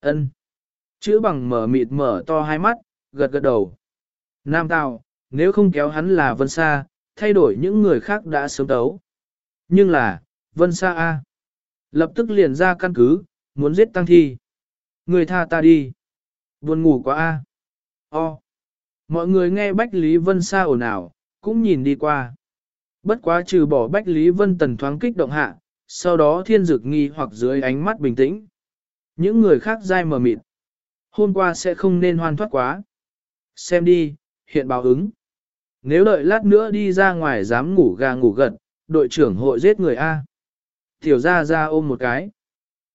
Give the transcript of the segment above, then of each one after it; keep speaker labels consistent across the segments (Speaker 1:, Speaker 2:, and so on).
Speaker 1: ân Chữ bằng mở mịt mở to hai mắt, gật gật đầu. Nam Tào, nếu không kéo hắn là Vân Sa, thay đổi những người khác đã sớm tấu. Nhưng là, Vân Sa A. Lập tức liền ra căn cứ, muốn giết tăng thi. Người tha ta đi. Buồn ngủ quá A. O. Mọi người nghe Bách Lý Vân Sa ồn ào, cũng nhìn đi qua. Bất quá trừ bỏ Bách Lý Vân Tần thoáng kích động hạ, sau đó thiên dực nghi hoặc dưới ánh mắt bình tĩnh. Những người khác dai mờ mịt. Hôm qua sẽ không nên hoan thoát quá. Xem đi, hiện báo ứng. Nếu đợi lát nữa đi ra ngoài dám ngủ gà ngủ gật, đội trưởng hội giết người A. Tiểu ra ra ôm một cái.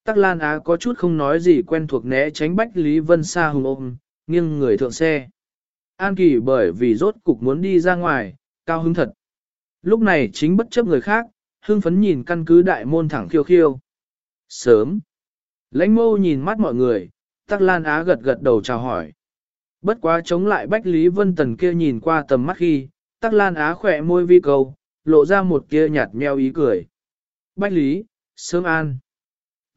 Speaker 1: Tắc Lan Á có chút không nói gì quen thuộc né tránh Bách Lý Vân Sa hùng ôm, nghiêng người thượng xe. An Kỳ bởi vì rốt cục muốn đi ra ngoài, cao hứng thật. Lúc này chính bất chấp người khác, hưng phấn nhìn căn cứ đại môn thẳng khiêu khiêu. Sớm. Lãnh mâu nhìn mắt mọi người, Tắc Lan Á gật gật đầu chào hỏi. Bất quá chống lại Bách Lý Vân Tần kia nhìn qua tầm mắt khi, Tắc Lan Á khỏe môi vi cầu, lộ ra một kia nhạt nheo ý cười. Bách Lý, sớm an.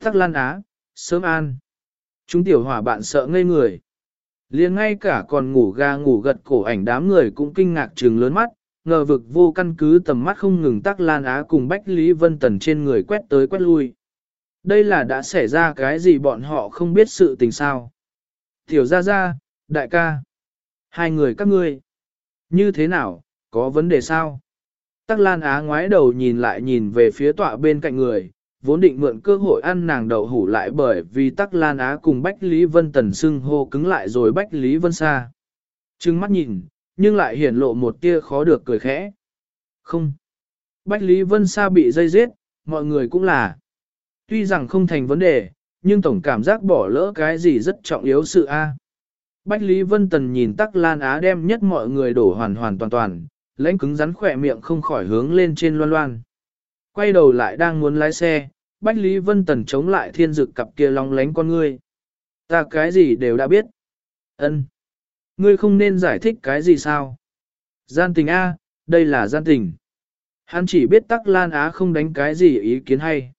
Speaker 1: Tắc Lan Á, sớm an. Chúng tiểu hỏa bạn sợ ngây người. liền ngay cả còn ngủ ga ngủ gật cổ ảnh đám người cũng kinh ngạc trừng lớn mắt, ngờ vực vô căn cứ tầm mắt không ngừng Tắc Lan Á cùng Bách Lý Vân Tần trên người quét tới quét lui. Đây là đã xảy ra cái gì bọn họ không biết sự tình sao. Tiểu ra ra, đại ca, hai người các ngươi, như thế nào, có vấn đề sao? Tắc Lan Á ngoái đầu nhìn lại nhìn về phía tọa bên cạnh người, vốn định mượn cơ hội ăn nàng đậu hủ lại bởi vì Tắc Lan Á cùng Bách Lý Vân Tần xưng hô cứng lại rồi Bách Lý Vân xa. Trưng mắt nhìn, nhưng lại hiển lộ một tia khó được cười khẽ. Không. Bách Lý Vân Sa bị dây giết, mọi người cũng là. Tuy rằng không thành vấn đề, nhưng tổng cảm giác bỏ lỡ cái gì rất trọng yếu sự A. Bách Lý Vân Tần nhìn Tắc Lan Á đem nhất mọi người đổ hoàn hoàn toàn toàn, lãnh cứng rắn khỏe miệng không khỏi hướng lên trên loan loan. Quay đầu lại đang muốn lái xe, Bách Lý Vân Tần chống lại thiên dực cặp kia long lánh con ngươi. Ta cái gì đều đã biết. Ân, Ngươi không nên giải thích cái gì sao? Gian tình A, đây là gian tình. Hắn chỉ biết Tắc Lan Á không đánh cái gì ý kiến hay.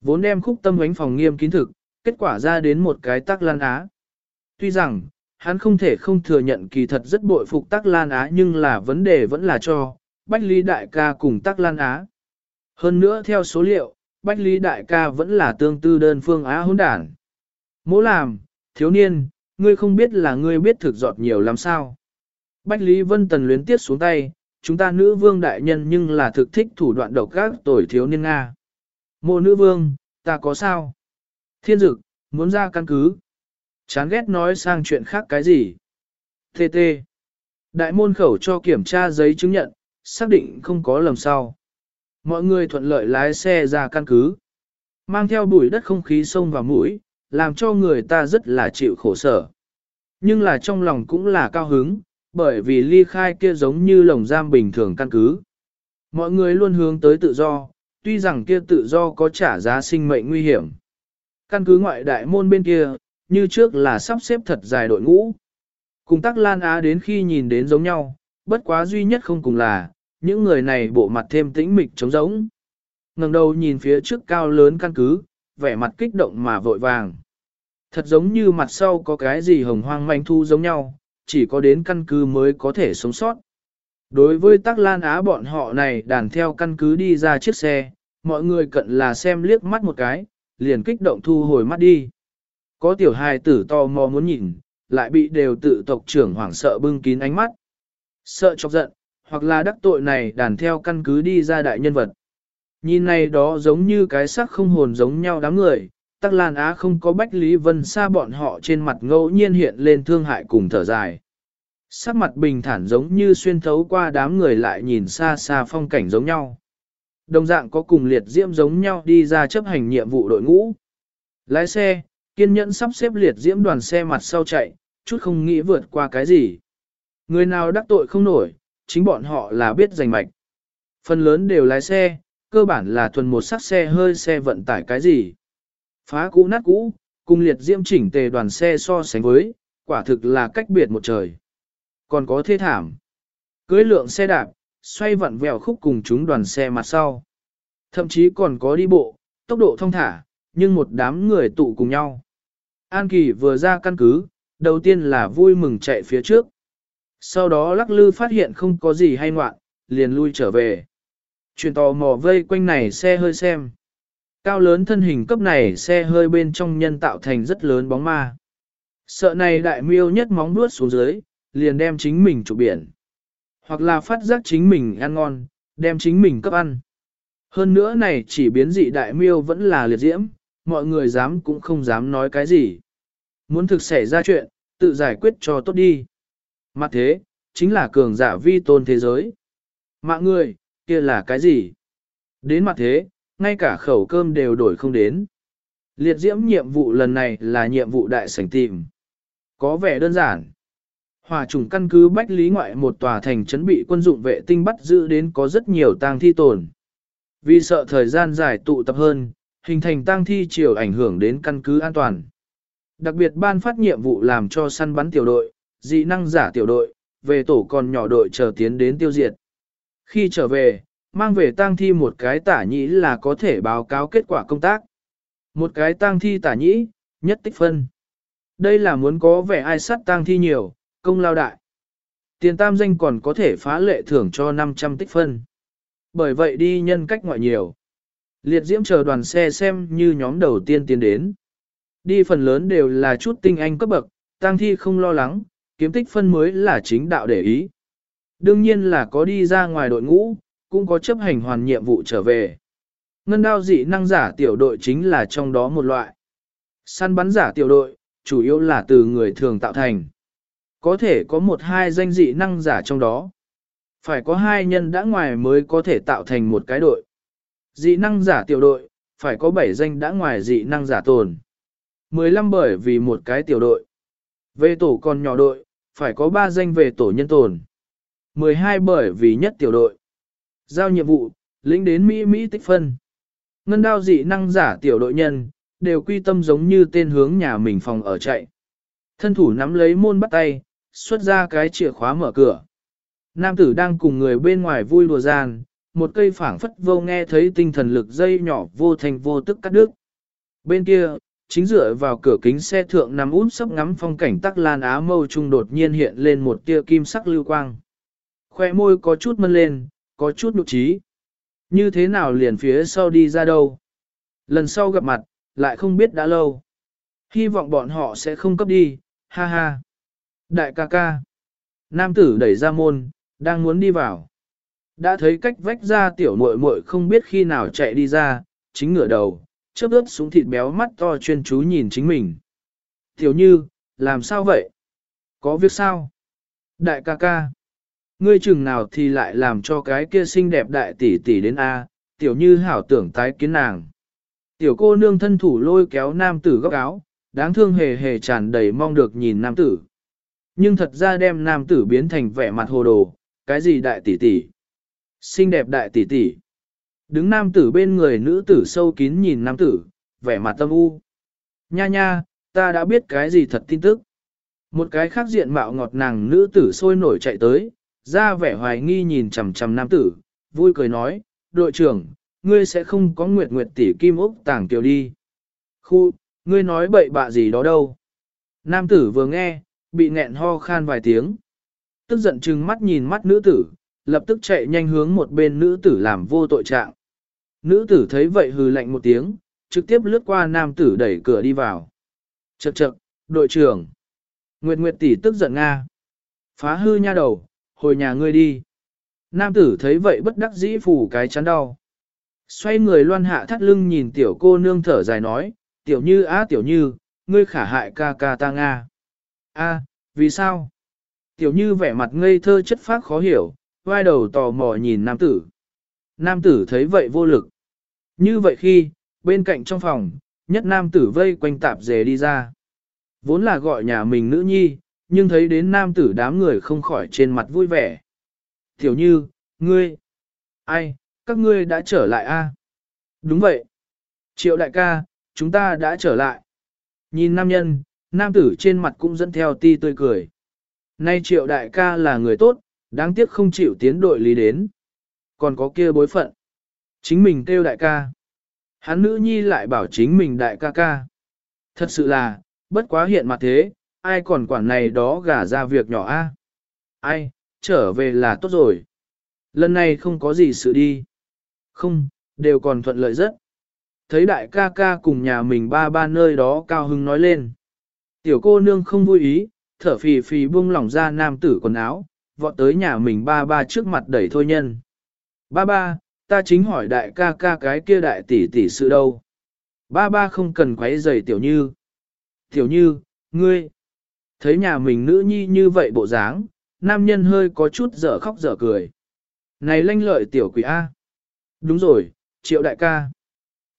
Speaker 1: Vốn đem khúc tâm ánh phòng nghiêm kín thực, kết quả ra đến một cái Tắc Lan Á. Tuy rằng, hắn không thể không thừa nhận kỳ thật rất bội phục Tắc Lan Á nhưng là vấn đề vẫn là cho, Bách Lý Đại ca cùng Tắc Lan Á. Hơn nữa theo số liệu, Bách Lý Đại ca vẫn là tương tư đơn phương Á hỗn đản. Mỗ làm, thiếu niên, ngươi không biết là ngươi biết thực giọt nhiều làm sao. Bách Lý Vân Tần luyến tiết xuống tay, chúng ta nữ vương đại nhân nhưng là thực thích thủ đoạn độc các tuổi thiếu niên Nga. Mộ nữ vương, ta có sao? Thiên dực, muốn ra căn cứ. Chán ghét nói sang chuyện khác cái gì? TT. Đại môn khẩu cho kiểm tra giấy chứng nhận, xác định không có lầm sau. Mọi người thuận lợi lái xe ra căn cứ. Mang theo bụi đất không khí sông vào mũi, làm cho người ta rất là chịu khổ sở. Nhưng là trong lòng cũng là cao hứng, bởi vì ly khai kia giống như lồng giam bình thường căn cứ. Mọi người luôn hướng tới tự do, tuy rằng kia tự do có trả giá sinh mệnh nguy hiểm. Căn cứ ngoại đại môn bên kia, như trước là sắp xếp thật dài đội ngũ. Cùng tắc Lan Á đến khi nhìn đến giống nhau, bất quá duy nhất không cùng là, những người này bộ mặt thêm tĩnh mịch trống giống. ngẩng đầu nhìn phía trước cao lớn căn cứ, vẻ mặt kích động mà vội vàng. Thật giống như mặt sau có cái gì hồng hoang manh thu giống nhau, chỉ có đến căn cứ mới có thể sống sót. Đối với Tắc Lan Á bọn họ này đàn theo căn cứ đi ra chiếc xe, mọi người cận là xem liếc mắt một cái, liền kích động thu hồi mắt đi. Có tiểu hài tử to mò muốn nhìn, lại bị đều tự tộc trưởng hoảng sợ bưng kín ánh mắt. Sợ chọc giận, hoặc là đắc tội này đàn theo căn cứ đi ra đại nhân vật. Nhìn này đó giống như cái xác không hồn giống nhau đám người, Tắc Lan Á không có Bách Lý Vân xa bọn họ trên mặt ngẫu nhiên hiện lên thương hại cùng thở dài. Sắc mặt bình thản giống như xuyên thấu qua đám người lại nhìn xa xa phong cảnh giống nhau. Đồng dạng có cùng liệt diễm giống nhau đi ra chấp hành nhiệm vụ đội ngũ. Lái xe, kiên nhẫn sắp xếp liệt diễm đoàn xe mặt sau chạy, chút không nghĩ vượt qua cái gì. Người nào đắc tội không nổi, chính bọn họ là biết giành mạch. Phần lớn đều lái xe, cơ bản là thuần một sắc xe hơi xe vận tải cái gì. Phá cũ nát cũ, cùng liệt diễm chỉnh tề đoàn xe so sánh với, quả thực là cách biệt một trời. Còn có thê thảm. Cưới lượng xe đạp, xoay vặn vẹo khúc cùng chúng đoàn xe mặt sau. Thậm chí còn có đi bộ, tốc độ thông thả, nhưng một đám người tụ cùng nhau. An Kỳ vừa ra căn cứ, đầu tiên là vui mừng chạy phía trước. Sau đó lắc lư phát hiện không có gì hay ngoạn, liền lui trở về. Chuyển tò mò vây quanh này xe hơi xem. Cao lớn thân hình cấp này xe hơi bên trong nhân tạo thành rất lớn bóng ma. Sợ này đại miêu nhất móng nuốt xuống dưới, liền đem chính mình trụ biển. Hoặc là phát giác chính mình ăn ngon, đem chính mình cấp ăn. Hơn nữa này chỉ biến dị đại miêu vẫn là liệt diễm, mọi người dám cũng không dám nói cái gì. Muốn thực xảy ra chuyện, tự giải quyết cho tốt đi. Mặt thế, chính là cường giả vi tôn thế giới. Mạng người, kia là cái gì? Đến mặt thế, ngay cả khẩu cơm đều đổi không đến. Liệt diễm nhiệm vụ lần này là nhiệm vụ đại sảnh tìm. Có vẻ đơn giản. Hòa trùng căn cứ Bách Lý ngoại một tòa thành trấn bị quân dụng vệ tinh bắt giữ đến có rất nhiều tang thi tồn. Vì sợ thời gian dài tụ tập hơn, hình thành tang thi chiều ảnh hưởng đến căn cứ an toàn. Đặc biệt ban phát nhiệm vụ làm cho săn bắn tiểu đội, dị năng giả tiểu đội, về tổ còn nhỏ đội chờ tiến đến tiêu diệt. Khi trở về, mang về tang thi một cái tả nhĩ là có thể báo cáo kết quả công tác. Một cái tang thi tả nhĩ, nhất tích phân. Đây là muốn có vẻ ai sát tang thi nhiều, công lao đại. Tiền tam danh còn có thể phá lệ thưởng cho 500 tích phân. Bởi vậy đi nhân cách ngoại nhiều. Liệt diễm chờ đoàn xe xem như nhóm đầu tiên tiến đến. Đi phần lớn đều là chút tinh anh cấp bậc, tang thi không lo lắng, kiếm tích phân mới là chính đạo để ý. Đương nhiên là có đi ra ngoài đội ngũ, cũng có chấp hành hoàn nhiệm vụ trở về. Ngân đao dị năng giả tiểu đội chính là trong đó một loại. Săn bắn giả tiểu đội, chủ yếu là từ người thường tạo thành. Có thể có một hai danh dị năng giả trong đó. Phải có hai nhân đã ngoài mới có thể tạo thành một cái đội. Dị năng giả tiểu đội, phải có bảy danh đã ngoài dị năng giả tồn. 15 bởi vì một cái tiểu đội. Về tổ còn nhỏ đội, phải có ba danh về tổ nhân tồn. 12 bởi vì nhất tiểu đội. Giao nhiệm vụ, lĩnh đến Mỹ Mỹ tích phân. Ngân đao dị năng giả tiểu đội nhân, đều quy tâm giống như tên hướng nhà mình phòng ở chạy. Thân thủ nắm lấy môn bắt tay, xuất ra cái chìa khóa mở cửa. Nam tử đang cùng người bên ngoài vui đùa gian, một cây phảng phất vô nghe thấy tinh thần lực dây nhỏ vô thành vô tức cắt đứt. Bên kia, chính dựa vào cửa kính xe thượng nằm út sấp ngắm phong cảnh tắc lan á mâu trung đột nhiên hiện lên một tia kim sắc lưu quang. Khoe môi có chút mân lên, có chút nụ trí. Như thế nào liền phía sau đi ra đâu? Lần sau gặp mặt, lại không biết đã lâu. Hy vọng bọn họ sẽ không cấp đi, ha ha. Đại ca ca. Nam tử đẩy ra môn, đang muốn đi vào. Đã thấy cách vách ra tiểu muội muội không biết khi nào chạy đi ra, chính ngửa đầu, chớp ướp súng thịt béo mắt to chuyên chú nhìn chính mình. Tiểu như, làm sao vậy? Có việc sao? Đại ca ca. Ngươi chừng nào thì lại làm cho cái kia xinh đẹp đại tỷ tỷ đến A, tiểu như hảo tưởng tái kiến nàng. Tiểu cô nương thân thủ lôi kéo nam tử góc áo, đáng thương hề hề tràn đầy mong được nhìn nam tử. Nhưng thật ra đem nam tử biến thành vẻ mặt hồ đồ, cái gì đại tỷ tỷ? Xinh đẹp đại tỷ tỷ. Đứng nam tử bên người nữ tử sâu kín nhìn nam tử, vẻ mặt tâm u. Nha nha, ta đã biết cái gì thật tin tức. Một cái khác diện mạo ngọt nàng nữ tử sôi nổi chạy tới, ra vẻ hoài nghi nhìn chằm chằm nam tử, vui cười nói, đội trưởng, ngươi sẽ không có nguyệt nguyệt tỷ kim úc tàng kiều đi. Khu, ngươi nói bậy bạ gì đó đâu. Nam tử vừa nghe, bị nghẹn ho khan vài tiếng. Tức giận chừng mắt nhìn mắt nữ tử, lập tức chạy nhanh hướng một bên nữ tử làm vô tội trạng. Nữ tử thấy vậy hừ lạnh một tiếng, trực tiếp lướt qua nam tử đẩy cửa đi vào. Chậc chậc, đội trưởng. Nguyệt Nguyệt tỷ tức giận Nga. Phá hư nha đầu, hồi nhà ngươi đi. Nam tử thấy vậy bất đắc dĩ phủ cái chán đau. Xoay người loan hạ thắt lưng nhìn tiểu cô nương thở dài nói, tiểu như á tiểu như, ngươi khả hại ca ca ta Nga a vì sao? Tiểu như vẻ mặt ngây thơ chất phác khó hiểu, vai đầu tò mò nhìn nam tử. Nam tử thấy vậy vô lực. Như vậy khi, bên cạnh trong phòng, nhất nam tử vây quanh tạp dề đi ra. Vốn là gọi nhà mình nữ nhi, nhưng thấy đến nam tử đám người không khỏi trên mặt vui vẻ. Tiểu như, ngươi, ai, các ngươi đã trở lại a? Đúng vậy. Triệu đại ca, chúng ta đã trở lại. Nhìn nam nhân, nam tử trên mặt cũng dẫn theo ti tươi cười. Nay triệu đại ca là người tốt, đáng tiếc không chịu tiến đội lý đến. Còn có kia bối phận. Chính mình kêu đại ca. Hắn nữ nhi lại bảo chính mình đại ca ca. Thật sự là, bất quá hiện mặt thế, ai còn quản này đó gả ra việc nhỏ a? Ai, trở về là tốt rồi. Lần này không có gì sự đi. Không, đều còn thuận lợi rất. Thấy đại ca ca cùng nhà mình ba ba nơi đó cao hưng nói lên. Tiểu cô nương không vui ý, thở phì phì buông lỏng ra nam tử quần áo, vọt tới nhà mình ba ba trước mặt đẩy thôi nhân. Ba ba, ta chính hỏi đại ca ca cái kia đại tỷ tỷ sự đâu. Ba ba không cần quấy rầy tiểu như. Tiểu như, ngươi, thấy nhà mình nữ nhi như vậy bộ dáng, nam nhân hơi có chút dở khóc dở cười. Này lanh lợi tiểu quỷ A. Đúng rồi, triệu đại ca.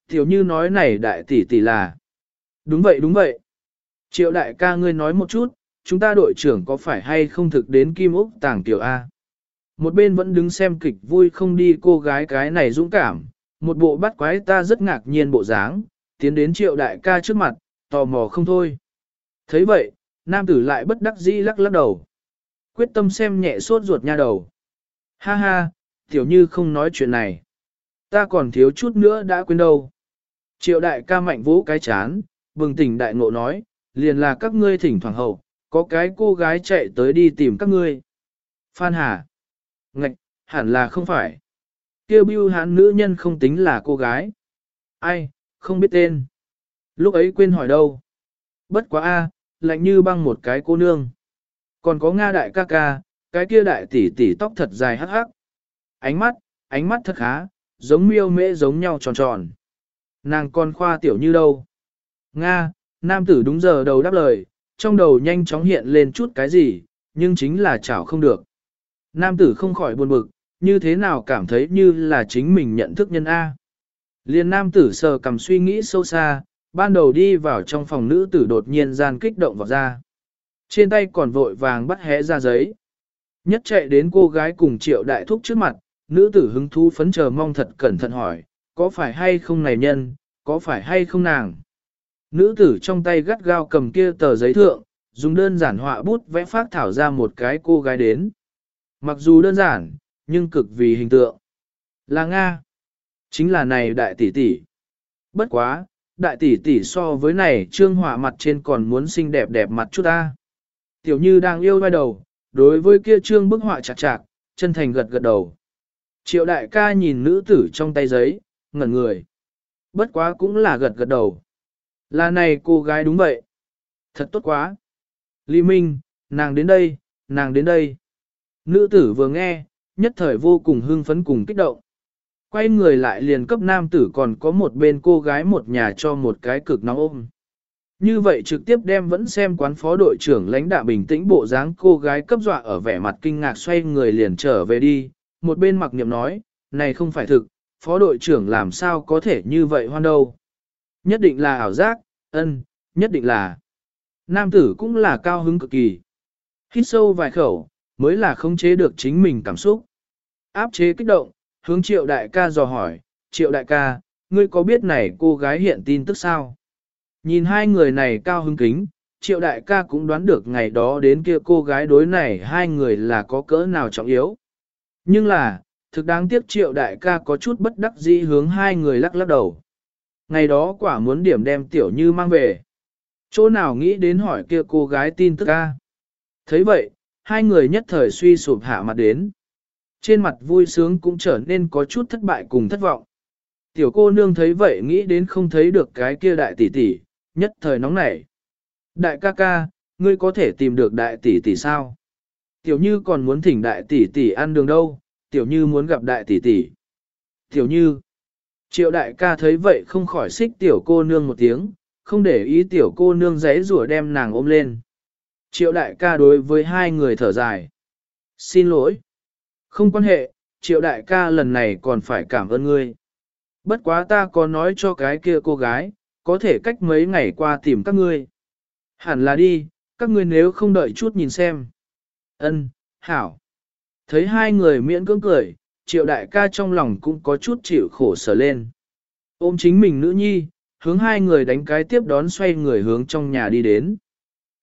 Speaker 1: Tiểu như nói này đại tỷ tỷ là. Đúng vậy đúng vậy. Triệu đại ca ngươi nói một chút, chúng ta đội trưởng có phải hay không thực đến Kim Úc tàng tiểu A. Một bên vẫn đứng xem kịch vui không đi cô gái cái này dũng cảm, một bộ bắt quái ta rất ngạc nhiên bộ dáng, tiến đến triệu đại ca trước mặt, tò mò không thôi. thấy vậy, nam tử lại bất đắc dĩ lắc lắc đầu. Quyết tâm xem nhẹ suốt ruột nha đầu. Ha ha, tiểu như không nói chuyện này. Ta còn thiếu chút nữa đã quên đâu. Triệu đại ca mạnh vũ cái chán, bừng tỉnh đại ngộ nói, liền là các ngươi thỉnh thoảng hậu, có cái cô gái chạy tới đi tìm các ngươi. Phan Hà. Ngạch, hẳn là không phải. Kêu bưu hán nữ nhân không tính là cô gái. Ai, không biết tên. Lúc ấy quên hỏi đâu. Bất quá a, lạnh như băng một cái cô nương. Còn có Nga đại ca ca, cái kia đại tỷ tỷ tóc thật dài hắc hắc. Ánh mắt, ánh mắt thật khá, giống miêu mễ giống nhau tròn tròn. Nàng con khoa tiểu như đâu. Nga, nam tử đúng giờ đầu đáp lời, trong đầu nhanh chóng hiện lên chút cái gì, nhưng chính là chảo không được. Nam tử không khỏi buồn bực, như thế nào cảm thấy như là chính mình nhận thức nhân A. Liên nam tử sờ cầm suy nghĩ sâu xa, ban đầu đi vào trong phòng nữ tử đột nhiên gian kích động vào ra. Trên tay còn vội vàng bắt hé ra giấy. Nhất chạy đến cô gái cùng triệu đại thúc trước mặt, nữ tử hứng thú phấn chờ mong thật cẩn thận hỏi, có phải hay không này nhân, có phải hay không nàng. Nữ tử trong tay gắt gao cầm kia tờ giấy thượng, dùng đơn giản họa bút vẽ phát thảo ra một cái cô gái đến. Mặc dù đơn giản, nhưng cực vì hình tượng. Là Nga. Chính là này đại tỷ tỷ. Bất quá, đại tỷ tỷ so với này trương họa mặt trên còn muốn xinh đẹp đẹp mặt chút ta. Tiểu như đang yêu vai đầu, đối với kia trương bức họa chặt chạc, chân thành gật gật đầu. Triệu đại ca nhìn nữ tử trong tay giấy, ngẩn người. Bất quá cũng là gật gật đầu. Là này cô gái đúng vậy. Thật tốt quá. Lý Minh, nàng đến đây, nàng đến đây. Nữ tử vừa nghe, nhất thời vô cùng hưng phấn cùng kích động. Quay người lại liền cấp nam tử còn có một bên cô gái một nhà cho một cái cực nóng ôm. Như vậy trực tiếp đem vẫn xem quán phó đội trưởng lãnh đạo bình tĩnh bộ dáng cô gái cấp dọa ở vẻ mặt kinh ngạc xoay người liền trở về đi, một bên mặc niệm nói, này không phải thực, phó đội trưởng làm sao có thể như vậy hoan đâu. Nhất định là ảo giác, ân, nhất định là. Nam tử cũng là cao hứng cực kỳ. Hít sâu vài khẩu, mới là khống chế được chính mình cảm xúc. Áp chế kích động, hướng triệu đại ca dò hỏi, triệu đại ca, ngươi có biết này cô gái hiện tin tức sao? Nhìn hai người này cao hứng kính, triệu đại ca cũng đoán được ngày đó đến kia cô gái đối này hai người là có cỡ nào trọng yếu. Nhưng là, thực đáng tiếc triệu đại ca có chút bất đắc dĩ hướng hai người lắc lắc đầu. Ngày đó quả muốn điểm đem tiểu như mang về. Chỗ nào nghĩ đến hỏi kia cô gái tin tức ca. thấy vậy, hai người nhất thời suy sụp hạ mặt đến. Trên mặt vui sướng cũng trở nên có chút thất bại cùng thất vọng. Tiểu cô nương thấy vậy nghĩ đến không thấy được cái kia đại tỷ tỷ, nhất thời nóng nảy. Đại ca ca, ngươi có thể tìm được đại tỷ tỷ sao? Tiểu như còn muốn thỉnh đại tỷ tỷ ăn đường đâu, tiểu như muốn gặp đại tỷ tỷ. Tiểu như, triệu đại ca thấy vậy không khỏi xích tiểu cô nương một tiếng, không để ý tiểu cô nương giấy rủa đem nàng ôm lên. Triệu đại ca đối với hai người thở dài. Xin lỗi. Không quan hệ, triệu đại ca lần này còn phải cảm ơn ngươi. Bất quá ta có nói cho cái kia cô gái, có thể cách mấy ngày qua tìm các ngươi. Hẳn là đi, các ngươi nếu không đợi chút nhìn xem. Ân, hảo. Thấy hai người miễn cưỡng cười, triệu đại ca trong lòng cũng có chút chịu khổ sở lên. Ôm chính mình nữ nhi, hướng hai người đánh cái tiếp đón xoay người hướng trong nhà đi đến.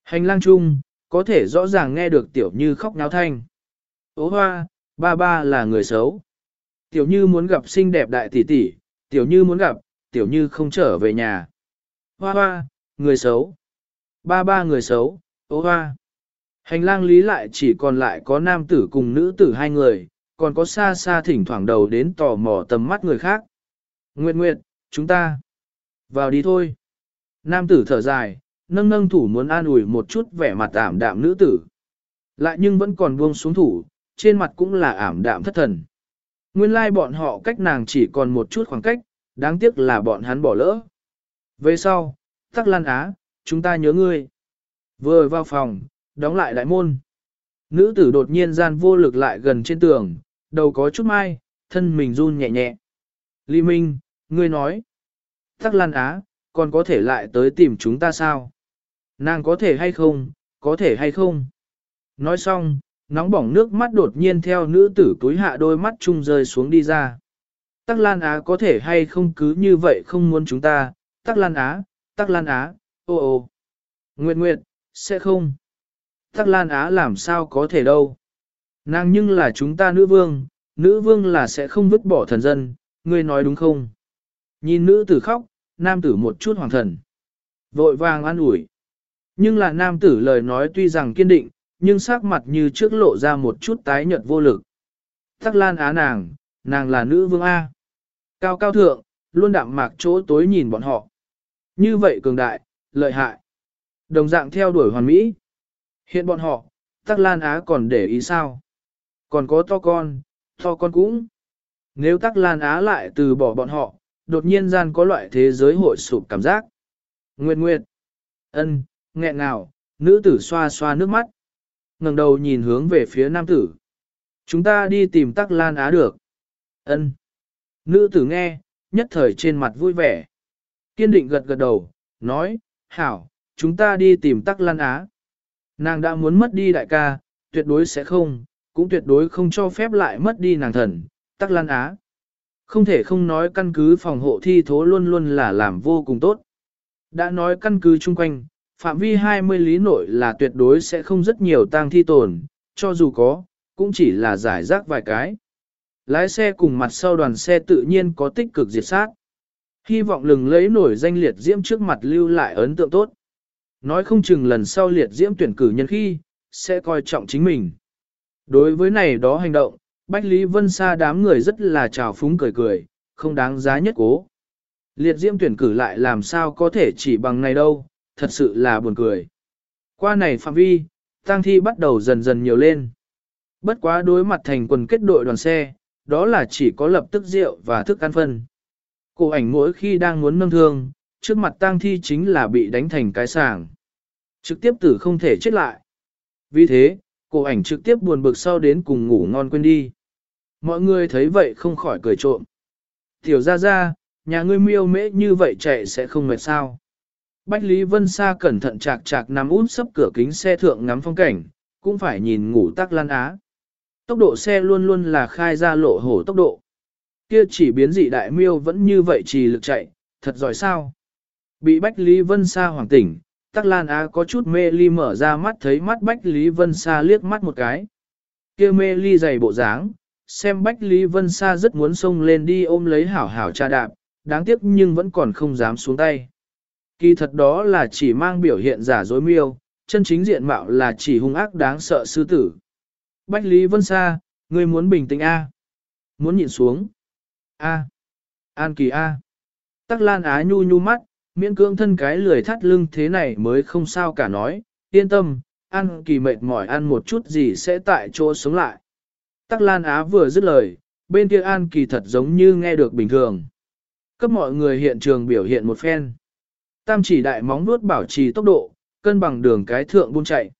Speaker 1: Hành lang chung, có thể rõ ràng nghe được tiểu như khóc náo thanh. Ô hoa, ba ba là người xấu. Tiểu như muốn gặp xinh đẹp đại tỷ tỷ, tiểu như muốn gặp, tiểu như không trở về nhà. Hoa hoa, người xấu. Ba ba người xấu, ô hoa. Hành lang lý lại chỉ còn lại có nam tử cùng nữ tử hai người, còn có xa xa thỉnh thoảng đầu đến tò mò tầm mắt người khác. Nguyệt Nguyệt, chúng ta vào đi thôi. Nam tử thở dài, nâng nâng thủ muốn an ủi một chút vẻ mặt ảm đạm nữ tử. Lại nhưng vẫn còn buông xuống thủ, trên mặt cũng là ảm đạm thất thần. Nguyên lai like bọn họ cách nàng chỉ còn một chút khoảng cách, đáng tiếc là bọn hắn bỏ lỡ. Về sau, tắc lan á, chúng ta nhớ ngươi. Vừa vào phòng, đóng lại đại môn. Nữ tử đột nhiên gian vô lực lại gần trên tường, đầu có chút mai, thân mình run nhẹ nhẹ. Lý Minh, ngươi nói. Tắc Lan Á, còn có thể lại tới tìm chúng ta sao? Nàng có thể hay không, có thể hay không? Nói xong, nóng bỏng nước mắt đột nhiên theo nữ tử túi hạ đôi mắt chung rơi xuống đi ra. Tắc Lan Á có thể hay không cứ như vậy không muốn chúng ta, Tắc Lan Á, Tắc Lan Á, ô ô. Nguyệt Nguyệt, sẽ không. Tắc Lan Á làm sao có thể đâu. Nàng nhưng là chúng ta nữ vương, nữ vương là sẽ không vứt bỏ thần dân, ngươi nói đúng không? Nhìn nữ tử khóc, nam tử một chút hoàng thần. Vội vàng an ủi. Nhưng là nam tử lời nói tuy rằng kiên định, nhưng sắc mặt như trước lộ ra một chút tái nhợt vô lực. Tắc lan á nàng, nàng là nữ vương A. Cao cao thượng, luôn đạm mạc chỗ tối nhìn bọn họ. Như vậy cường đại, lợi hại. Đồng dạng theo đuổi hoàn mỹ. Hiện bọn họ, Tắc Lan Á còn để ý sao? Còn có to con, to con cũng. Nếu Tắc Lan Á lại từ bỏ bọn họ, đột nhiên gian có loại thế giới hội sụp cảm giác. Nguyệt Nguyệt, ân, nghẹn ngào, nữ tử xoa xoa nước mắt. ngẩng đầu nhìn hướng về phía nam tử. Chúng ta đi tìm Tắc Lan Á được. Ân. Nữ tử nghe, nhất thời trên mặt vui vẻ. Kiên định gật gật đầu, nói, hảo, chúng ta đi tìm Tắc Lan Á. Nàng đã muốn mất đi đại ca, tuyệt đối sẽ không, cũng tuyệt đối không cho phép lại mất đi nàng thần, Tắc Lan Á. Không thể không nói căn cứ phòng hộ thi thố luôn luôn là làm vô cùng tốt. Đã nói căn cứ chung quanh, phạm vi 20 lý nội là tuyệt đối sẽ không rất nhiều tang thi tồn, cho dù có, cũng chỉ là giải rác vài cái. Lái xe cùng mặt sau đoàn xe tự nhiên có tích cực diệt sát. Hy vọng lừng lấy nổi danh liệt diễm trước mặt lưu lại ấn tượng tốt. Nói không chừng lần sau liệt diễm tuyển cử nhân khi, sẽ coi trọng chính mình. Đối với này đó hành động, Bách Lý Vân Sa đám người rất là trào phúng cười cười, không đáng giá nhất cố. Liệt diễm tuyển cử lại làm sao có thể chỉ bằng này đâu, thật sự là buồn cười. Qua này phạm vi, tang thi bắt đầu dần dần nhiều lên. Bất quá đối mặt thành quần kết đội đoàn xe, đó là chỉ có lập tức rượu và thức ăn phân. Cổ ảnh mỗi khi đang muốn nâng thương, trước mặt tang thi chính là bị đánh thành cái sàng. Trực tiếp tử không thể chết lại. Vì thế, cổ ảnh trực tiếp buồn bực sau đến cùng ngủ ngon quên đi. Mọi người thấy vậy không khỏi cười trộm. Tiểu ra ra, nhà ngươi miêu mễ như vậy chạy sẽ không mệt sao. Bách Lý Vân Sa cẩn thận chạc chạc nằm út sấp cửa kính xe thượng ngắm phong cảnh, cũng phải nhìn ngủ tắc lan á. Tốc độ xe luôn luôn là khai ra lộ hổ tốc độ. Kia chỉ biến dị đại miêu vẫn như vậy trì lực chạy, thật giỏi sao. Bị Bách Lý Vân Sa hoàng tỉnh, Tắc Lan Á có chút mê ly mở ra mắt thấy mắt Bách Lý Vân Sa liếc mắt một cái. kia mê ly dày bộ dáng, xem Bách Lý Vân Sa rất muốn xông lên đi ôm lấy hảo hảo cha đạp, đáng tiếc nhưng vẫn còn không dám xuống tay. Kỳ thật đó là chỉ mang biểu hiện giả dối miêu, chân chính diện mạo là chỉ hung ác đáng sợ sư tử. Bách Lý Vân Sa, ngươi muốn bình tĩnh A. Muốn nhịn xuống. A. An Kỳ A. Tắc Lan Á nhu nhu mắt, miễn cưỡng thân cái lười thắt lưng thế này mới không sao cả nói, yên tâm, ăn Kỳ mệt mỏi ăn một chút gì sẽ tại chỗ sống lại. Tắc Lan Á vừa dứt lời, bên kia An Kỳ thật giống như nghe được bình thường. Cấp mọi người hiện trường biểu hiện một phen. Tam chỉ đại móng nuốt bảo trì tốc độ, cân bằng đường cái thượng buôn chạy.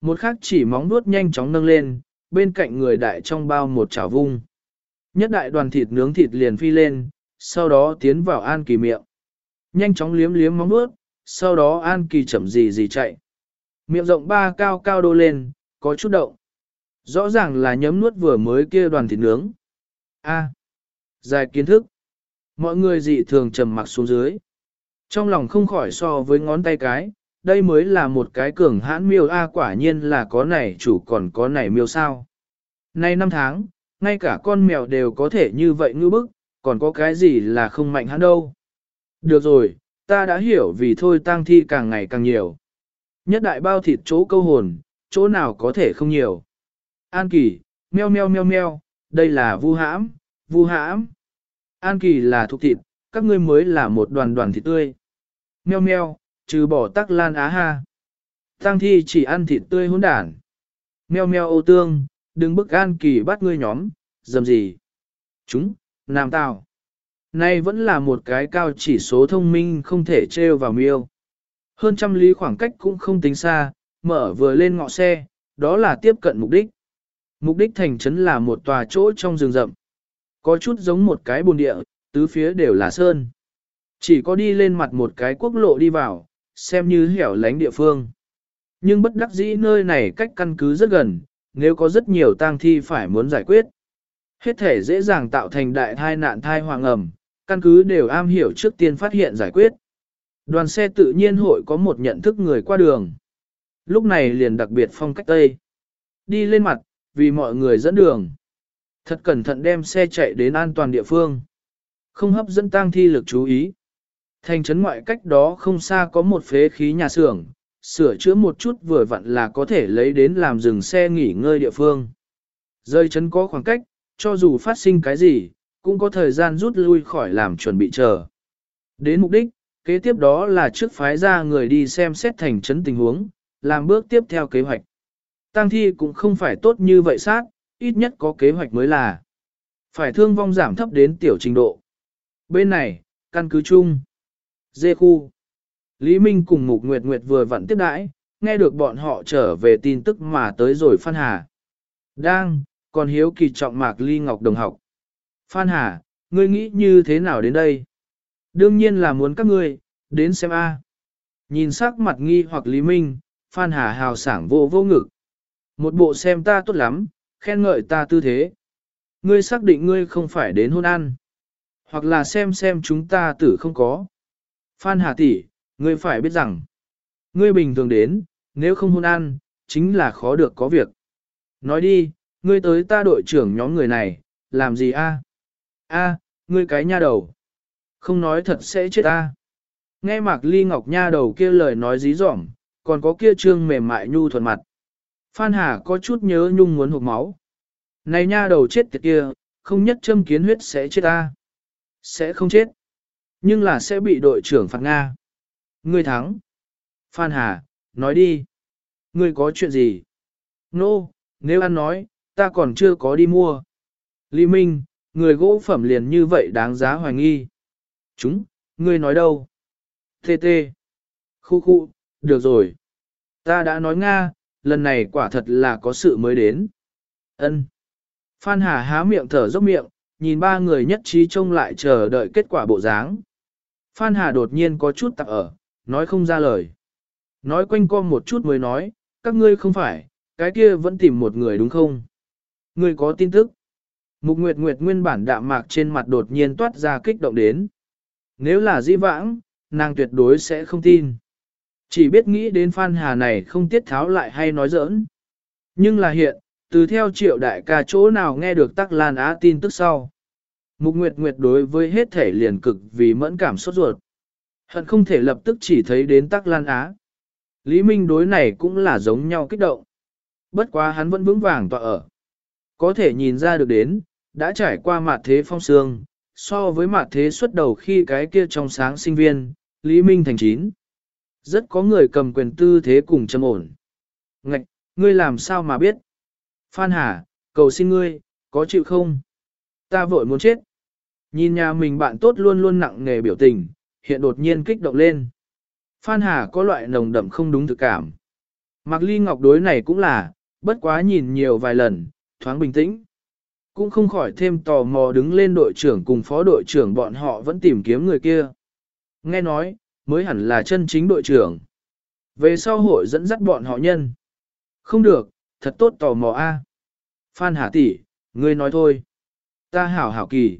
Speaker 1: Một khác chỉ móng nuốt nhanh chóng nâng lên, bên cạnh người đại trong bao một chảo vung. Nhất đại đoàn thịt nướng thịt liền phi lên, sau đó tiến vào An Kỳ miệng. Nhanh chóng liếm liếm móng nuốt, sau đó An Kỳ chậm gì gì chạy. Miệng rộng ba cao cao đô lên, có chút động. Rõ ràng là nhấm nuốt vừa mới kia đoàn thịt nướng. A. dài kiến thức. Mọi người dị thường trầm mặc xuống dưới. Trong lòng không khỏi so với ngón tay cái, đây mới là một cái cường hãn miêu A quả nhiên là có này chủ còn có này miêu sao. Nay năm tháng, ngay cả con mèo đều có thể như vậy ngư bức, còn có cái gì là không mạnh hắn đâu. Được rồi, ta đã hiểu vì thôi tang thi càng ngày càng nhiều. Nhất đại bao thịt chỗ câu hồn, chỗ nào có thể không nhiều. An Kỳ, meo meo meo meo, đây là vu hãm, vu hãm. An Kỳ là thuộc thịt, các ngươi mới là một đoàn đoàn thịt tươi. Meo meo, trừ bỏ tắc lan á ha. Tăng thi chỉ ăn thịt tươi hỗn đản. Meo meo ô tương, đừng bức An Kỳ bắt ngươi nhóm, dầm gì. Chúng, nam tào. Nay vẫn là một cái cao chỉ số thông minh không thể trêu vào miêu. Hơn trăm lý khoảng cách cũng không tính xa, mở vừa lên ngọ xe, đó là tiếp cận mục đích. Mục đích thành trấn là một tòa chỗ trong rừng rậm. Có chút giống một cái bồn địa, tứ phía đều là sơn. Chỉ có đi lên mặt một cái quốc lộ đi vào, xem như hẻo lánh địa phương. Nhưng bất đắc dĩ nơi này cách căn cứ rất gần, nếu có rất nhiều tang thi phải muốn giải quyết. Hết thể dễ dàng tạo thành đại thai nạn thai hoàng ẩm, căn cứ đều am hiểu trước tiên phát hiện giải quyết. Đoàn xe tự nhiên hội có một nhận thức người qua đường. Lúc này liền đặc biệt phong cách Tây. Đi lên mặt, vì mọi người dẫn đường. Thật cẩn thận đem xe chạy đến an toàn địa phương. Không hấp dẫn tang thi lực chú ý. Thành trấn ngoại cách đó không xa có một phế khí nhà xưởng, sửa chữa một chút vừa vặn là có thể lấy đến làm dừng xe nghỉ ngơi địa phương. Rơi trấn có khoảng cách, cho dù phát sinh cái gì, cũng có thời gian rút lui khỏi làm chuẩn bị chờ. Đến mục đích, kế tiếp đó là trước phái ra người đi xem xét thành trấn tình huống, làm bước tiếp theo kế hoạch. Tăng thi cũng không phải tốt như vậy sát, ít nhất có kế hoạch mới là. Phải thương vong giảm thấp đến tiểu trình độ. Bên này, căn cứ chung. Dê khu. Lý Minh cùng Mục Nguyệt Nguyệt vừa vặn tiếp đãi, nghe được bọn họ trở về tin tức mà tới rồi Phan Hà. Đang, còn hiếu kỳ trọng mạc ly ngọc đồng học. Phan Hà, ngươi nghĩ như thế nào đến đây? Đương nhiên là muốn các ngươi, đến xem a. Nhìn sắc mặt nghi hoặc Lý Minh, Phan Hà hào sảng vô vô ngực. Một bộ xem ta tốt lắm, khen ngợi ta tư thế. Ngươi xác định ngươi không phải đến hôn ăn. Hoặc là xem xem chúng ta tử không có. Phan Hà tỷ, ngươi phải biết rằng, ngươi bình thường đến, nếu không hôn ăn, chính là khó được có việc. Nói đi, ngươi tới ta đội trưởng nhóm người này, làm gì a? A, ngươi cái nha đầu. Không nói thật sẽ chết ta. Nghe Mạc Ly Ngọc nha đầu kia lời nói dí dỏm, còn có kia trương mềm mại nhu thuần mặt. Phan Hà có chút nhớ nhung muốn hụt máu. Này nha đầu chết tiệt kia, không nhất châm kiến huyết sẽ chết ta. Sẽ không chết. Nhưng là sẽ bị đội trưởng phạt Nga. Ngươi thắng. Phan Hà, nói đi. Ngươi có chuyện gì? Nô, no, nếu ăn nói, ta còn chưa có đi mua. Lý Minh, người gỗ phẩm liền như vậy đáng giá hoài nghi. Chúng, ngươi nói đâu? Tê tê. Khu khu, được rồi. Ta đã nói Nga, lần này quả thật là có sự mới đến. Ân. Phan Hà há miệng thở dốc miệng, nhìn ba người nhất trí trông lại chờ đợi kết quả bộ dáng. Phan Hà đột nhiên có chút tặc ở, nói không ra lời. Nói quanh co một chút mới nói, các ngươi không phải, cái kia vẫn tìm một người đúng không? Ngươi có tin tức. Mục Nguyệt Nguyệt nguyên bản đạm mạc trên mặt đột nhiên toát ra kích động đến. Nếu là di vãng, nàng tuyệt đối sẽ không tin. Chỉ biết nghĩ đến Phan Hà này không tiết tháo lại hay nói giỡn. Nhưng là hiện, từ theo triệu đại ca chỗ nào nghe được tắc lan á tin tức sau. Mục Nguyệt Nguyệt đối với hết thể liền cực vì mẫn cảm sốt ruột. Hận không thể lập tức chỉ thấy đến tắc lan á. Lý Minh đối này cũng là giống nhau kích động. Bất quá hắn vẫn vững vàng tọa ở. Có thể nhìn ra được đến, đã trải qua mặt thế phong sương, so với mặt thế xuất đầu khi cái kia trong sáng sinh viên, Lý Minh thành chín. Rất có người cầm quyền tư thế cùng châm ổn. Ngạch, ngươi làm sao mà biết? Phan Hà, cầu xin ngươi, có chịu không? Ta vội muốn chết. Nhìn nhà mình bạn tốt luôn luôn nặng nghề biểu tình, hiện đột nhiên kích động lên. Phan Hà có loại nồng đậm không đúng thực cảm. Mạc Ly Ngọc đối này cũng là, bất quá nhìn nhiều vài lần, thoáng bình tĩnh. Cũng không khỏi thêm tò mò đứng lên đội trưởng cùng phó đội trưởng bọn họ vẫn tìm kiếm người kia. Nghe nói, mới hẳn là chân chính đội trưởng. Về sau hội dẫn dắt bọn họ nhân. Không được, thật tốt tò mò a. Phan Hà tỷ, ngươi nói thôi. Ta hảo hảo kỳ.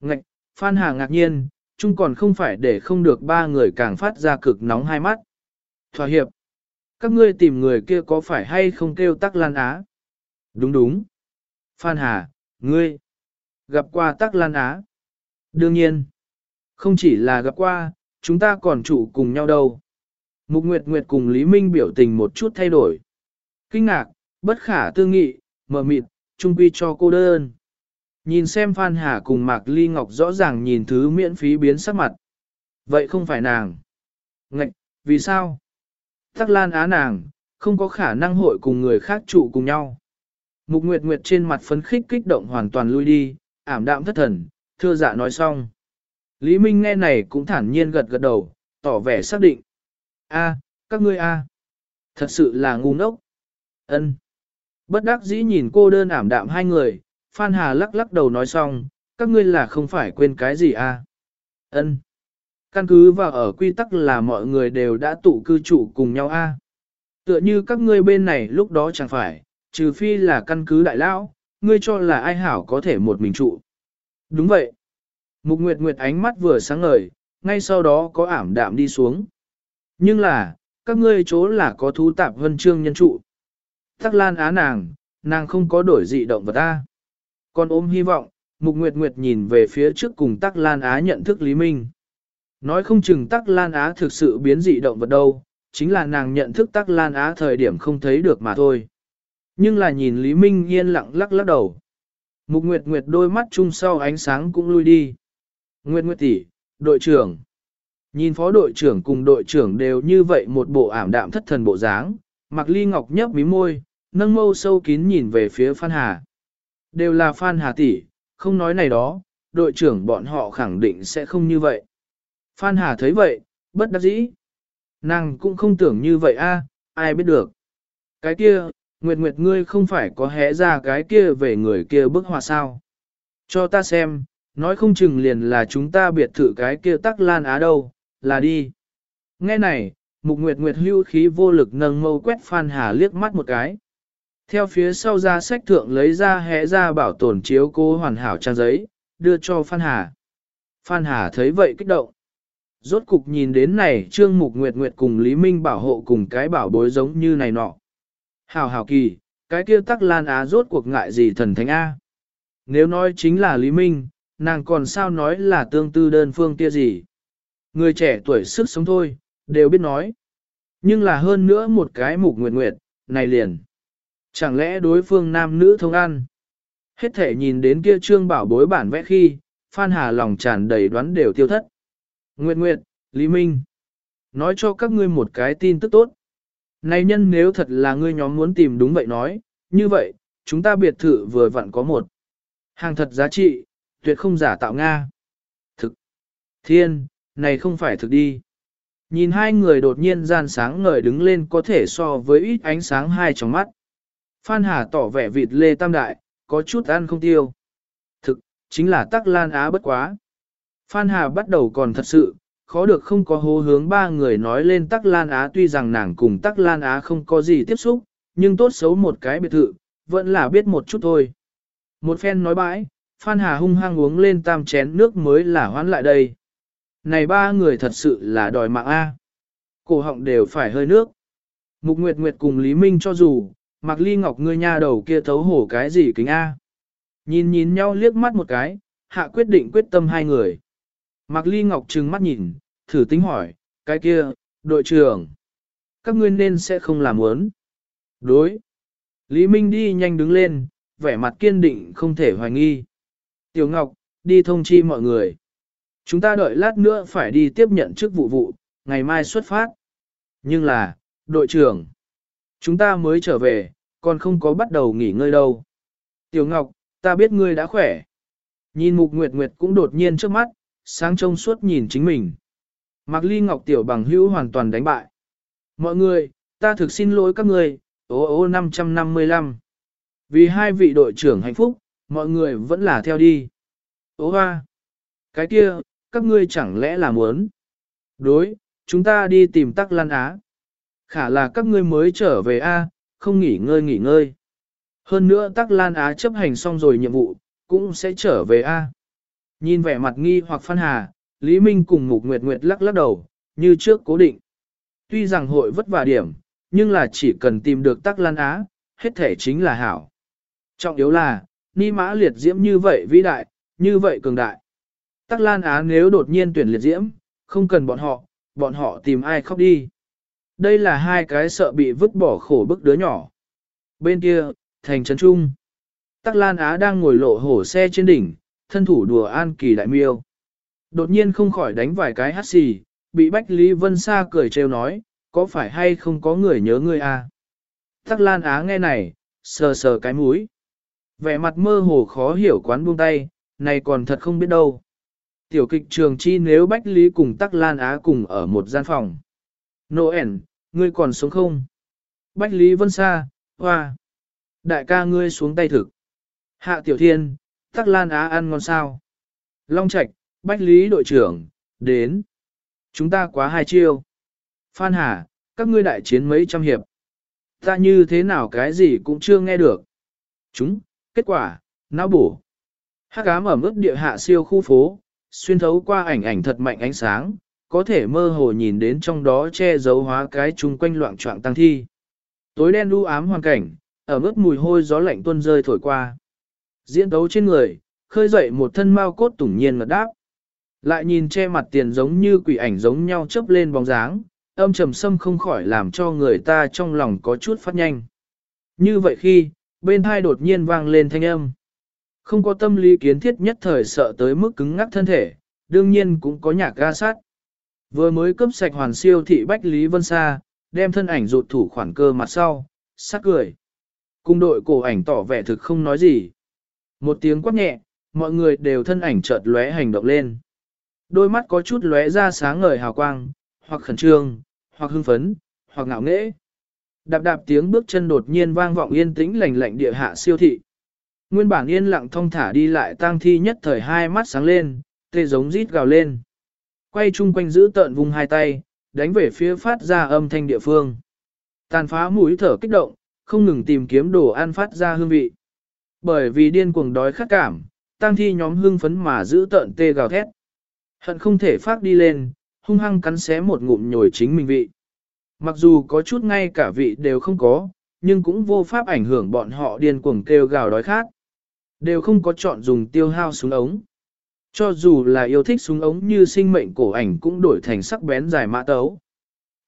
Speaker 1: Ngạch, Phan Hà ngạc nhiên, chung còn không phải để không được ba người càng phát ra cực nóng hai mắt. Thỏa hiệp. Các ngươi tìm người kia có phải hay không kêu tắc lan á? Đúng đúng. Phan Hà, ngươi. Gặp qua tắc lan á. Đương nhiên. Không chỉ là gặp qua, chúng ta còn trụ cùng nhau đâu. Mục Nguyệt Nguyệt cùng Lý Minh biểu tình một chút thay đổi. Kinh ngạc, bất khả tư nghị, mở mịt, trung quy cho cô đơn. Nhìn xem Phan Hà cùng Mạc Ly Ngọc rõ ràng nhìn thứ miễn phí biến sắc mặt. Vậy không phải nàng. Ngạch, vì sao? Tắc Lan Á nàng, không có khả năng hội cùng người khác trụ cùng nhau. Mục Nguyệt Nguyệt trên mặt phấn khích kích động hoàn toàn lui đi, ảm đạm thất thần, thưa dạ nói xong. Lý Minh nghe này cũng thản nhiên gật gật đầu, tỏ vẻ xác định. A, các ngươi a, thật sự là ngu ngốc. Ân. Bất đắc dĩ nhìn cô đơn ảm đạm hai người, Phan Hà lắc lắc đầu nói xong, các ngươi là không phải quên cái gì a? Ân. Căn cứ và ở quy tắc là mọi người đều đã tụ cư trụ cùng nhau a. Tựa như các ngươi bên này lúc đó chẳng phải, trừ phi là căn cứ đại lão, ngươi cho là ai hảo có thể một mình trụ. Đúng vậy. Mục Nguyệt Nguyệt ánh mắt vừa sáng ngời, ngay sau đó có ảm đạm đi xuống. Nhưng là, các ngươi chỗ là có thú tạp vân chương nhân trụ. Tắc lan á nàng, nàng không có đổi dị động vật ta. Còn ôm hy vọng, Mục Nguyệt Nguyệt nhìn về phía trước cùng Tắc Lan Á nhận thức Lý Minh. Nói không chừng Tắc Lan Á thực sự biến dị động vật đâu, chính là nàng nhận thức Tắc Lan Á thời điểm không thấy được mà thôi. Nhưng là nhìn Lý Minh yên lặng lắc lắc đầu. Mục Nguyệt Nguyệt đôi mắt chung sau ánh sáng cũng lui đi. Nguyệt Nguyệt tỷ, đội trưởng. Nhìn phó đội trưởng cùng đội trưởng đều như vậy một bộ ảm đạm thất thần bộ dáng, Mạc Ly Ngọc nhấp mí môi, nâng mâu sâu kín nhìn về phía Phan Hà. Đều là Phan Hà tỷ, không nói này đó, đội trưởng bọn họ khẳng định sẽ không như vậy. Phan Hà thấy vậy, bất đắc dĩ. Nàng cũng không tưởng như vậy a, ai biết được. Cái kia, Nguyệt Nguyệt ngươi không phải có hé ra cái kia về người kia bức họa sao. Cho ta xem, nói không chừng liền là chúng ta biệt thự cái kia tắc lan á đâu, là đi. Nghe này, Mục Nguyệt Nguyệt hưu khí vô lực nâng mâu quét Phan Hà liếc mắt một cái. Theo phía sau ra sách thượng lấy ra hẽ ra bảo tồn chiếu cô hoàn hảo trang giấy, đưa cho Phan Hà. Phan Hà thấy vậy kích động. Rốt cục nhìn đến này Trương Mục Nguyệt Nguyệt cùng Lý Minh bảo hộ cùng cái bảo bối giống như này nọ. Hảo hảo kỳ, cái kia tắc lan á rốt cuộc ngại gì thần thánh A. Nếu nói chính là Lý Minh, nàng còn sao nói là tương tư đơn phương kia gì. Người trẻ tuổi sức sống thôi, đều biết nói. Nhưng là hơn nữa một cái mục nguyệt nguyệt, này liền. Chẳng lẽ đối phương nam nữ thông ăn? Hết thể nhìn đến kia trương bảo bối bản vẽ khi, Phan Hà lòng tràn đầy đoán đều tiêu thất. Nguyệt Nguyệt, Lý Minh. Nói cho các ngươi một cái tin tức tốt. Này nhân nếu thật là ngươi nhóm muốn tìm đúng vậy nói, như vậy, chúng ta biệt thự vừa vặn có một. Hàng thật giá trị, tuyệt không giả tạo Nga. Thực. Thiên, này không phải thực đi. Nhìn hai người đột nhiên gian sáng ngời đứng lên có thể so với ít ánh sáng hai trong mắt. Phan Hà tỏ vẻ vịt lê tam đại, có chút ăn không tiêu. Thực, chính là tắc lan á bất quá. Phan Hà bắt đầu còn thật sự, khó được không có hô hướng ba người nói lên tắc lan á tuy rằng nàng cùng tắc lan á không có gì tiếp xúc, nhưng tốt xấu một cái biệt thự, vẫn là biết một chút thôi. Một phen nói bãi, Phan Hà hung hăng uống lên tam chén nước mới là hoán lại đây. Này ba người thật sự là đòi mạng A. Cổ họng đều phải hơi nước. Mục Nguyệt Nguyệt cùng Lý Minh cho dù, Mạc Ly Ngọc ngươi nha đầu kia thấu hổ cái gì kính A. Nhìn nhìn nhau liếc mắt một cái, hạ quyết định quyết tâm hai người. Mạc Ly Ngọc trừng mắt nhìn, thử tính hỏi, cái kia, đội trưởng. Các ngươi nên sẽ không làm muốn. Đối. Lý Minh đi nhanh đứng lên, vẻ mặt kiên định không thể hoài nghi. Tiểu Ngọc, đi thông chi mọi người. Chúng ta đợi lát nữa phải đi tiếp nhận chức vụ vụ, ngày mai xuất phát. Nhưng là, đội trưởng, chúng ta mới trở về, còn không có bắt đầu nghỉ ngơi đâu. Tiểu Ngọc, ta biết ngươi đã khỏe. Nhìn Mục Nguyệt Nguyệt cũng đột nhiên trước mắt, sáng trông suốt nhìn chính mình. Mạc Ly Ngọc Tiểu bằng hữu hoàn toàn đánh bại. Mọi người, ta thực xin lỗi các người, ô ô 555. Vì hai vị đội trưởng hạnh phúc, mọi người vẫn là theo đi. Ô hoa! Cái kia, các ngươi chẳng lẽ là muốn? Đối, chúng ta đi tìm tắc lan á. Khả là các ngươi mới trở về A, không nghỉ ngơi nghỉ ngơi. Hơn nữa tắc lan á chấp hành xong rồi nhiệm vụ, cũng sẽ trở về A. Nhìn vẻ mặt nghi hoặc phân hà, Lý Minh cùng Mục Nguyệt Nguyệt lắc lắc đầu, như trước cố định. Tuy rằng hội vất vả điểm, nhưng là chỉ cần tìm được tắc lan á, hết thể chính là hảo. Trọng yếu là, ni mã liệt diễm như vậy vĩ đại, như vậy cường đại. Tắc Lan Á nếu đột nhiên tuyển liệt diễm, không cần bọn họ, bọn họ tìm ai khóc đi. Đây là hai cái sợ bị vứt bỏ khổ bức đứa nhỏ. Bên kia, thành trấn trung. Tắc Lan Á đang ngồi lộ hổ xe trên đỉnh, thân thủ đùa an kỳ đại miêu. Đột nhiên không khỏi đánh vài cái hát xì, bị Bách Lý Vân Sa cười trêu nói, có phải hay không có người nhớ ngươi à? Tắc Lan Á nghe này, sờ sờ cái mũi. Vẻ mặt mơ hồ khó hiểu quán buông tay, này còn thật không biết đâu. Tiểu kịch trường chi nếu Bách Lý cùng Tắc Lan Á cùng ở một gian phòng. Noel, ngươi còn sống không? Bách Lý Vân Sa, hoa. Đại ca ngươi xuống tay thực. Hạ Tiểu Thiên, Tắc Lan Á ăn ngon sao? Long Trạch, Bách Lý đội trưởng, đến. Chúng ta quá hai chiêu. Phan Hà, các ngươi đại chiến mấy trăm hiệp. Ta như thế nào cái gì cũng chưa nghe được. Chúng, kết quả, não bổ. Hắc ám ở mức địa hạ siêu khu phố, xuyên thấu qua ảnh ảnh thật mạnh ánh sáng, có thể mơ hồ nhìn đến trong đó che giấu hóa cái chung quanh loạn trọng tăng thi. Tối đen u ám hoàn cảnh, ở mức mùi hôi gió lạnh tuôn rơi thổi qua. Diễn tấu trên người, khơi dậy một thân mau cốt tủng nhiên ngật đáp. Lại nhìn che mặt tiền giống như quỷ ảnh giống nhau chớp lên bóng dáng, âm trầm sâm không khỏi làm cho người ta trong lòng có chút phát nhanh. Như vậy khi, bên hai đột nhiên vang lên thanh âm. Không có tâm lý kiến thiết nhất thời sợ tới mức cứng ngắc thân thể, đương nhiên cũng có nhạc ga sát. Vừa mới cấp sạch hoàn siêu thị Bách Lý Vân Sa, đem thân ảnh rụt thủ khoản cơ mặt sau, sắc cười. Cung đội cổ ảnh tỏ vẻ thực không nói gì. Một tiếng quát nhẹ, mọi người đều thân ảnh chợt lóe hành động lên. Đôi mắt có chút lóe ra sáng ngời hào quang, hoặc khẩn trương, hoặc hưng phấn, hoặc ngạo nghễ. Đạp đạp tiếng bước chân đột nhiên vang vọng yên tĩnh lạnh lạnh địa hạ siêu thị. Nguyên bản yên lặng thong thả đi lại tang thi nhất thời hai mắt sáng lên, tê giống rít gào lên. Quay chung quanh giữ tợn vùng hai tay, đánh về phía phát ra âm thanh địa phương. Tàn phá mũi thở kích động, không ngừng tìm kiếm đồ ăn phát ra hương vị. Bởi vì điên cuồng đói khát cảm, tang thi nhóm hưng phấn mà giữ tợn tê gào thét. Hận không thể phát đi lên, hung hăng cắn xé một ngụm nhồi chính mình vị. Mặc dù có chút ngay cả vị đều không có, nhưng cũng vô pháp ảnh hưởng bọn họ điên cuồng kêu gào đói khát. Đều không có chọn dùng tiêu hao súng ống. Cho dù là yêu thích súng ống như sinh mệnh cổ ảnh cũng đổi thành sắc bén dài mã tấu.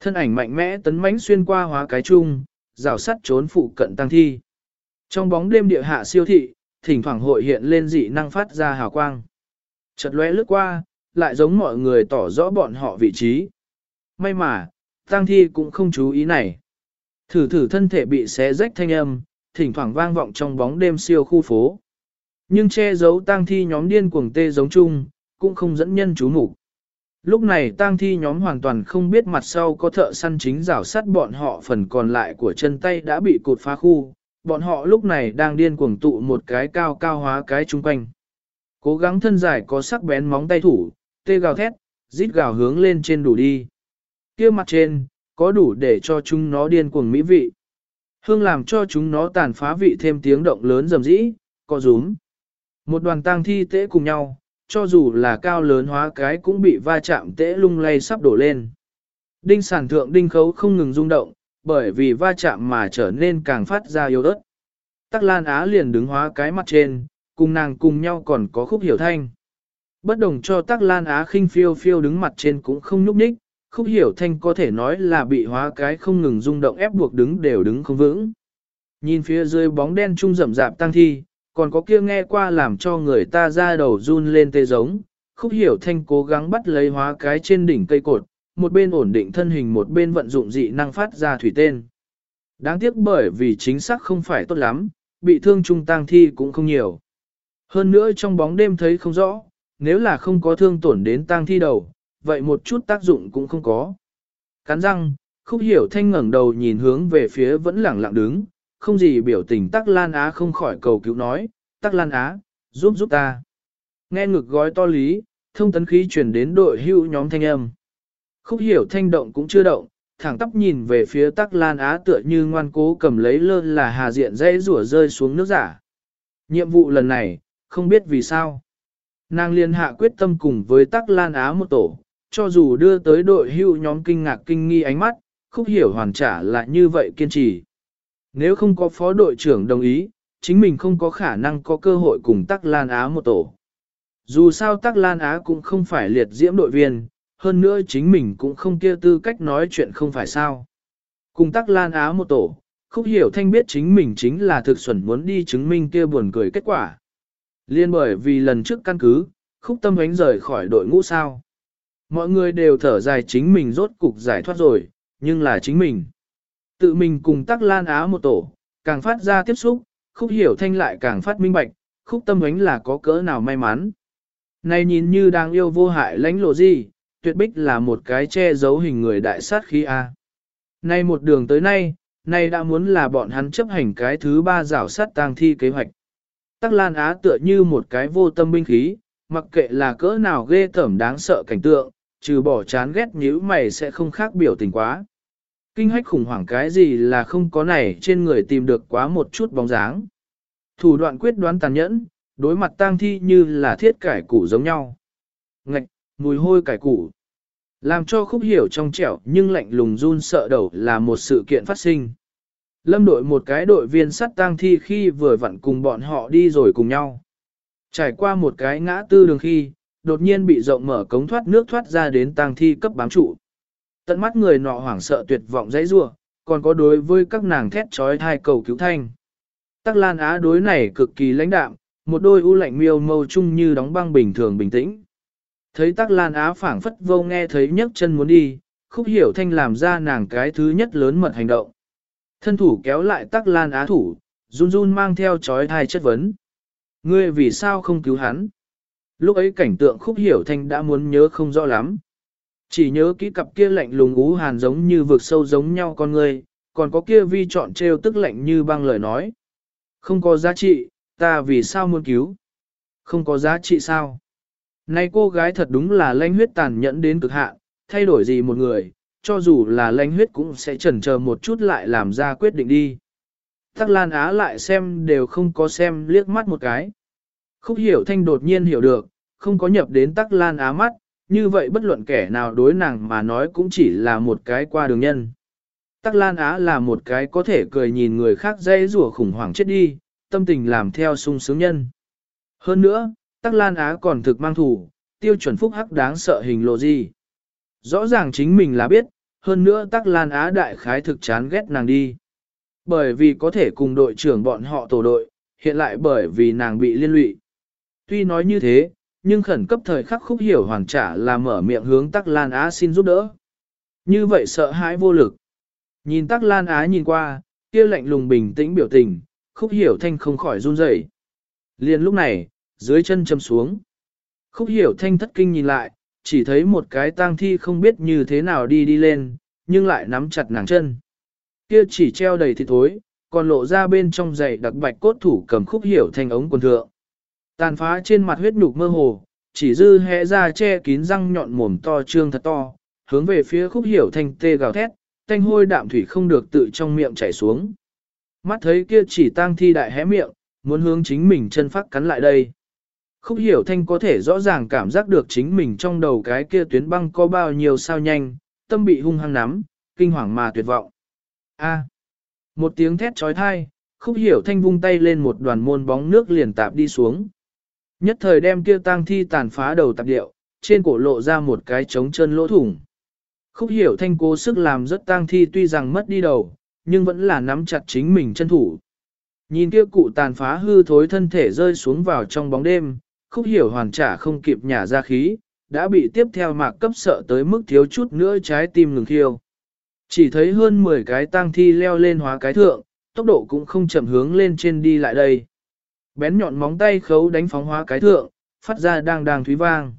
Speaker 1: Thân ảnh mạnh mẽ tấn mãnh xuyên qua hóa cái chung, rào sắt trốn phụ cận tăng thi. Trong bóng đêm địa hạ siêu thị, thỉnh thoảng hội hiện lên dị năng phát ra hào quang. Chợt lóe lướt qua, lại giống mọi người tỏ rõ bọn họ vị trí. May mà, tăng thi cũng không chú ý này. Thử thử thân thể bị xé rách thanh âm, thỉnh thoảng vang vọng trong bóng đêm siêu khu phố. Nhưng che giấu tang thi nhóm điên cuồng tê giống chung, cũng không dẫn nhân chú mục. Lúc này tang thi nhóm hoàn toàn không biết mặt sau có thợ săn chính rào sắt bọn họ phần còn lại của chân tay đã bị cột phá khu, bọn họ lúc này đang điên cuồng tụ một cái cao cao hóa cái chung quanh. Cố gắng thân dài có sắc bén móng tay thủ, tê gào thét, rít gào hướng lên trên đủ đi. kia mặt trên, có đủ để cho chúng nó điên cuồng mỹ vị. Hương làm cho chúng nó tàn phá vị thêm tiếng động lớn rầm rĩ, có rúm. Một đoàn tang thi tễ cùng nhau, cho dù là cao lớn hóa cái cũng bị va chạm tễ lung lay sắp đổ lên. Đinh sản thượng đinh khấu không ngừng rung động, bởi vì va chạm mà trở nên càng phát ra yếu ớt. Tắc Lan Á liền đứng hóa cái mặt trên, cùng nàng cùng nhau còn có khúc hiểu thanh. Bất đồng cho Tắc Lan Á khinh phiêu phiêu đứng mặt trên cũng không nhúc nhích, khúc hiểu thanh có thể nói là bị hóa cái không ngừng rung động ép buộc đứng đều đứng không vững. Nhìn phía dưới bóng đen trung rậm rạp tăng thi, còn có kia nghe qua làm cho người ta ra đầu run lên tê giống, khúc hiểu thanh cố gắng bắt lấy hóa cái trên đỉnh cây cột, một bên ổn định thân hình một bên vận dụng dị năng phát ra thủy tên. Đáng tiếc bởi vì chính xác không phải tốt lắm, bị thương trung tang thi cũng không nhiều. Hơn nữa trong bóng đêm thấy không rõ, nếu là không có thương tổn đến tang thi đầu, vậy một chút tác dụng cũng không có. Cắn răng, khúc hiểu thanh ngẩng đầu nhìn hướng về phía vẫn lẳng lặng đứng, không gì biểu tình Tắc Lan Á không khỏi cầu cứu nói, Tắc Lan Á, giúp giúp ta. Nghe ngực gói to lý, thông tấn khí truyền đến đội hưu nhóm thanh âm. Khúc hiểu thanh động cũng chưa động, thẳng tắp nhìn về phía Tắc Lan Á tựa như ngoan cố cầm lấy lơ là hà diện dây rủa rơi xuống nước giả. Nhiệm vụ lần này, không biết vì sao. Nàng liên hạ quyết tâm cùng với Tắc Lan Á một tổ, cho dù đưa tới đội hưu nhóm kinh ngạc kinh nghi ánh mắt, khúc hiểu hoàn trả lại như vậy kiên trì. Nếu không có phó đội trưởng đồng ý, chính mình không có khả năng có cơ hội cùng Tắc Lan Á một tổ. Dù sao Tắc Lan Á cũng không phải liệt diễm đội viên, hơn nữa chính mình cũng không kia tư cách nói chuyện không phải sao. Cùng tắc lan á một tổ, khúc hiểu thanh biết chính mình chính là thực xuẩn muốn đi chứng minh kia buồn cười kết quả. Liên bởi vì lần trước căn cứ, khúc tâm ánh rời khỏi đội ngũ sao. Mọi người đều thở dài chính mình rốt cục giải thoát rồi, nhưng là chính mình. Tự mình cùng tắc lan á một tổ, càng phát ra tiếp xúc, khúc hiểu thanh lại càng phát minh bạch, khúc tâm ánh là có cỡ nào may mắn. Này nhìn như đang yêu vô hại lãnh lộ gì, tuyệt bích là một cái che giấu hình người đại sát khí A. Nay một đường tới nay, nay đã muốn là bọn hắn chấp hành cái thứ ba rảo sát tang thi kế hoạch. Tắc Lan Á tựa như một cái vô tâm binh khí, mặc kệ là cỡ nào ghê tởm đáng sợ cảnh tượng, trừ bỏ chán ghét nhíu mày sẽ không khác biểu tình quá. Kinh hách khủng hoảng cái gì là không có này trên người tìm được quá một chút bóng dáng. Thủ đoạn quyết đoán tàn nhẫn, đối mặt tang thi như là thiết cải củ giống nhau. Ngạch, mùi hôi cải củ. Làm cho khúc hiểu trong trẻo nhưng lạnh lùng run sợ đầu là một sự kiện phát sinh. Lâm đội một cái đội viên sắt tang thi khi vừa vặn cùng bọn họ đi rồi cùng nhau. Trải qua một cái ngã tư đường khi, đột nhiên bị rộng mở cống thoát nước thoát ra đến tang thi cấp bám trụ. Tận mắt người nọ hoảng sợ tuyệt vọng dãy rua, còn có đối với các nàng thét trói thai cầu cứu thanh. Tắc Lan Á đối này cực kỳ lãnh đạm, một đôi u lạnh miêu mâu chung như đóng băng bình thường bình tĩnh. Thấy Tắc Lan Á phảng phất vô nghe thấy nhấc chân muốn đi, khúc hiểu thanh làm ra nàng cái thứ nhất lớn mật hành động. Thân thủ kéo lại Tắc Lan Á thủ, run run mang theo chói thai chất vấn. Ngươi vì sao không cứu hắn? Lúc ấy cảnh tượng khúc hiểu thanh đã muốn nhớ không rõ lắm. Chỉ nhớ kỹ cặp kia lạnh lùng ú hàn giống như vực sâu giống nhau con ngươi, còn có kia vi chọn trêu tức lạnh như băng lời nói. Không có giá trị, ta vì sao muốn cứu? Không có giá trị sao? Này cô gái thật đúng là lanh huyết tàn nhẫn đến cực hạn, thay đổi gì một người, cho dù là lanh huyết cũng sẽ chần chờ một chút lại làm ra quyết định đi. Tắc Lan Á lại xem đều không có xem liếc mắt một cái. Khúc hiểu thanh đột nhiên hiểu được, không có nhập đến Tắc Lan Á mắt, như vậy bất luận kẻ nào đối nàng mà nói cũng chỉ là một cái qua đường nhân. Tắc Lan Á là một cái có thể cười nhìn người khác dây rủa khủng hoảng chết đi, tâm tình làm theo sung sướng nhân. Hơn nữa, Tắc Lan Á còn thực mang thủ, tiêu chuẩn phúc hắc đáng sợ hình lộ gì. Rõ ràng chính mình là biết, hơn nữa Tắc Lan Á đại khái thực chán ghét nàng đi. Bởi vì có thể cùng đội trưởng bọn họ tổ đội, hiện lại bởi vì nàng bị liên lụy. Tuy nói như thế, nhưng khẩn cấp thời khắc khúc hiểu hoàn trả là mở miệng hướng Tắc Lan Á xin giúp đỡ. Như vậy sợ hãi vô lực. Nhìn Tắc Lan Á nhìn qua, kia lạnh lùng bình tĩnh biểu tình, khúc hiểu thanh không khỏi run rẩy. Liên lúc này, dưới chân châm xuống. Khúc hiểu thanh thất kinh nhìn lại, chỉ thấy một cái tang thi không biết như thế nào đi đi lên, nhưng lại nắm chặt nàng chân. Kia chỉ treo đầy thịt thối, còn lộ ra bên trong giày đặc bạch cốt thủ cầm khúc hiểu thanh ống quần thượng. Tàn phá trên mặt huyết nhục mơ hồ, chỉ dư hẽ ra che kín răng nhọn mồm to trương thật to, hướng về phía khúc hiểu thanh tê gào thét, thanh hôi đạm thủy không được tự trong miệng chảy xuống. Mắt thấy kia chỉ tang thi đại hé miệng, muốn hướng chính mình chân phát cắn lại đây. Khúc hiểu thanh có thể rõ ràng cảm giác được chính mình trong đầu cái kia tuyến băng có bao nhiêu sao nhanh, tâm bị hung hăng nắm, kinh hoàng mà tuyệt vọng. A. À. Một tiếng thét trói thai, khúc hiểu thanh vung tay lên một đoàn môn bóng nước liền tạp đi xuống. Nhất thời đem kia tang thi tàn phá đầu tạp điệu, trên cổ lộ ra một cái trống chân lỗ thủng. Khúc hiểu thanh cố sức làm rất tang thi tuy rằng mất đi đầu, nhưng vẫn là nắm chặt chính mình chân thủ. Nhìn kia cụ tàn phá hư thối thân thể rơi xuống vào trong bóng đêm, khúc hiểu hoàn trả không kịp nhả ra khí, đã bị tiếp theo mạc cấp sợ tới mức thiếu chút nữa trái tim ngừng khiêu. Chỉ thấy hơn 10 cái tang thi leo lên hóa cái thượng, tốc độ cũng không chậm hướng lên trên đi lại đây. Bén nhọn móng tay khấu đánh phóng hóa cái thượng, phát ra đang đang thúy vang.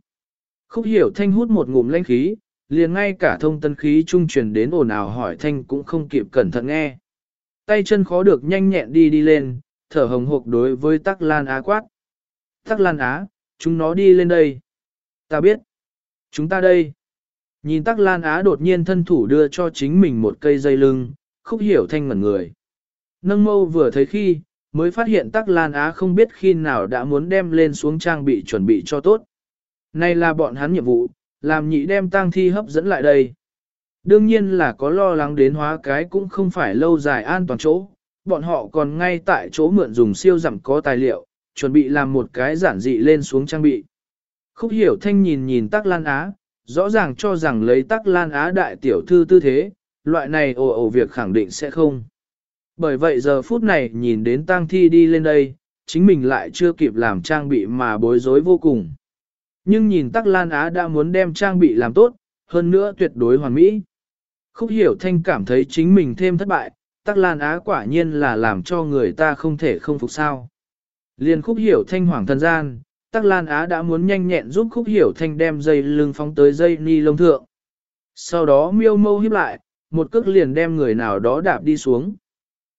Speaker 1: Khúc hiểu thanh hút một ngụm lanh khí, liền ngay cả thông tân khí trung truyền đến ồn ào hỏi thanh cũng không kịp cẩn thận nghe. Tay chân khó được nhanh nhẹn đi đi lên, thở hồng hộc đối với tắc lan á quát. Tắc Lan Á, chúng nó đi lên đây. Ta biết. Chúng ta đây. Nhìn Tắc Lan Á đột nhiên thân thủ đưa cho chính mình một cây dây lưng, khúc hiểu thanh ngẩn người. Nâng mâu vừa thấy khi, mới phát hiện Tắc Lan Á không biết khi nào đã muốn đem lên xuống trang bị chuẩn bị cho tốt. Này là bọn hắn nhiệm vụ, làm nhị đem tang thi hấp dẫn lại đây. Đương nhiên là có lo lắng đến hóa cái cũng không phải lâu dài an toàn chỗ, bọn họ còn ngay tại chỗ mượn dùng siêu giảm có tài liệu, chuẩn bị làm một cái giản dị lên xuống trang bị. Khúc hiểu thanh nhìn nhìn tắc lan á, rõ ràng cho rằng lấy tắc lan á đại tiểu thư tư thế, loại này ồ ồ việc khẳng định sẽ không. Bởi vậy giờ phút này nhìn đến tang thi đi lên đây, chính mình lại chưa kịp làm trang bị mà bối rối vô cùng. Nhưng nhìn Tắc Lan Á đã muốn đem trang bị làm tốt, hơn nữa tuyệt đối hoàn mỹ. Khúc hiểu thanh cảm thấy chính mình thêm thất bại, Tắc Lan Á quả nhiên là làm cho người ta không thể không phục sao. Liên khúc hiểu thanh hoàng thần gian, Tắc Lan Á đã muốn nhanh nhẹn giúp khúc hiểu thanh đem dây lưng phóng tới dây ni lông thượng. Sau đó miêu mâu hiếp lại, một cước liền đem người nào đó đạp đi xuống.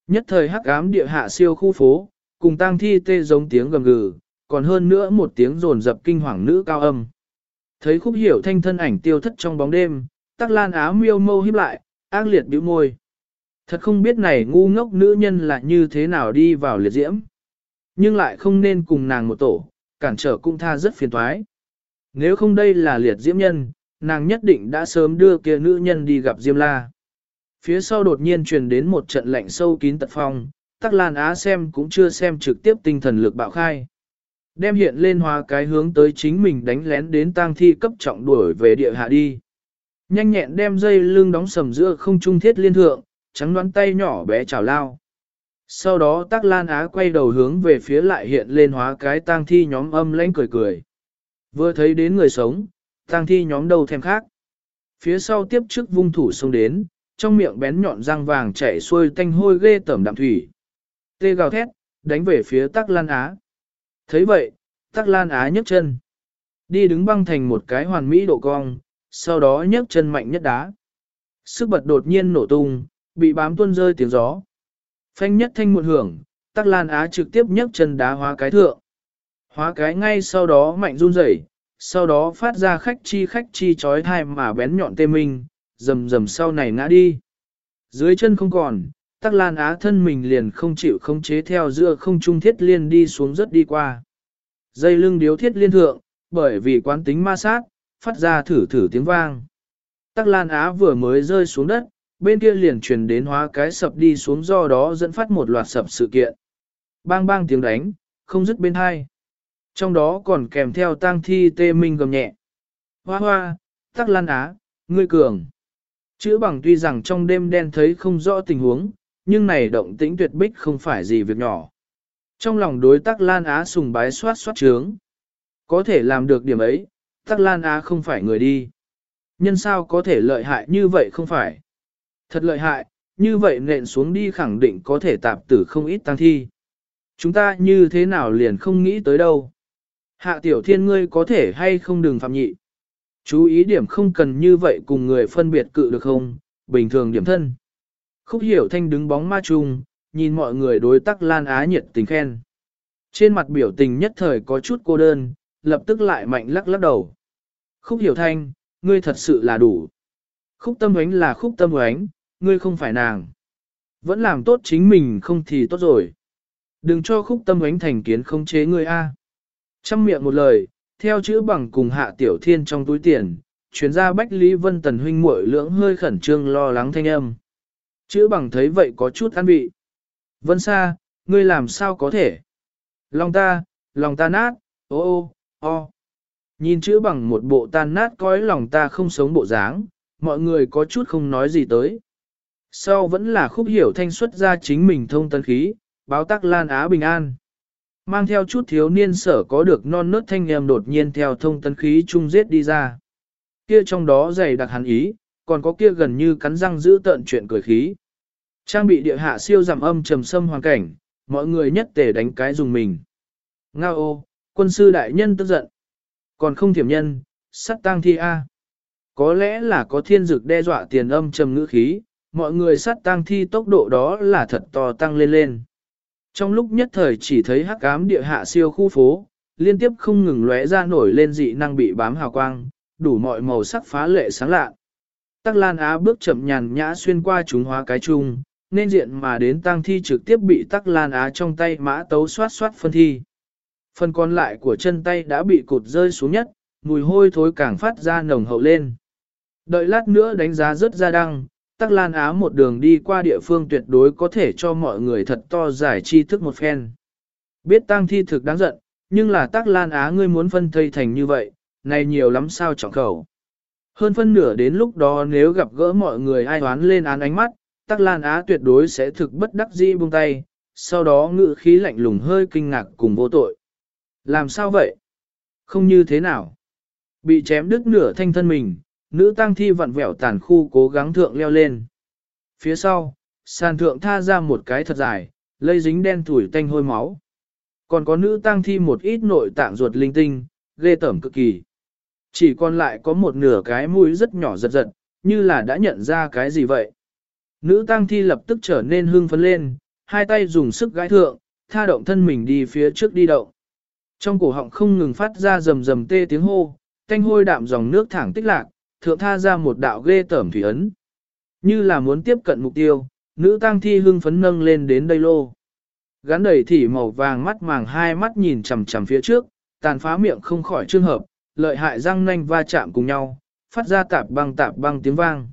Speaker 1: Nhất thời hắc ám địa hạ siêu khu phố, cùng tang thi tê giống tiếng gầm gừ, còn hơn nữa một tiếng rồn dập kinh hoàng nữ cao âm. Thấy khúc hiểu thanh thân ảnh tiêu thất trong bóng đêm, tắc lan á miêu mâu hiếp lại, ác liệt bĩu môi. Thật không biết này ngu ngốc nữ nhân là như thế nào đi vào liệt diễm. Nhưng lại không nên cùng nàng một tổ, cản trở cũng tha rất phiền thoái. Nếu không đây là liệt diễm nhân, nàng nhất định đã sớm đưa kia nữ nhân đi gặp Diêm La. Phía sau đột nhiên truyền đến một trận lạnh sâu kín tật phong, Tắc Lan Á xem cũng chưa xem trực tiếp tinh thần lực bạo khai. Đem hiện lên hóa cái hướng tới chính mình đánh lén đến tang thi cấp trọng đuổi về địa hạ đi. Nhanh nhẹn đem dây lưng đóng sầm giữa không trung thiết liên thượng, trắng đoán tay nhỏ bé chào lao. Sau đó Tắc Lan Á quay đầu hướng về phía lại hiện lên hóa cái tang thi nhóm âm lãnh cười cười. Vừa thấy đến người sống, tang thi nhóm đầu thèm khác. Phía sau tiếp trước vung thủ xông đến, trong miệng bén nhọn răng vàng chảy xuôi tanh hôi ghê tẩm đạm thủy. Tê gào thét, đánh về phía Tắc Lan Á. thấy vậy, Tắc Lan Á nhấc chân. Đi đứng băng thành một cái hoàn mỹ độ cong, sau đó nhấc chân mạnh nhất đá. Sức bật đột nhiên nổ tung, bị bám tuôn rơi tiếng gió. Phanh nhất thanh một hưởng, Tắc Lan Á trực tiếp nhấc chân đá hóa cái thượng. Hóa cái ngay sau đó mạnh run rẩy, sau đó phát ra khách chi khách chi chói thai mà bén nhọn tê minh, rầm rầm sau này ngã đi. Dưới chân không còn, tắc lan á thân mình liền không chịu không chế theo giữa không trung thiết liên đi xuống rất đi qua. Dây lưng điếu thiết liên thượng, bởi vì quán tính ma sát, phát ra thử thử tiếng vang. Tắc lan á vừa mới rơi xuống đất, bên kia liền truyền đến hóa cái sập đi xuống do đó dẫn phát một loạt sập sự kiện. Bang bang tiếng đánh, không dứt bên hai. Trong đó còn kèm theo tang thi tê minh gầm nhẹ. Hoa hoa, tắc lan á, ngươi cường. Chữ bằng tuy rằng trong đêm đen thấy không rõ tình huống, nhưng này động tĩnh tuyệt bích không phải gì việc nhỏ. Trong lòng đối tắc Lan Á sùng bái soát soát trướng. Có thể làm được điểm ấy, tắc Lan Á không phải người đi. Nhân sao có thể lợi hại như vậy không phải. Thật lợi hại, như vậy nện xuống đi khẳng định có thể tạp tử không ít tăng thi. Chúng ta như thế nào liền không nghĩ tới đâu. Hạ tiểu thiên ngươi có thể hay không đừng phạm nhị. Chú ý điểm không cần như vậy cùng người phân biệt cự được không, bình thường điểm thân. Khúc hiểu thanh đứng bóng ma trung, nhìn mọi người đối tắc lan á nhiệt tình khen. Trên mặt biểu tình nhất thời có chút cô đơn, lập tức lại mạnh lắc lắc đầu. Khúc hiểu thanh, ngươi thật sự là đủ. Khúc tâm ánh là khúc tâm ánh, ngươi không phải nàng. Vẫn làm tốt chính mình không thì tốt rồi. Đừng cho khúc tâm ánh thành kiến không chế ngươi a. Trăm miệng một lời, theo chữ bằng cùng hạ tiểu thiên trong túi tiền, chuyến ra Bách Lý Vân Tần huynh muội lưỡng hơi khẩn trương lo lắng thanh âm. Chữ bằng thấy vậy có chút an bị. Vân xa, ngươi làm sao có thể? Lòng ta, lòng ta nát, ô ô, o. Nhìn chữ bằng một bộ tan nát coi lòng ta không sống bộ dáng, mọi người có chút không nói gì tới. Sau vẫn là khúc hiểu thanh xuất ra chính mình thông tân khí, báo tắc Lan Á bình an. Mang theo chút thiếu niên sở có được non nớt thanh em đột nhiên theo thông tấn khí chung giết đi ra. Kia trong đó dày đặc hắn ý, còn có kia gần như cắn răng giữ tận chuyện cười khí. Trang bị địa hạ siêu giảm âm trầm sâm hoàn cảnh, mọi người nhất tề đánh cái dùng mình. Ngao ô, quân sư đại nhân tức giận. Còn không thiểm nhân, sắt tang thi A. Có lẽ là có thiên dực đe dọa tiền âm trầm ngữ khí, mọi người sát tang thi tốc độ đó là thật to tăng lên lên. Trong lúc nhất thời chỉ thấy hắc ám địa hạ siêu khu phố, liên tiếp không ngừng lóe ra nổi lên dị năng bị bám hào quang, đủ mọi màu sắc phá lệ sáng lạ. Tắc Lan Á bước chậm nhàn nhã xuyên qua chúng hóa cái chung, nên diện mà đến tang thi trực tiếp bị Tắc Lan Á trong tay mã tấu xoát xoát phân thi. Phần còn lại của chân tay đã bị cụt rơi xuống nhất, mùi hôi thối càng phát ra nồng hậu lên. Đợi lát nữa đánh giá rất ra đăng, Tắc Lan Á một đường đi qua địa phương tuyệt đối có thể cho mọi người thật to giải tri thức một phen. Biết tang thi thực đáng giận, nhưng là Tắc Lan Á ngươi muốn phân thây thành như vậy, này nhiều lắm sao trọng khẩu. Hơn phân nửa đến lúc đó nếu gặp gỡ mọi người ai đoán lên án ánh mắt, Tắc Lan Á tuyệt đối sẽ thực bất đắc dĩ buông tay, sau đó ngự khí lạnh lùng hơi kinh ngạc cùng vô tội. Làm sao vậy? Không như thế nào? Bị chém đứt nửa thanh thân mình, nữ tăng thi vặn vẹo tàn khu cố gắng thượng leo lên. Phía sau, sàn thượng tha ra một cái thật dài, lây dính đen thủi tanh hôi máu. Còn có nữ tăng thi một ít nội tạng ruột linh tinh, ghê tởm cực kỳ. Chỉ còn lại có một nửa cái mũi rất nhỏ giật giật, như là đã nhận ra cái gì vậy. Nữ tăng thi lập tức trở nên hưng phấn lên, hai tay dùng sức gãi thượng, tha động thân mình đi phía trước đi động. Trong cổ họng không ngừng phát ra rầm rầm tê tiếng hô, thanh hôi đạm dòng nước thẳng tích lạc, thượng tha ra một đạo ghê tởm thủy ấn. Như là muốn tiếp cận mục tiêu, nữ tăng thi hưng phấn nâng lên đến đây lô. Gắn đầy thỉ màu vàng mắt màng hai mắt nhìn chằm chằm phía trước, tàn phá miệng không khỏi trương hợp, lợi hại răng nanh va chạm cùng nhau, phát ra tạp băng tạp băng tiếng vang.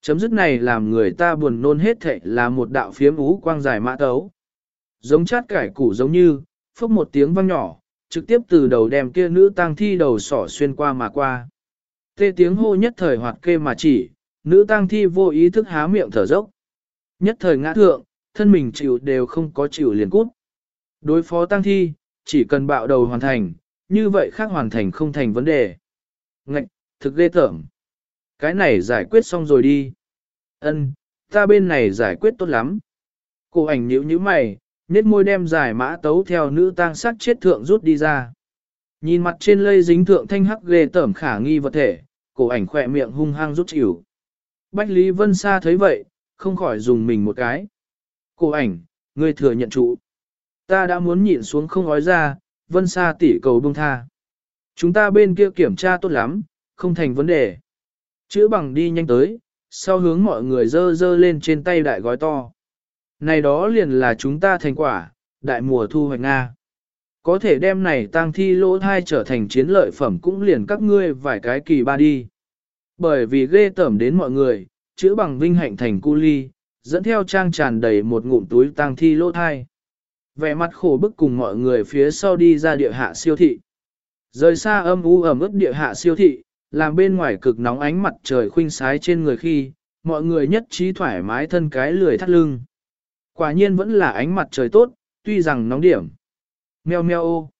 Speaker 1: Chấm dứt này làm người ta buồn nôn hết thệ là một đạo phiếm ú quang dài mã tấu. Giống chát cải củ giống như, phốc một tiếng vang nhỏ, trực tiếp từ đầu đem kia nữ tang thi đầu sỏ xuyên qua mà qua. Tê tiếng hô nhất thời hoạt kê mà chỉ, nữ tang thi vô ý thức há miệng thở dốc. Nhất thời ngã thượng, thân mình chịu đều không có chịu liền cút. Đối phó tang thi, chỉ cần bạo đầu hoàn thành, như vậy khác hoàn thành không thành vấn đề. Ngạch, thực ghê tởm. Cái này giải quyết xong rồi đi. Ân, ta bên này giải quyết tốt lắm. Cô ảnh nhíu nhíu mày, nết môi đem giải mã tấu theo nữ tang sát chết thượng rút đi ra. Nhìn mặt trên lây dính thượng thanh hắc ghê tởm khả nghi vật thể, cổ ảnh khỏe miệng hung hăng rút chịu. Bách Lý Vân Sa thấy vậy, không khỏi dùng mình một cái. Cổ ảnh, ngươi thừa nhận trụ. Ta đã muốn nhịn xuống không nói ra, Vân Sa tỉ cầu buông tha. Chúng ta bên kia kiểm tra tốt lắm, không thành vấn đề. Chữ bằng đi nhanh tới, sau hướng mọi người dơ dơ lên trên tay đại gói to. Này đó liền là chúng ta thành quả, đại mùa thu hoạch Nga. Có thể đem này tang thi lỗ thai trở thành chiến lợi phẩm cũng liền các ngươi vài cái kỳ ba đi. Bởi vì ghê tởm đến mọi người, chữ bằng vinh hạnh thành cu ly, dẫn theo trang tràn đầy một ngụm túi tang thi lỗ thai. Vẻ mặt khổ bức cùng mọi người phía sau đi ra địa hạ siêu thị. Rời xa âm u ẩm ướt địa hạ siêu thị, làm bên ngoài cực nóng ánh mặt trời khuynh sái trên người khi, mọi người nhất trí thoải mái thân cái lười thắt lưng. Quả nhiên vẫn là ánh mặt trời tốt, tuy rằng nóng điểm. Mèo mèo ô.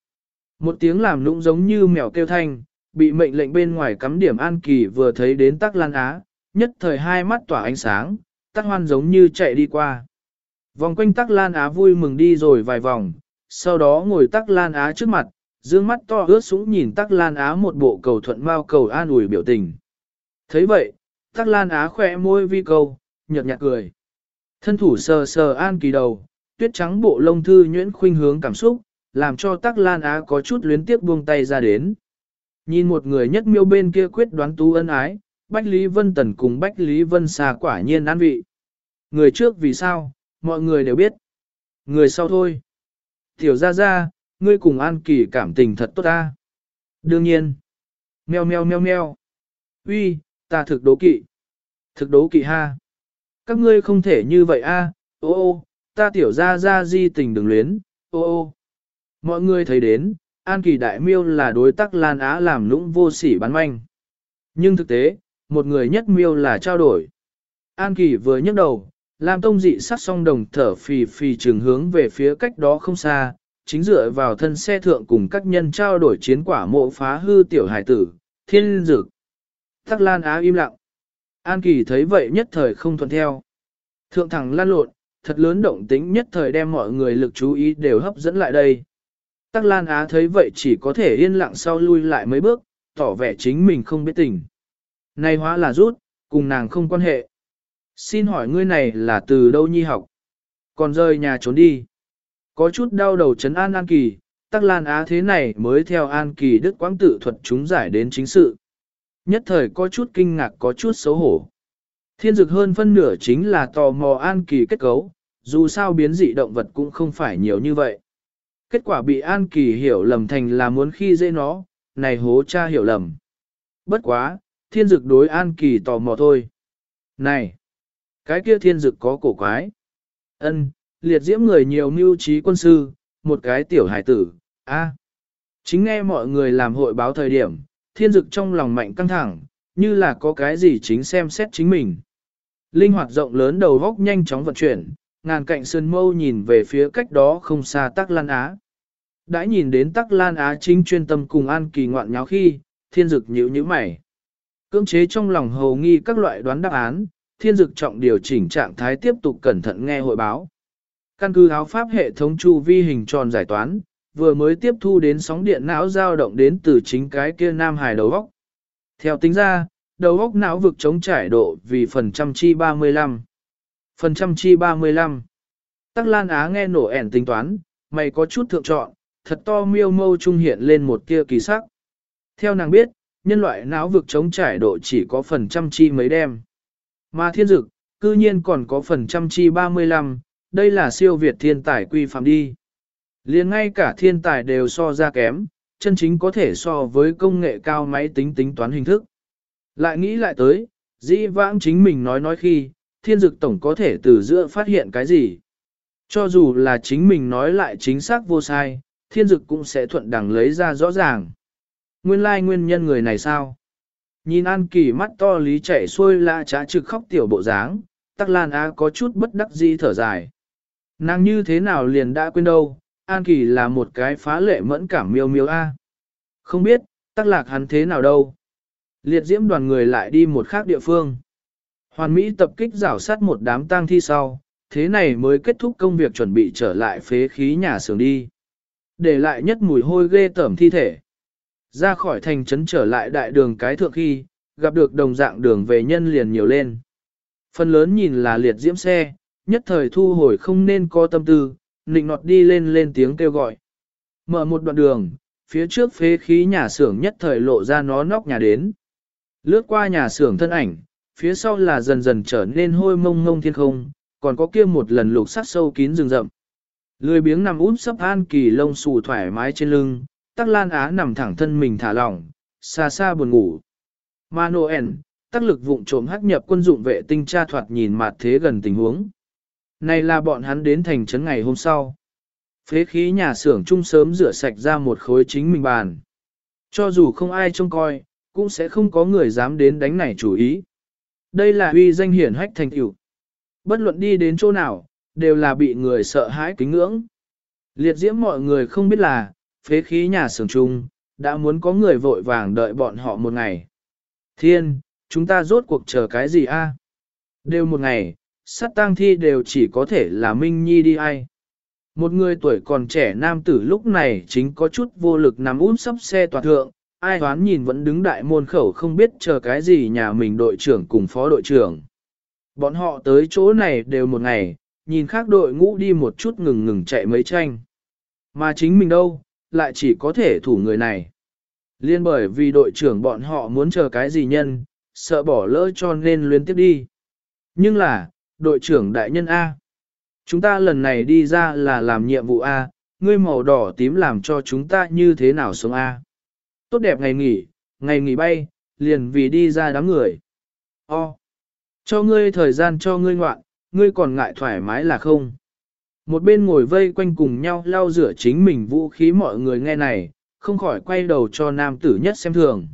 Speaker 1: Một tiếng làm lũng giống như mèo kêu thanh, bị mệnh lệnh bên ngoài cắm điểm an kỳ vừa thấy đến tắc lan á, nhất thời hai mắt tỏa ánh sáng, tắc hoan giống như chạy đi qua. Vòng quanh tắc lan á vui mừng đi rồi vài vòng, sau đó ngồi tắc lan á trước mặt, dương mắt to ướt sũng nhìn tắc lan á một bộ cầu thuận mau cầu an ủi biểu tình. thấy vậy, tắc lan á khỏe môi vi cầu, nhợt nhạt cười. Thân thủ sờ sờ an kỳ đầu, tuyết trắng bộ lông thư nhuyễn khuynh hướng cảm xúc, làm cho tắc lan á có chút luyến tiếc buông tay ra đến. Nhìn một người nhất miêu bên kia quyết đoán tú ân ái, Bách Lý Vân Tần cùng Bách Lý Vân Xà quả nhiên an vị. Người trước vì sao, mọi người đều biết. Người sau thôi. Tiểu ra ra, ngươi cùng An Kỳ cảm tình thật tốt ta. Đương nhiên. Meo meo meo meo. Uy, ta thực đố kỵ. Thực đố kỵ ha. Các ngươi không thể như vậy a. ô ô, ta tiểu ra ra di tình đừng luyến, ô ô. Mọi người thấy đến, An Kỳ Đại Miêu là đối tác Lan Á làm lũng vô sỉ bán manh. Nhưng thực tế, một người nhất miêu là trao đổi. An Kỳ vừa nhấc đầu, Lam Tông dị sát song đồng thở phì phì trường hướng về phía cách đó không xa, chính dựa vào thân xe thượng cùng các nhân trao đổi chiến quả mộ phá hư tiểu hải tử, thiên dực. Tắc Lan Á im lặng. An Kỳ thấy vậy nhất thời không thuận theo. Thượng thẳng lan lộn, thật lớn động tính nhất thời đem mọi người lực chú ý đều hấp dẫn lại đây. Tắc Lan Á thấy vậy chỉ có thể yên lặng sau lui lại mấy bước, tỏ vẻ chính mình không biết tình. Này hóa là rút, cùng nàng không quan hệ. Xin hỏi ngươi này là từ đâu nhi học? Còn rơi nhà trốn đi. Có chút đau đầu chấn an An Kỳ, Tắc Lan Á thế này mới theo An Kỳ Đức Quang tự thuật chúng giải đến chính sự. Nhất thời có chút kinh ngạc có chút xấu hổ. Thiên dực hơn phân nửa chính là tò mò An Kỳ kết cấu, dù sao biến dị động vật cũng không phải nhiều như vậy. Kết quả bị An Kỳ hiểu lầm thành là muốn khi dễ nó, này hố cha hiểu lầm. Bất quá, thiên dực đối An Kỳ tò mò thôi. Này, cái kia thiên dực có cổ quái. ân liệt diễm người nhiều mưu trí quân sư, một cái tiểu hải tử, a Chính nghe mọi người làm hội báo thời điểm, thiên dực trong lòng mạnh căng thẳng, như là có cái gì chính xem xét chính mình. Linh hoạt rộng lớn đầu góc nhanh chóng vận chuyển, ngàn cạnh sơn mâu nhìn về phía cách đó không xa Tắc Lan Á. Đã nhìn đến Tắc Lan Á chính chuyên tâm cùng An Kỳ ngoạn nháo khi, thiên dực nhíu nhíu mày. Cưỡng chế trong lòng hầu nghi các loại đoán đáp án, thiên dực trọng điều chỉnh trạng thái tiếp tục cẩn thận nghe hội báo. Căn cứ áo pháp hệ thống chu vi hình tròn giải toán, vừa mới tiếp thu đến sóng điện não dao động đến từ chính cái kia nam hài đầu góc. Theo tính ra, đầu góc não vực chống trải độ vì phần trăm chi 35. Phần trăm chi 35. Tắc Lan Á nghe nổ ẻn tính toán, mày có chút thượng trọn, thật to miêu mâu trung hiện lên một tia kỳ sắc. Theo nàng biết, nhân loại não vực chống trải độ chỉ có phần trăm chi mấy đêm, Mà thiên dực, cư nhiên còn có phần trăm chi 35, đây là siêu việt thiên tài quy phạm đi. liền ngay cả thiên tài đều so ra kém, chân chính có thể so với công nghệ cao máy tính tính toán hình thức. Lại nghĩ lại tới, dĩ vãng chính mình nói nói khi, thiên dực tổng có thể từ giữa phát hiện cái gì. Cho dù là chính mình nói lại chính xác vô sai, thiên dực cũng sẽ thuận đẳng lấy ra rõ ràng. Nguyên lai like nguyên nhân người này sao? Nhìn An Kỳ mắt to lý chảy xuôi lạ trá trực khóc tiểu bộ dáng, Tắc Lan Á có chút bất đắc dĩ thở dài. Nàng như thế nào liền đã quên đâu, An Kỳ là một cái phá lệ mẫn cảm miêu miêu A. Không biết, Tắc Lạc hắn thế nào đâu. Liệt diễm đoàn người lại đi một khác địa phương. Hoàn Mỹ tập kích rảo sát một đám tang thi sau, thế này mới kết thúc công việc chuẩn bị trở lại phế khí nhà xưởng đi. Để lại nhất mùi hôi ghê tởm thi thể. Ra khỏi thành trấn trở lại đại đường cái thượng khi, gặp được đồng dạng đường về nhân liền nhiều lên. Phần lớn nhìn là liệt diễm xe, nhất thời thu hồi không nên có tâm tư, nịnh nọt đi lên lên tiếng kêu gọi. Mở một đoạn đường, phía trước phế khí nhà xưởng nhất thời lộ ra nó nóc nhà đến. Lướt qua nhà xưởng thân ảnh, phía sau là dần dần trở nên hôi mông mông thiên không, còn có kia một lần lục sát sâu kín rừng rậm. Lười biếng nằm út sấp an kỳ lông xù thoải mái trên lưng, tắc lan á nằm thẳng thân mình thả lỏng, xa xa buồn ngủ. Mà Noel, lực vụng trộm hắc nhập quân dụng vệ tinh tra thoạt nhìn mặt thế gần tình huống. Này là bọn hắn đến thành trấn ngày hôm sau. Phế khí nhà xưởng chung sớm rửa sạch ra một khối chính mình bàn. Cho dù không ai trông coi, cũng sẽ không có người dám đến đánh này chủ ý. Đây là uy danh hiển hách thành tựu. Bất luận đi đến chỗ nào, đều là bị người sợ hãi kính ngưỡng. Liệt diễm mọi người không biết là, phế khí nhà xưởng chung, đã muốn có người vội vàng đợi bọn họ một ngày. Thiên, chúng ta rốt cuộc chờ cái gì a? Đều một ngày, sát tang thi đều chỉ có thể là Minh Nhi đi ai. Một người tuổi còn trẻ nam tử lúc này chính có chút vô lực nằm út sắp xe toàn thượng, ai hoán nhìn vẫn đứng đại môn khẩu không biết chờ cái gì nhà mình đội trưởng cùng phó đội trưởng. Bọn họ tới chỗ này đều một ngày, nhìn khác đội ngũ đi một chút ngừng ngừng chạy mấy tranh. Mà chính mình đâu, lại chỉ có thể thủ người này. Liên bởi vì đội trưởng bọn họ muốn chờ cái gì nhân, sợ bỏ lỡ cho nên luyến tiếp đi. Nhưng là, đội trưởng đại nhân A. Chúng ta lần này đi ra là làm nhiệm vụ A, ngươi màu đỏ tím làm cho chúng ta như thế nào sống A. Tốt đẹp ngày nghỉ, ngày nghỉ bay, liền vì đi ra đám người. O. Cho ngươi thời gian cho ngươi ngoạn, ngươi còn ngại thoải mái là không? Một bên ngồi vây quanh cùng nhau lau rửa chính mình vũ khí mọi người nghe này, không khỏi quay đầu cho nam tử nhất xem thường.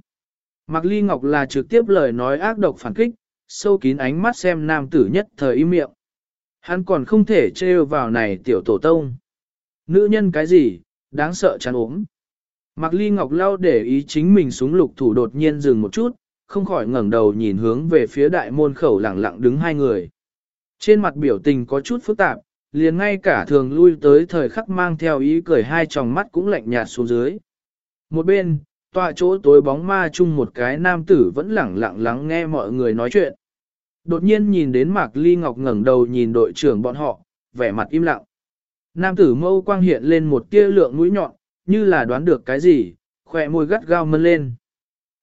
Speaker 1: Mạc Ly Ngọc là trực tiếp lời nói ác độc phản kích, sâu kín ánh mắt xem nam tử nhất thời im miệng. Hắn còn không thể trêu vào này tiểu tổ tông. Nữ nhân cái gì, đáng sợ chán ốm. Mạc Ly Ngọc lao để ý chính mình súng lục thủ đột nhiên dừng một chút, không khỏi ngẩng đầu nhìn hướng về phía đại môn khẩu lẳng lặng đứng hai người. Trên mặt biểu tình có chút phức tạp, liền ngay cả thường lui tới thời khắc mang theo ý cười hai tròng mắt cũng lạnh nhạt xuống dưới. Một bên, tọa chỗ tối bóng ma chung một cái nam tử vẫn lẳng lặng lắng nghe mọi người nói chuyện. Đột nhiên nhìn đến Mạc Ly Ngọc ngẩng đầu nhìn đội trưởng bọn họ, vẻ mặt im lặng. Nam tử mâu quang hiện lên một tia lượng mũi nhọn, như là đoán được cái gì, khỏe môi gắt gao mân lên.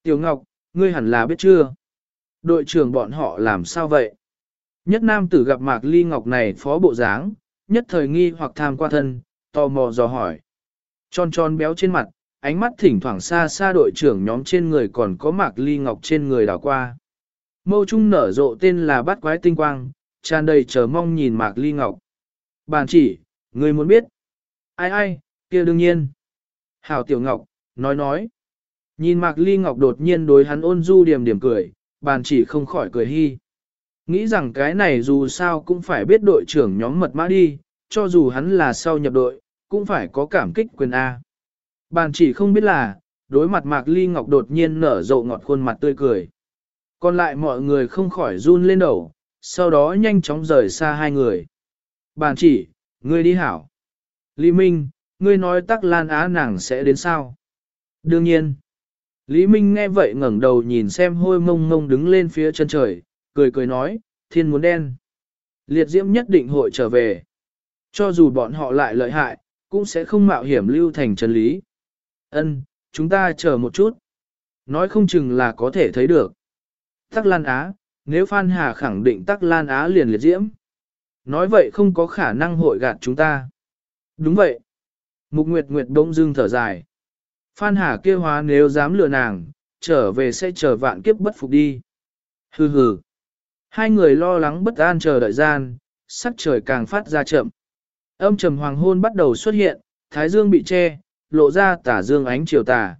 Speaker 1: Tiểu Ngọc, ngươi hẳn là biết chưa? Đội trưởng bọn họ làm sao vậy? Nhất nam tử gặp Mạc Ly Ngọc này phó bộ dáng, nhất thời nghi hoặc tham qua thân, tò mò dò hỏi. Tròn tròn béo trên mặt, ánh mắt thỉnh thoảng xa xa đội trưởng nhóm trên người còn có Mạc Ly Ngọc trên người đảo qua. Mâu trung nở rộ tên là bát quái tinh quang, tràn đầy chờ mong nhìn Mạc Ly Ngọc. Bàn chỉ, người muốn biết. Ai ai, kia đương nhiên. Hảo Tiểu Ngọc, nói nói. Nhìn Mạc Ly Ngọc đột nhiên đối hắn ôn du điểm điểm cười, bàn chỉ không khỏi cười hy. Nghĩ rằng cái này dù sao cũng phải biết đội trưởng nhóm mật mã đi, cho dù hắn là sau nhập đội, cũng phải có cảm kích quyền A. Bàn chỉ không biết là, đối mặt Mạc Ly Ngọc đột nhiên nở rộ ngọt khuôn mặt tươi cười. Còn lại mọi người không khỏi run lên đầu, sau đó nhanh chóng rời xa hai người. Bàn chỉ, ngươi đi hảo. Lý Minh, ngươi nói tắc lan á nàng sẽ đến sao? Đương nhiên. Lý Minh nghe vậy ngẩng đầu nhìn xem hôi mông mông đứng lên phía chân trời, cười cười nói, thiên muốn đen. Liệt diễm nhất định hội trở về. Cho dù bọn họ lại lợi hại, cũng sẽ không mạo hiểm lưu thành chân lý. Ân, chúng ta chờ một chút. Nói không chừng là có thể thấy được. Tắc Lan Á, nếu Phan Hà khẳng định Tắc Lan Á liền liệt diễm. Nói vậy không có khả năng hội gạt chúng ta. Đúng vậy. Mục Nguyệt Nguyệt bỗng dưng thở dài. Phan Hà kia hóa nếu dám lừa nàng, trở về sẽ chờ vạn kiếp bất phục đi. Hừ hừ. Hai người lo lắng bất an chờ đợi gian, sắc trời càng phát ra chậm. Âm trầm hoàng hôn bắt đầu xuất hiện, thái dương bị che, lộ ra tả dương ánh chiều tà.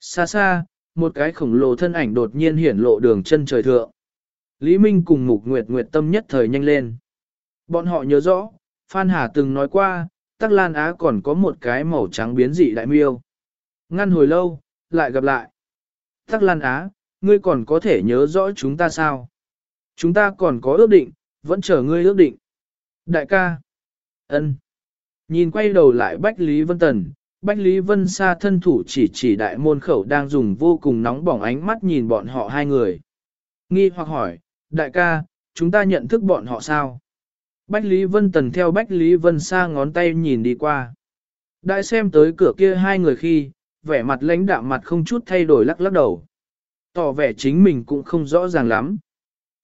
Speaker 1: Xa xa, một cái khổng lồ thân ảnh đột nhiên hiển lộ đường chân trời thượng. Lý Minh cùng Mục Nguyệt Nguyệt tâm nhất thời nhanh lên. Bọn họ nhớ rõ, Phan Hà từng nói qua, Tắc Lan Á còn có một cái màu trắng biến dị đại miêu. Ngăn hồi lâu, lại gặp lại. Tắc Lan Á, ngươi còn có thể nhớ rõ chúng ta sao? Chúng ta còn có ước định, vẫn chờ ngươi ước định. Đại ca. ân. Nhìn quay đầu lại Bách Lý Vân Tần, Bách Lý Vân Sa thân thủ chỉ chỉ đại môn khẩu đang dùng vô cùng nóng bỏng ánh mắt nhìn bọn họ hai người. Nghi hoặc hỏi, đại ca, chúng ta nhận thức bọn họ sao? Bách Lý Vân Tần theo Bách Lý Vân xa ngón tay nhìn đi qua. Đại xem tới cửa kia hai người khi, vẻ mặt lãnh đạm mặt không chút thay đổi lắc lắc đầu. Tỏ vẻ chính mình cũng không rõ ràng lắm.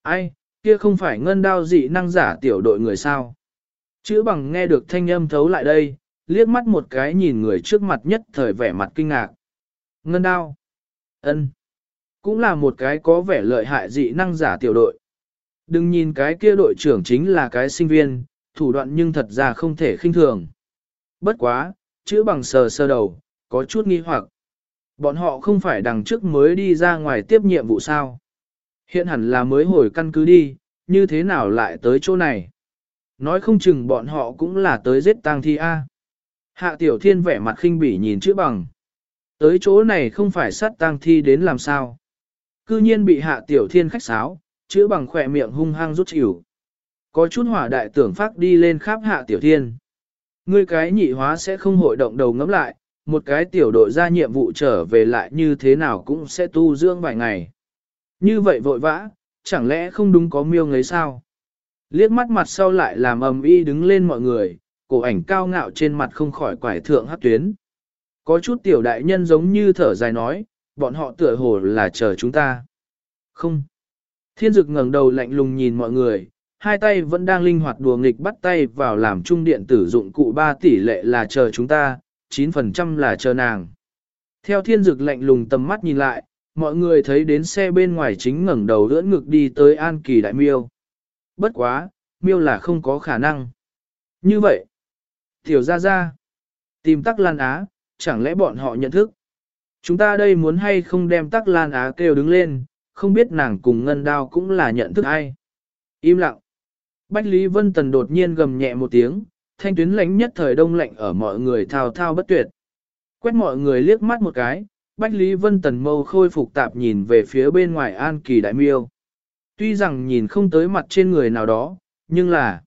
Speaker 1: Ai, kia không phải ngân đao dị năng giả tiểu đội người sao? Chữ bằng nghe được thanh âm thấu lại đây, liếc mắt một cái nhìn người trước mặt nhất thời vẻ mặt kinh ngạc. Ngân đao. ân, Cũng là một cái có vẻ lợi hại dị năng giả tiểu đội. Đừng nhìn cái kia đội trưởng chính là cái sinh viên, thủ đoạn nhưng thật ra không thể khinh thường. Bất quá, chữ bằng sờ sơ đầu, có chút nghi hoặc. Bọn họ không phải đằng trước mới đi ra ngoài tiếp nhiệm vụ sao. Hiện hẳn là mới hồi căn cứ đi, như thế nào lại tới chỗ này. Nói không chừng bọn họ cũng là tới giết tang thi A. Hạ tiểu thiên vẻ mặt khinh bỉ nhìn chữ bằng. Tới chỗ này không phải sát tang thi đến làm sao. Cư nhiên bị hạ tiểu thiên khách sáo, chữ bằng khỏe miệng hung hăng rút chịu. Có chút hỏa đại tưởng phát đi lên khắp hạ tiểu thiên. Ngươi cái nhị hóa sẽ không hội động đầu ngẫm lại, một cái tiểu đội ra nhiệm vụ trở về lại như thế nào cũng sẽ tu dưỡng vài ngày. Như vậy vội vã, chẳng lẽ không đúng có miêu ngấy sao? Liếc mắt mặt sau lại làm ầm y đứng lên mọi người, cổ ảnh cao ngạo trên mặt không khỏi quải thượng hát tuyến. Có chút tiểu đại nhân giống như thở dài nói, bọn họ tựa hồ là chờ chúng ta. Không. Thiên dực ngẩng đầu lạnh lùng nhìn mọi người, hai tay vẫn đang linh hoạt đùa nghịch bắt tay vào làm trung điện tử dụng cụ 3 tỷ lệ là chờ chúng ta, 9% là chờ nàng. Theo thiên dực lạnh lùng tầm mắt nhìn lại, mọi người thấy đến xe bên ngoài chính ngẩng đầu đỡ ngực đi tới An Kỳ Đại Miêu. Bất quá, Miêu là không có khả năng. Như vậy, Tiểu ra ra, tìm tắc lan á, chẳng lẽ bọn họ nhận thức? Chúng ta đây muốn hay không đem tắc lan á kêu đứng lên, không biết nàng cùng ngân đao cũng là nhận thức ai. Im lặng. Bách Lý Vân Tần đột nhiên gầm nhẹ một tiếng, thanh tuyến lánh nhất thời đông lạnh ở mọi người thao thao bất tuyệt. Quét mọi người liếc mắt một cái, Bách Lý Vân Tần mâu khôi phục tạp nhìn về phía bên ngoài An Kỳ Đại Miêu. Tuy rằng nhìn không tới mặt trên người nào đó, nhưng là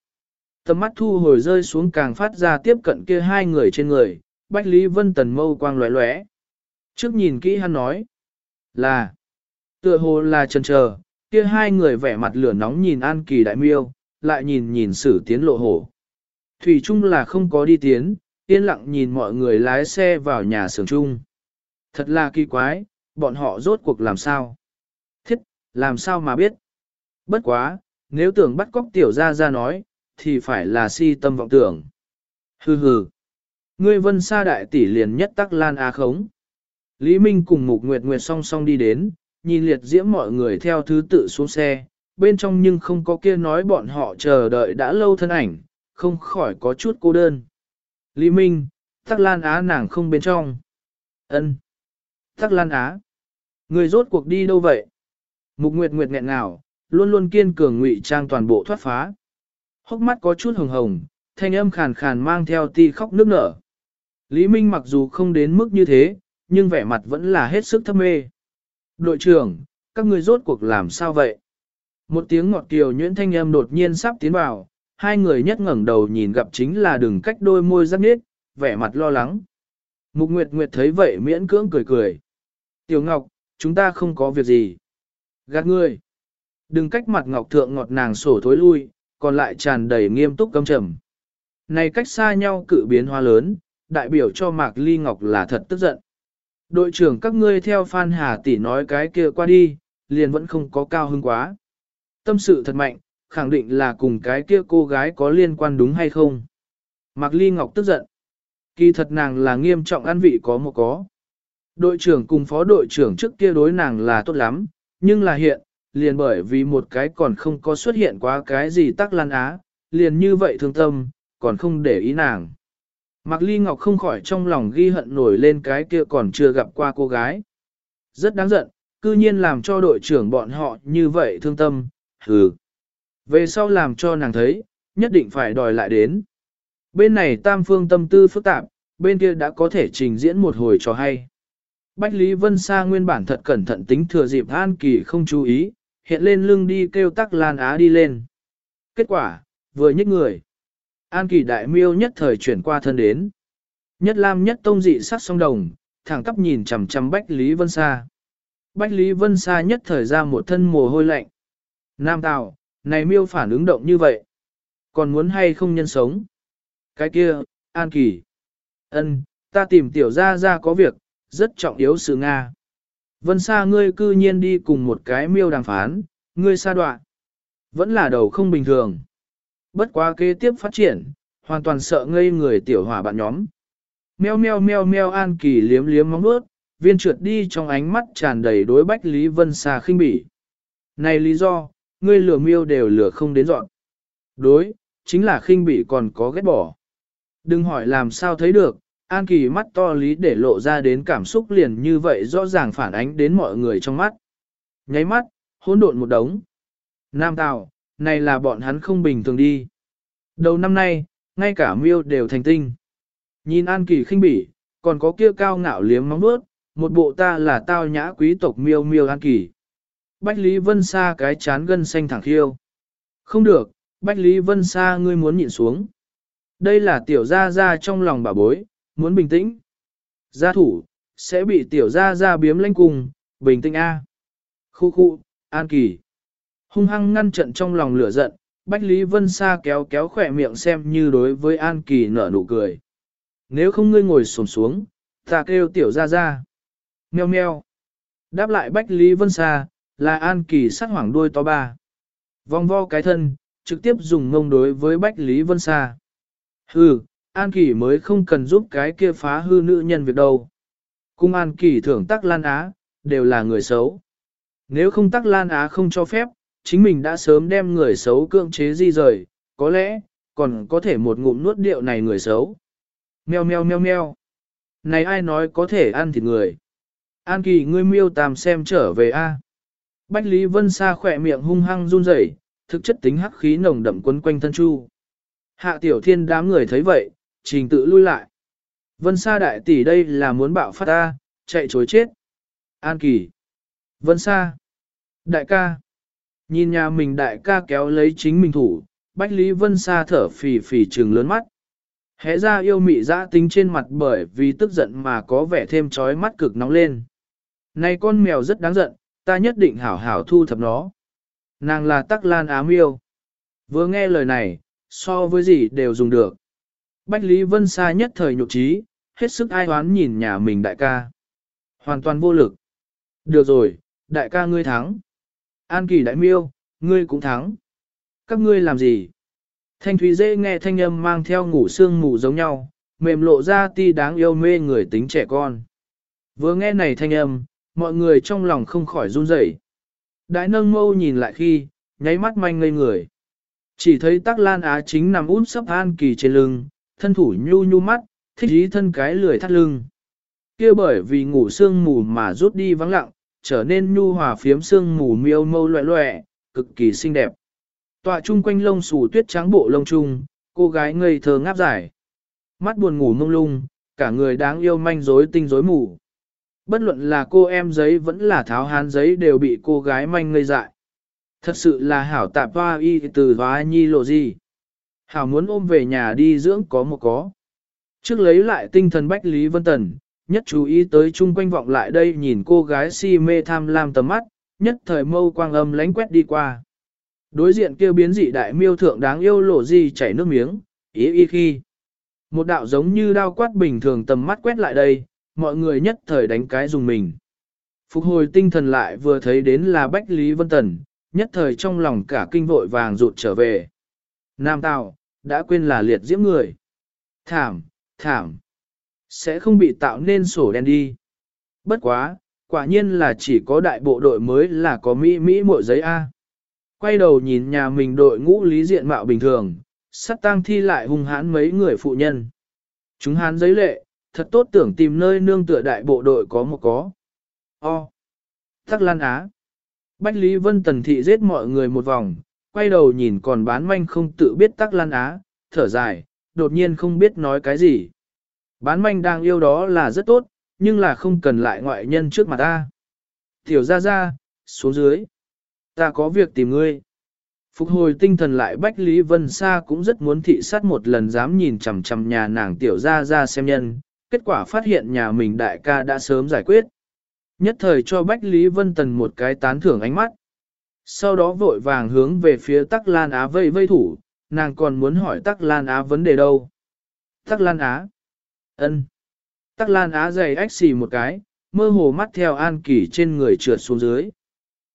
Speaker 1: Tầm mắt thu hồi rơi xuống càng phát ra tiếp cận kia hai người trên người, Bách Lý Vân Tần mâu quang lóe lóe. Trước nhìn kỹ hắn nói, là, tựa hồ là chần chờ, kia hai người vẻ mặt lửa nóng nhìn An Kỳ Đại Miêu, lại nhìn nhìn sử tiến lộ hổ. Thủy chung là không có đi tiến, yên lặng nhìn mọi người lái xe vào nhà xưởng chung. Thật là kỳ quái, bọn họ rốt cuộc làm sao? Thiết, làm sao mà biết? Bất quá, nếu tưởng bắt cóc tiểu ra ra nói, thì phải là si tâm vọng tưởng. Hừ hừ. Ngươi vân sa đại tỷ liền nhất tắc lan á khống. Lý Minh cùng Mục Nguyệt Nguyệt song song đi đến, nhìn liệt diễm mọi người theo thứ tự xuống xe, bên trong nhưng không có kia nói bọn họ chờ đợi đã lâu thân ảnh, không khỏi có chút cô đơn. Lý Minh, tắc lan á nàng không bên trong. ân Tắc Lan Á. Người rốt cuộc đi đâu vậy? Mục Nguyệt Nguyệt nghẹn ngào, luôn luôn kiên cường ngụy trang toàn bộ thoát phá. Hốc mắt có chút hồng hồng, thanh âm khàn khàn mang theo ti khóc nước nở. Lý Minh mặc dù không đến mức như thế, nhưng vẻ mặt vẫn là hết sức thâm mê. Đội trưởng, các người rốt cuộc làm sao vậy? Một tiếng ngọt kiều nhuyễn thanh âm đột nhiên sắp tiến vào, hai người nhất ngẩng đầu nhìn gặp chính là đừng cách đôi môi rắc nết, vẻ mặt lo lắng. Mục Nguyệt Nguyệt thấy vậy miễn cưỡng cười cười. Tiểu Ngọc, chúng ta không có việc gì. Gạt ngươi. Đừng cách mặt Ngọc Thượng ngọt nàng sổ thối lui, còn lại tràn đầy nghiêm túc căm trầm. Này cách xa nhau cự biến hoa lớn, đại biểu cho Mạc Ly Ngọc là thật tức giận. Đội trưởng các ngươi theo Phan Hà tỷ nói cái kia qua đi, liền vẫn không có cao hứng quá. Tâm sự thật mạnh, khẳng định là cùng cái kia cô gái có liên quan đúng hay không. Mạc Ly Ngọc tức giận. Kỳ thật nàng là nghiêm trọng ăn vị có một có. Đội trưởng cùng phó đội trưởng trước kia đối nàng là tốt lắm, nhưng là hiện, liền bởi vì một cái còn không có xuất hiện quá cái gì tắc lan á, liền như vậy thương tâm, còn không để ý nàng. Mạc Ly Ngọc không khỏi trong lòng ghi hận nổi lên cái kia còn chưa gặp qua cô gái. Rất đáng giận, cư nhiên làm cho đội trưởng bọn họ như vậy thương tâm, hừ. Về sau làm cho nàng thấy, nhất định phải đòi lại đến. Bên này tam phương tâm tư phức tạp, bên kia đã có thể trình diễn một hồi cho hay. Bách Lý Vân Sa nguyên bản thật cẩn thận tính thừa dịp An Kỳ không chú ý, hiện lên lưng đi kêu tắc Lan Á đi lên. Kết quả, vừa nhích người. An Kỳ đại miêu nhất thời chuyển qua thân đến. Nhất lam nhất tông dị sắc song đồng, thẳng tắp nhìn chằm chằm Bách Lý Vân Sa. Bách Lý Vân Sa nhất thời ra một thân mồ hôi lạnh. Nam Tào, này miêu phản ứng động như vậy. Còn muốn hay không nhân sống? Cái kia, An Kỳ. ân, ta tìm tiểu gia gia có việc, rất trọng yếu sự Nga. Vân Sa ngươi cư nhiên đi cùng một cái miêu đàm phán, ngươi sa đoạn. Vẫn là đầu không bình thường. Bất quá kế tiếp phát triển, hoàn toàn sợ ngây người tiểu hỏa bạn nhóm. Meo meo meo meo An Kỳ liếm liếm móng vuốt viên trượt đi trong ánh mắt tràn đầy đối bách Lý Vân Xà khinh bỉ. Này lý do, ngươi lừa miêu đều lừa không đến dọn. Đối, chính là khinh bỉ còn có ghét bỏ. Đừng hỏi làm sao thấy được, An Kỳ mắt to lý để lộ ra đến cảm xúc liền như vậy rõ ràng phản ánh đến mọi người trong mắt. Nháy mắt, hỗn độn một đống. Nam Tào, này là bọn hắn không bình thường đi. Đầu năm nay, ngay cả miêu đều thành tinh. Nhìn An Kỳ khinh bỉ, còn có kia cao ngạo liếm móng bước, một bộ ta là tao nhã quý tộc miêu miêu An Kỳ. Bách Lý Vân Sa cái chán gân xanh thẳng khiêu. Không được, Bách Lý Vân Sa ngươi muốn nhịn xuống. Đây là tiểu gia gia trong lòng bà bối, muốn bình tĩnh. Gia thủ, sẽ bị tiểu gia gia biếm lanh cùng, bình tĩnh A. Khu khu, An Kỳ. Hung hăng ngăn trận trong lòng lửa giận, Bách Lý Vân Sa kéo kéo khỏe miệng xem như đối với An Kỳ nở nụ cười. Nếu không ngươi ngồi xổm xuống, ta kêu tiểu gia gia. Meo meo. Đáp lại Bách Lý Vân Sa, là An Kỳ sắc hoảng đuôi to ba. Vòng vo cái thân, trực tiếp dùng ngông đối với Bách Lý Vân Sa. Hừ, An Kỳ mới không cần giúp cái kia phá hư nữ nhân việc đâu. Cung An Kỳ thưởng tắc Lan Á, đều là người xấu. Nếu không tắc Lan Á không cho phép, chính mình đã sớm đem người xấu cưỡng chế di rời, có lẽ, còn có thể một ngụm nuốt điệu này người xấu. Meo meo meo meo. Này ai nói có thể ăn thịt người. An Kỳ ngươi miêu tàm xem trở về a. Bách Lý Vân Sa khỏe miệng hung hăng run rẩy, thực chất tính hắc khí nồng đậm quấn quanh thân chu. Hạ tiểu thiên đám người thấy vậy, trình tự lui lại. Vân Sa đại tỷ đây là muốn bạo phát ta, chạy chối chết. An Kỳ. Vân Sa. Đại ca. Nhìn nhà mình đại ca kéo lấy chính mình thủ, Bách Lý Vân Sa thở phì phì trừng lớn mắt. Hẽ ra yêu mị dã tính trên mặt bởi vì tức giận mà có vẻ thêm trói mắt cực nóng lên. Này con mèo rất đáng giận, ta nhất định hảo hảo thu thập nó. Nàng là tắc lan ám yêu. Vừa nghe lời này, so với gì đều dùng được. Bách Lý Vân Sa nhất thời nhục trí, hết sức ai oán nhìn nhà mình đại ca. Hoàn toàn vô lực. Được rồi, đại ca ngươi thắng. An kỳ đại miêu, ngươi cũng thắng. Các ngươi làm gì? Thanh Thúy dễ nghe thanh âm mang theo ngủ sương ngủ giống nhau, mềm lộ ra ti đáng yêu mê người tính trẻ con. Vừa nghe này thanh âm, mọi người trong lòng không khỏi run rẩy. Đại nâng mâu nhìn lại khi, nháy mắt manh ngây người. Chỉ thấy tắc lan á chính nằm út sấp an kỳ trên lưng, thân thủ nhu nhu mắt, thích ý thân cái lười thắt lưng. kia bởi vì ngủ sương mù mà rút đi vắng lặng, trở nên nhu hòa phiếm sương mù miêu mâu loẹ loẹ, cực kỳ xinh đẹp. Tọa chung quanh lông xù tuyết trắng bộ lông trung, cô gái ngây thơ ngáp dài. Mắt buồn ngủ mông lung, cả người đáng yêu manh rối tinh rối mù. Bất luận là cô em giấy vẫn là tháo hán giấy đều bị cô gái manh ngây dại. Thật sự là hảo tạp hoa y từ hoa nhi lộ gì. Hảo muốn ôm về nhà đi dưỡng có một có. Trước lấy lại tinh thần Bách Lý Vân Tần, nhất chú ý tới chung quanh vọng lại đây nhìn cô gái si mê tham lam tầm mắt, nhất thời mâu quang âm lánh quét đi qua. Đối diện kia biến dị đại miêu thượng đáng yêu lộ gì chảy nước miếng, ý y khi. Một đạo giống như đao quát bình thường tầm mắt quét lại đây, mọi người nhất thời đánh cái dùng mình. Phục hồi tinh thần lại vừa thấy đến là Bách Lý Vân Tần, nhất thời trong lòng cả kinh vội vàng rụt trở về. Nam Tào, đã quên là liệt diễm người. Thảm, thảm. Sẽ không bị tạo nên sổ đen đi. Bất quá, quả nhiên là chỉ có đại bộ đội mới là có Mỹ Mỹ mội giấy A. Quay đầu nhìn nhà mình đội ngũ lý diện mạo bình thường, sắt tang thi lại hung hãn mấy người phụ nhân. Chúng hán giấy lệ, thật tốt tưởng tìm nơi nương tựa đại bộ đội có một có. O. Tắc Lan Á. Bách Lý Vân Tần Thị giết mọi người một vòng, quay đầu nhìn còn bán manh không tự biết Tắc Lan Á, thở dài, đột nhiên không biết nói cái gì. Bán manh đang yêu đó là rất tốt, nhưng là không cần lại ngoại nhân trước mặt ta. Tiểu ra ra, xuống dưới. Ta có việc tìm ngươi. Phục hồi tinh thần lại Bách Lý Vân Sa cũng rất muốn thị sát một lần dám nhìn chằm chằm nhà nàng tiểu ra ra xem nhân, kết quả phát hiện nhà mình đại ca đã sớm giải quyết. Nhất thời cho Bách Lý Vân Tần một cái tán thưởng ánh mắt. Sau đó vội vàng hướng về phía Tắc Lan Á vây vây thủ, nàng còn muốn hỏi Tắc Lan Á vấn đề đâu. Tắc Lan Á ân. Tắc Lan Á dày ách xì một cái, mơ hồ mắt theo An Kỳ trên người trượt xuống dưới.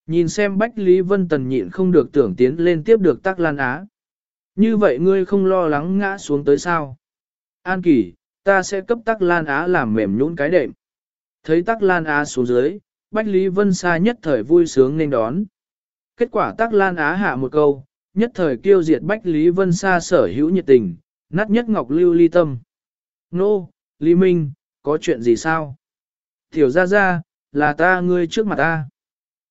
Speaker 1: Nhìn xem Bách Lý Vân Tần nhịn không được tưởng tiến lên tiếp được Tắc Lan Á. Như vậy ngươi không lo lắng ngã xuống tới sao? An Kỳ, ta sẽ cấp Tắc Lan Á làm mềm nhũn cái đệm. Thấy Tắc Lan Á xuống dưới, Bách Lý Vân Sa nhất thời vui sướng nên đón. Kết quả Tắc Lan Á hạ một câu, nhất thời kêu diệt Bách Lý Vân Sa sở hữu nhiệt tình, nát nhất ngọc lưu ly tâm. Nô, Lý Minh, có chuyện gì sao? Tiểu ra ra, là ta ngươi trước mặt ta.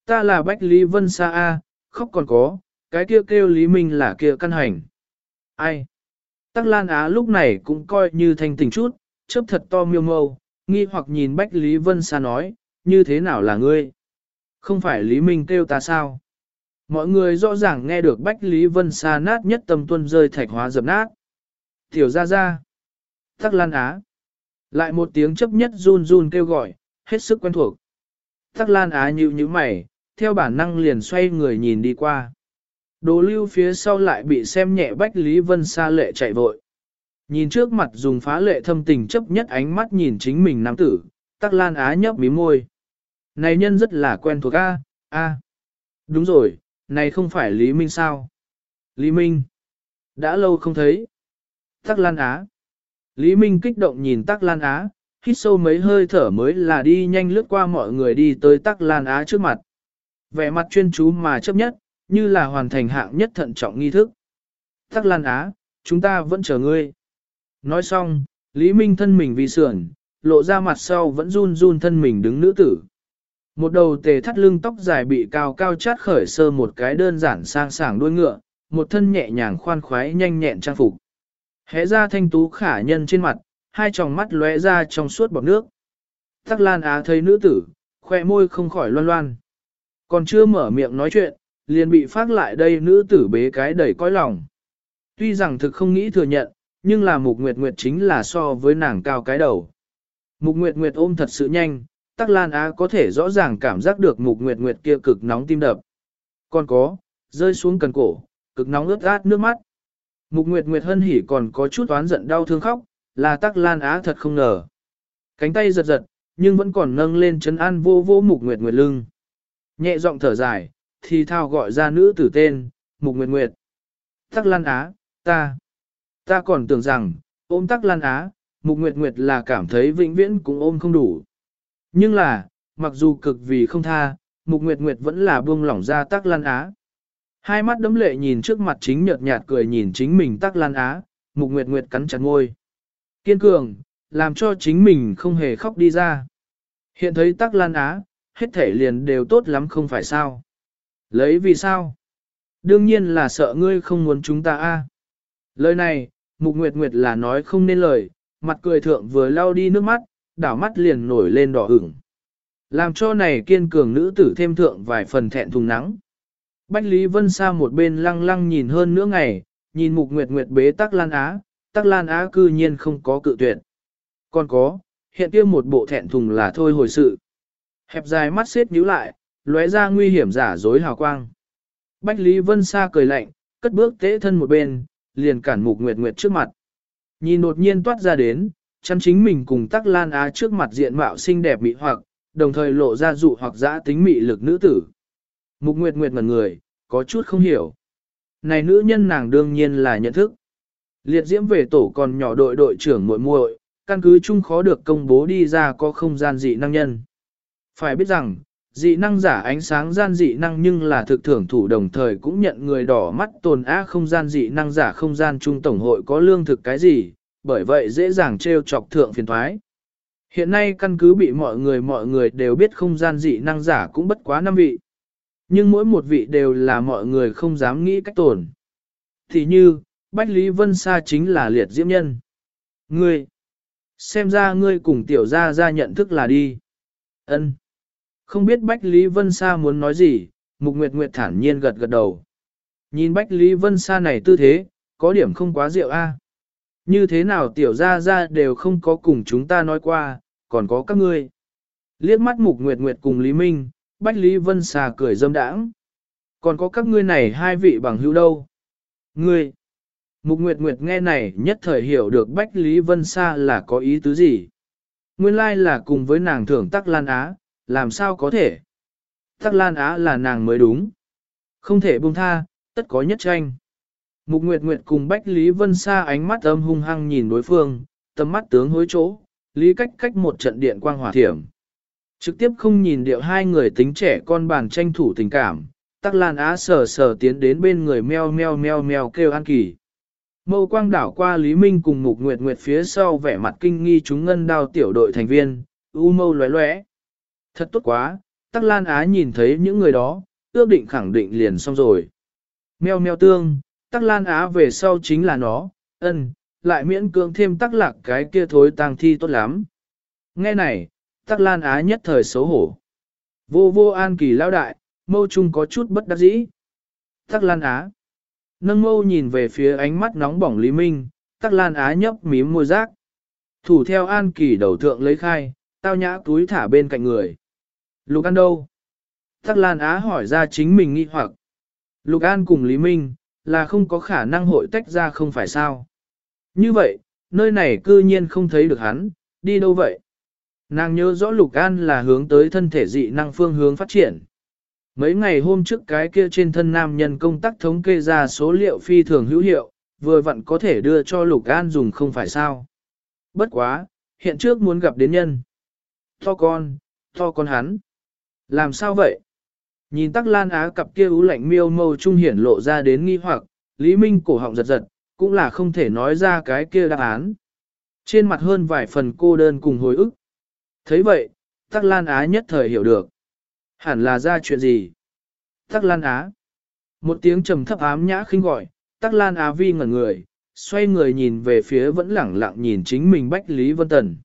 Speaker 1: Ta là Bách Lý Vân Sa A, khóc còn có, cái kia kêu, kêu Lý Minh là kia căn hành. Ai? Tắc Lan Á lúc này cũng coi như thanh tỉnh chút, chớp thật to miêu mâu, nghi hoặc nhìn Bách Lý Vân Sa nói, như thế nào là ngươi? Không phải Lý Minh kêu ta sao? Mọi người rõ ràng nghe được Bách Lý Vân Sa nát nhất tâm tuân rơi thạch hóa dập nát. Tiểu ra ra. Tắc Lan Á. Lại một tiếng chấp nhất run run kêu gọi, hết sức quen thuộc. Tắc Lan Á nhíu như mày, theo bản năng liền xoay người nhìn đi qua. Đồ lưu phía sau lại bị xem nhẹ Bách Lý Vân xa lệ chạy vội. Nhìn trước mặt dùng phá lệ thâm tình chấp nhất ánh mắt nhìn chính mình nam tử, Tắc Lan Á nhấp mí môi. Này nhân rất là quen thuộc A, A. Đúng rồi, này không phải Lý Minh sao? Lý Minh. Đã lâu không thấy. Tắc Lan Á. Lý Minh kích động nhìn Tắc Lan Á, hít sâu mấy hơi thở mới là đi nhanh lướt qua mọi người đi tới Tắc Lan Á trước mặt. Vẻ mặt chuyên chú mà chấp nhất, như là hoàn thành hạng nhất thận trọng nghi thức. Tắc Lan Á, chúng ta vẫn chờ ngươi. Nói xong, Lý Minh thân mình vì sườn, lộ ra mặt sau vẫn run run thân mình đứng nữ tử. Một đầu tề thắt lưng tóc dài bị cao cao chát khởi sơ một cái đơn giản sang sảng đuôi ngựa, một thân nhẹ nhàng khoan khoái nhanh nhẹn trang phục. Hẽ ra thanh tú khả nhân trên mặt, hai tròng mắt lóe ra trong suốt bọc nước. Tắc Lan Á thấy nữ tử, khoe môi không khỏi loan loan. Còn chưa mở miệng nói chuyện, liền bị phát lại đây nữ tử bế cái đầy cõi lòng. Tuy rằng thực không nghĩ thừa nhận, nhưng là Mục Nguyệt Nguyệt chính là so với nàng cao cái đầu. Mục Nguyệt Nguyệt ôm thật sự nhanh, Tắc Lan Á có thể rõ ràng cảm giác được Mục Nguyệt Nguyệt kia cực nóng tim đập. Còn có, rơi xuống cần cổ, cực nóng ướt át nước mắt. Mục Nguyệt Nguyệt hân hỉ còn có chút oán giận đau thương khóc, là Tắc Lan Á thật không ngờ. Cánh tay giật giật, nhưng vẫn còn nâng lên chấn an vô vô Mục Nguyệt Nguyệt lưng. Nhẹ giọng thở dài, thì thao gọi ra nữ tử tên, Mục Nguyệt Nguyệt. Tắc Lan Á, ta, ta còn tưởng rằng, ôm Tắc Lan Á, Mục Nguyệt Nguyệt là cảm thấy vĩnh viễn cũng ôm không đủ. Nhưng là, mặc dù cực vì không tha, Mục Nguyệt Nguyệt vẫn là buông lỏng ra Tắc Lan Á. Hai mắt đấm lệ nhìn trước mặt chính nhợt nhạt cười nhìn chính mình Tắc Lan Á, Mục Nguyệt Nguyệt cắn chặt môi. Kiên cường, làm cho chính mình không hề khóc đi ra. Hiện thấy tắc lan á, hết thể liền đều tốt lắm không phải sao. Lấy vì sao? Đương nhiên là sợ ngươi không muốn chúng ta a. Lời này, Mục Nguyệt Nguyệt là nói không nên lời, mặt cười thượng vừa lau đi nước mắt, đảo mắt liền nổi lên đỏ ửng. Làm cho này kiên cường nữ tử thêm thượng vài phần thẹn thùng nắng. Bách Lý Vân Sa một bên lăng lăng nhìn hơn nữa ngày, nhìn Mục Nguyệt Nguyệt bế Tắc Lan Á, Tắc Lan Á cư nhiên không có cự tuyệt. Còn có, hiện kia một bộ thẹn thùng là thôi hồi sự. Hẹp dài mắt xếp nhíu lại, lóe ra nguy hiểm giả dối hào quang. Bách Lý Vân Sa cười lạnh, cất bước tế thân một bên, liền cản Mục Nguyệt Nguyệt trước mặt. Nhìn đột nhiên toát ra đến, chăm chính mình cùng Tắc Lan Á trước mặt diện mạo xinh đẹp mỹ hoặc, đồng thời lộ ra dụ hoặc dã tính mị lực nữ tử. Mục Nguyệt Nguyệt ngẩn người, có chút không hiểu. Này nữ nhân nàng đương nhiên là nhận thức. Liệt diễm về tổ còn nhỏ đội đội trưởng muội muội, căn cứ chung khó được công bố đi ra có không gian dị năng nhân. Phải biết rằng, dị năng giả ánh sáng gian dị năng nhưng là thực thưởng thủ đồng thời cũng nhận người đỏ mắt tồn á không gian dị năng giả không gian trung tổng hội có lương thực cái gì, bởi vậy dễ dàng trêu chọc thượng phiền thoái. Hiện nay căn cứ bị mọi người mọi người đều biết không gian dị năng giả cũng bất quá năm vị. Nhưng mỗi một vị đều là mọi người không dám nghĩ cách tổn Thì như, Bách Lý Vân Sa chính là liệt diễm nhân. Ngươi, xem ra ngươi cùng tiểu gia gia nhận thức là đi. Ân. Không biết Bách Lý Vân Sa muốn nói gì, Mục Nguyệt Nguyệt thản nhiên gật gật đầu. Nhìn Bách Lý Vân Sa này tư thế, có điểm không quá rượu a. Như thế nào tiểu gia gia đều không có cùng chúng ta nói qua, còn có các ngươi. Liếc mắt Mục Nguyệt Nguyệt cùng Lý Minh, Bách Lý Vân Sa cười dâm đãng. Còn có các ngươi này hai vị bằng hữu đâu? Ngươi! Mục Nguyệt Nguyệt nghe này nhất thời hiểu được Bách Lý Vân Sa là có ý tứ gì. Nguyên lai là cùng với nàng thưởng Tắc Lan Á, làm sao có thể? Tắc Lan Á là nàng mới đúng. Không thể buông tha, tất có nhất tranh. Mục Nguyệt Nguyệt cùng Bách Lý Vân Sa ánh mắt âm hung hăng nhìn đối phương, tầm mắt tướng hối chỗ, lý cách cách một trận điện quang hỏa thiểm. Trực tiếp không nhìn điệu hai người tính trẻ con bàn tranh thủ tình cảm, Tắc Lan Á sờ sờ tiến đến bên người meo meo meo meo kêu an kỳ. Mâu quang đảo qua Lý Minh cùng Mục Nguyệt Nguyệt phía sau vẻ mặt kinh nghi chúng ngân đao tiểu đội thành viên, u mâu lóe lóe. Thật tốt quá, Tắc Lan Á nhìn thấy những người đó, ước định khẳng định liền xong rồi. Meo meo tương, Tắc Lan Á về sau chính là nó, ân, lại miễn cưỡng thêm tắc lạc cái kia thối tang thi tốt lắm. Nghe này, Tắc Lan Á nhất thời xấu hổ. Vô vô an kỳ lão đại, mâu trung có chút bất đắc dĩ. Tắc Lan Á. Nâng mâu nhìn về phía ánh mắt nóng bỏng Lý Minh, Tắc Lan Á nhấp mím môi rác. Thủ theo an kỳ đầu thượng lấy khai, tao nhã túi thả bên cạnh người. Lục An đâu? Tắc Lan Á hỏi ra chính mình nghi hoặc. Lục An cùng Lý Minh, là không có khả năng hội tách ra không phải sao. Như vậy, nơi này cư nhiên không thấy được hắn, đi đâu vậy? Nàng nhớ rõ Lục An là hướng tới thân thể dị năng phương hướng phát triển. Mấy ngày hôm trước cái kia trên thân nam nhân công tác thống kê ra số liệu phi thường hữu hiệu, vừa vặn có thể đưa cho Lục An dùng không phải sao. Bất quá, hiện trước muốn gặp đến nhân. To con, to con hắn. Làm sao vậy? Nhìn tắc lan á cặp kia ú lạnh miêu mâu trung hiển lộ ra đến nghi hoặc, Lý Minh cổ họng giật giật, cũng là không thể nói ra cái kia đáp án. Trên mặt hơn vài phần cô đơn cùng hồi ức thấy vậy, tắc lan á nhất thời hiểu được. Hẳn là ra chuyện gì? Tắc lan á. Một tiếng trầm thấp ám nhã khinh gọi, tắc lan á vi ngẩn người, xoay người nhìn về phía vẫn lẳng lặng nhìn chính mình Bách Lý Vân Tần.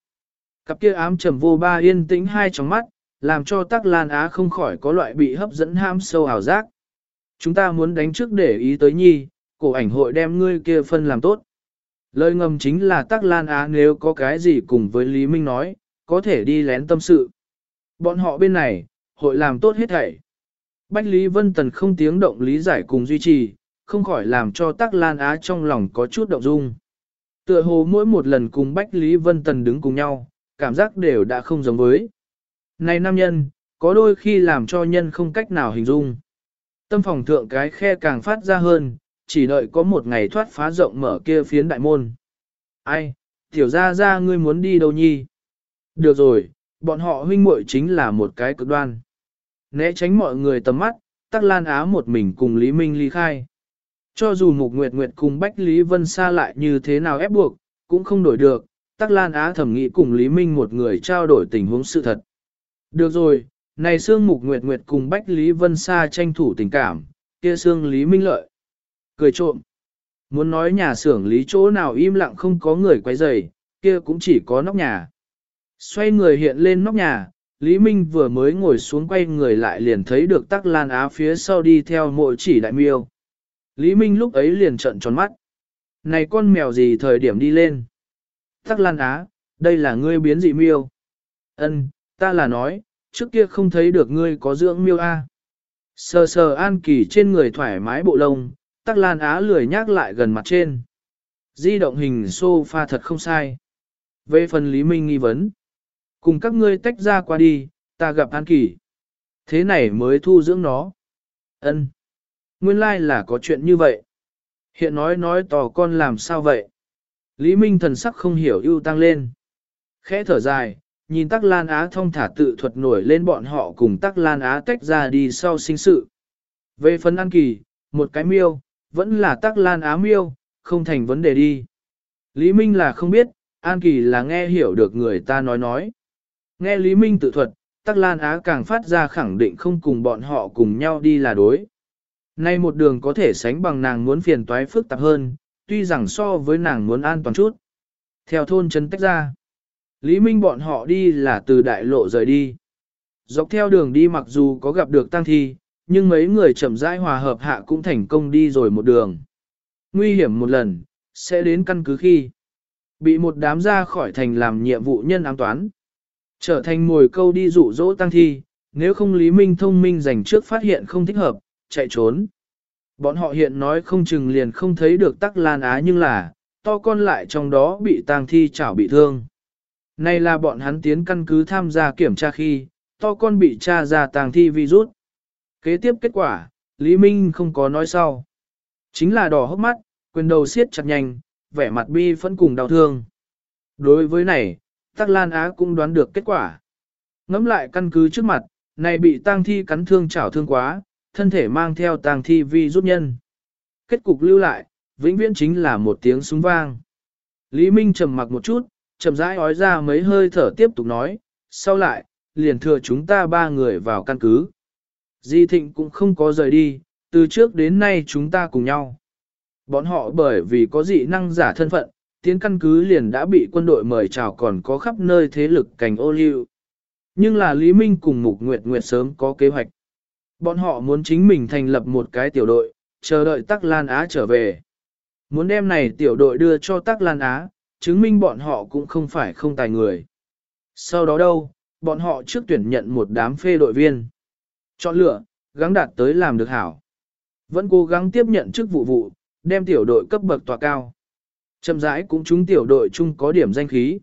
Speaker 1: Cặp kia ám trầm vô ba yên tĩnh hai trong mắt, làm cho tắc lan á không khỏi có loại bị hấp dẫn ham sâu ảo giác. Chúng ta muốn đánh trước để ý tới nhi, cổ ảnh hội đem ngươi kia phân làm tốt. Lời ngầm chính là tắc lan á nếu có cái gì cùng với Lý Minh nói, có thể đi lén tâm sự. Bọn họ bên này, hội làm tốt hết thảy. Bách Lý Vân Tần không tiếng động lý giải cùng duy trì, không khỏi làm cho tắc lan á trong lòng có chút động dung. Tựa hồ mỗi một lần cùng Bách Lý Vân Tần đứng cùng nhau, cảm giác đều đã không giống với. Này nam nhân, có đôi khi làm cho nhân không cách nào hình dung. Tâm phòng thượng cái khe càng phát ra hơn, chỉ đợi có một ngày thoát phá rộng mở kia phiến đại môn. Ai, tiểu ra ra ngươi muốn đi đâu nhi? Được rồi, bọn họ huynh muội chính là một cái cực đoan. Né tránh mọi người tầm mắt, tắc lan á một mình cùng Lý Minh ly khai. Cho dù Mục Nguyệt Nguyệt cùng Bách Lý Vân xa lại như thế nào ép buộc, cũng không đổi được, Tắc Lan Á thẩm nghĩ cùng Lý Minh một người trao đổi tình huống sự thật. Được rồi, này Sương Mục Nguyệt Nguyệt cùng Bách Lý Vân Sa tranh thủ tình cảm, kia Sương Lý Minh lợi. Cười trộm. Muốn nói nhà xưởng lý chỗ nào im lặng không có người quay rầy, kia cũng chỉ có nóc nhà. Xoay người hiện lên nóc nhà, Lý Minh vừa mới ngồi xuống quay người lại liền thấy được tắc lan á phía sau đi theo mộ chỉ đại miêu. Lý Minh lúc ấy liền trợn tròn mắt. Này con mèo gì thời điểm đi lên? Tắc lan á, đây là ngươi biến dị miêu. Ân, ta là nói, trước kia không thấy được ngươi có dưỡng miêu a. Sờ sờ an kỳ trên người thoải mái bộ lông, tắc lan á lười nhác lại gần mặt trên. Di động hình sofa thật không sai. Về phần Lý Minh nghi vấn. Cùng các ngươi tách ra qua đi, ta gặp An Kỳ. Thế này mới thu dưỡng nó. Ân, Nguyên lai là có chuyện như vậy. Hiện nói nói tò con làm sao vậy? Lý Minh thần sắc không hiểu ưu tăng lên. Khẽ thở dài, nhìn Tắc Lan Á thông thả tự thuật nổi lên bọn họ cùng Tắc Lan Á tách ra đi sau sinh sự. Về phần An Kỳ, một cái miêu, vẫn là Tắc Lan Á miêu, không thành vấn đề đi. Lý Minh là không biết, An Kỳ là nghe hiểu được người ta nói nói. Nghe Lý Minh tự thuật, Tắc Lan Á càng phát ra khẳng định không cùng bọn họ cùng nhau đi là đối. Nay một đường có thể sánh bằng nàng muốn phiền toái phức tạp hơn, tuy rằng so với nàng muốn an toàn chút. Theo thôn trấn tách ra, Lý Minh bọn họ đi là từ đại lộ rời đi. Dọc theo đường đi mặc dù có gặp được tăng thi, nhưng mấy người chậm rãi hòa hợp hạ cũng thành công đi rồi một đường. Nguy hiểm một lần, sẽ đến căn cứ khi bị một đám ra khỏi thành làm nhiệm vụ nhân ám toán. Trở thành mồi câu đi dụ dỗ tăng thi, nếu không Lý Minh thông minh dành trước phát hiện không thích hợp, chạy trốn. Bọn họ hiện nói không chừng liền không thấy được tắc lan á nhưng là, to con lại trong đó bị tang thi chảo bị thương. Này là bọn hắn tiến căn cứ tham gia kiểm tra khi, to con bị tra ra tang thi virus. Kế tiếp kết quả, Lý Minh không có nói sau. Chính là đỏ hốc mắt, quyền đầu siết chặt nhanh, vẻ mặt bi phẫn cùng đau thương. Đối với này, Tắc Lan Á cũng đoán được kết quả. Ngắm lại căn cứ trước mặt, này bị tang thi cắn thương chảo thương quá, thân thể mang theo tang thi vi rút nhân. Kết cục lưu lại, vĩnh viễn chính là một tiếng súng vang. Lý Minh trầm mặc một chút, chậm rãi ói ra mấy hơi thở tiếp tục nói, sau lại, liền thừa chúng ta ba người vào căn cứ. Di Thịnh cũng không có rời đi, từ trước đến nay chúng ta cùng nhau. Bọn họ bởi vì có dị năng giả thân phận, tiến căn cứ liền đã bị quân đội mời chào còn có khắp nơi thế lực cành ô liu. Nhưng là Lý Minh cùng Mục Nguyệt Nguyệt sớm có kế hoạch. Bọn họ muốn chính mình thành lập một cái tiểu đội, chờ đợi Tắc Lan Á trở về. Muốn đem này tiểu đội đưa cho Tắc Lan Á, chứng minh bọn họ cũng không phải không tài người. Sau đó đâu, bọn họ trước tuyển nhận một đám phê đội viên. Chọn lựa, gắng đạt tới làm được hảo. Vẫn cố gắng tiếp nhận chức vụ vụ, đem tiểu đội cấp bậc tòa cao. Chậm rãi cũng chúng tiểu đội chung có điểm danh khí.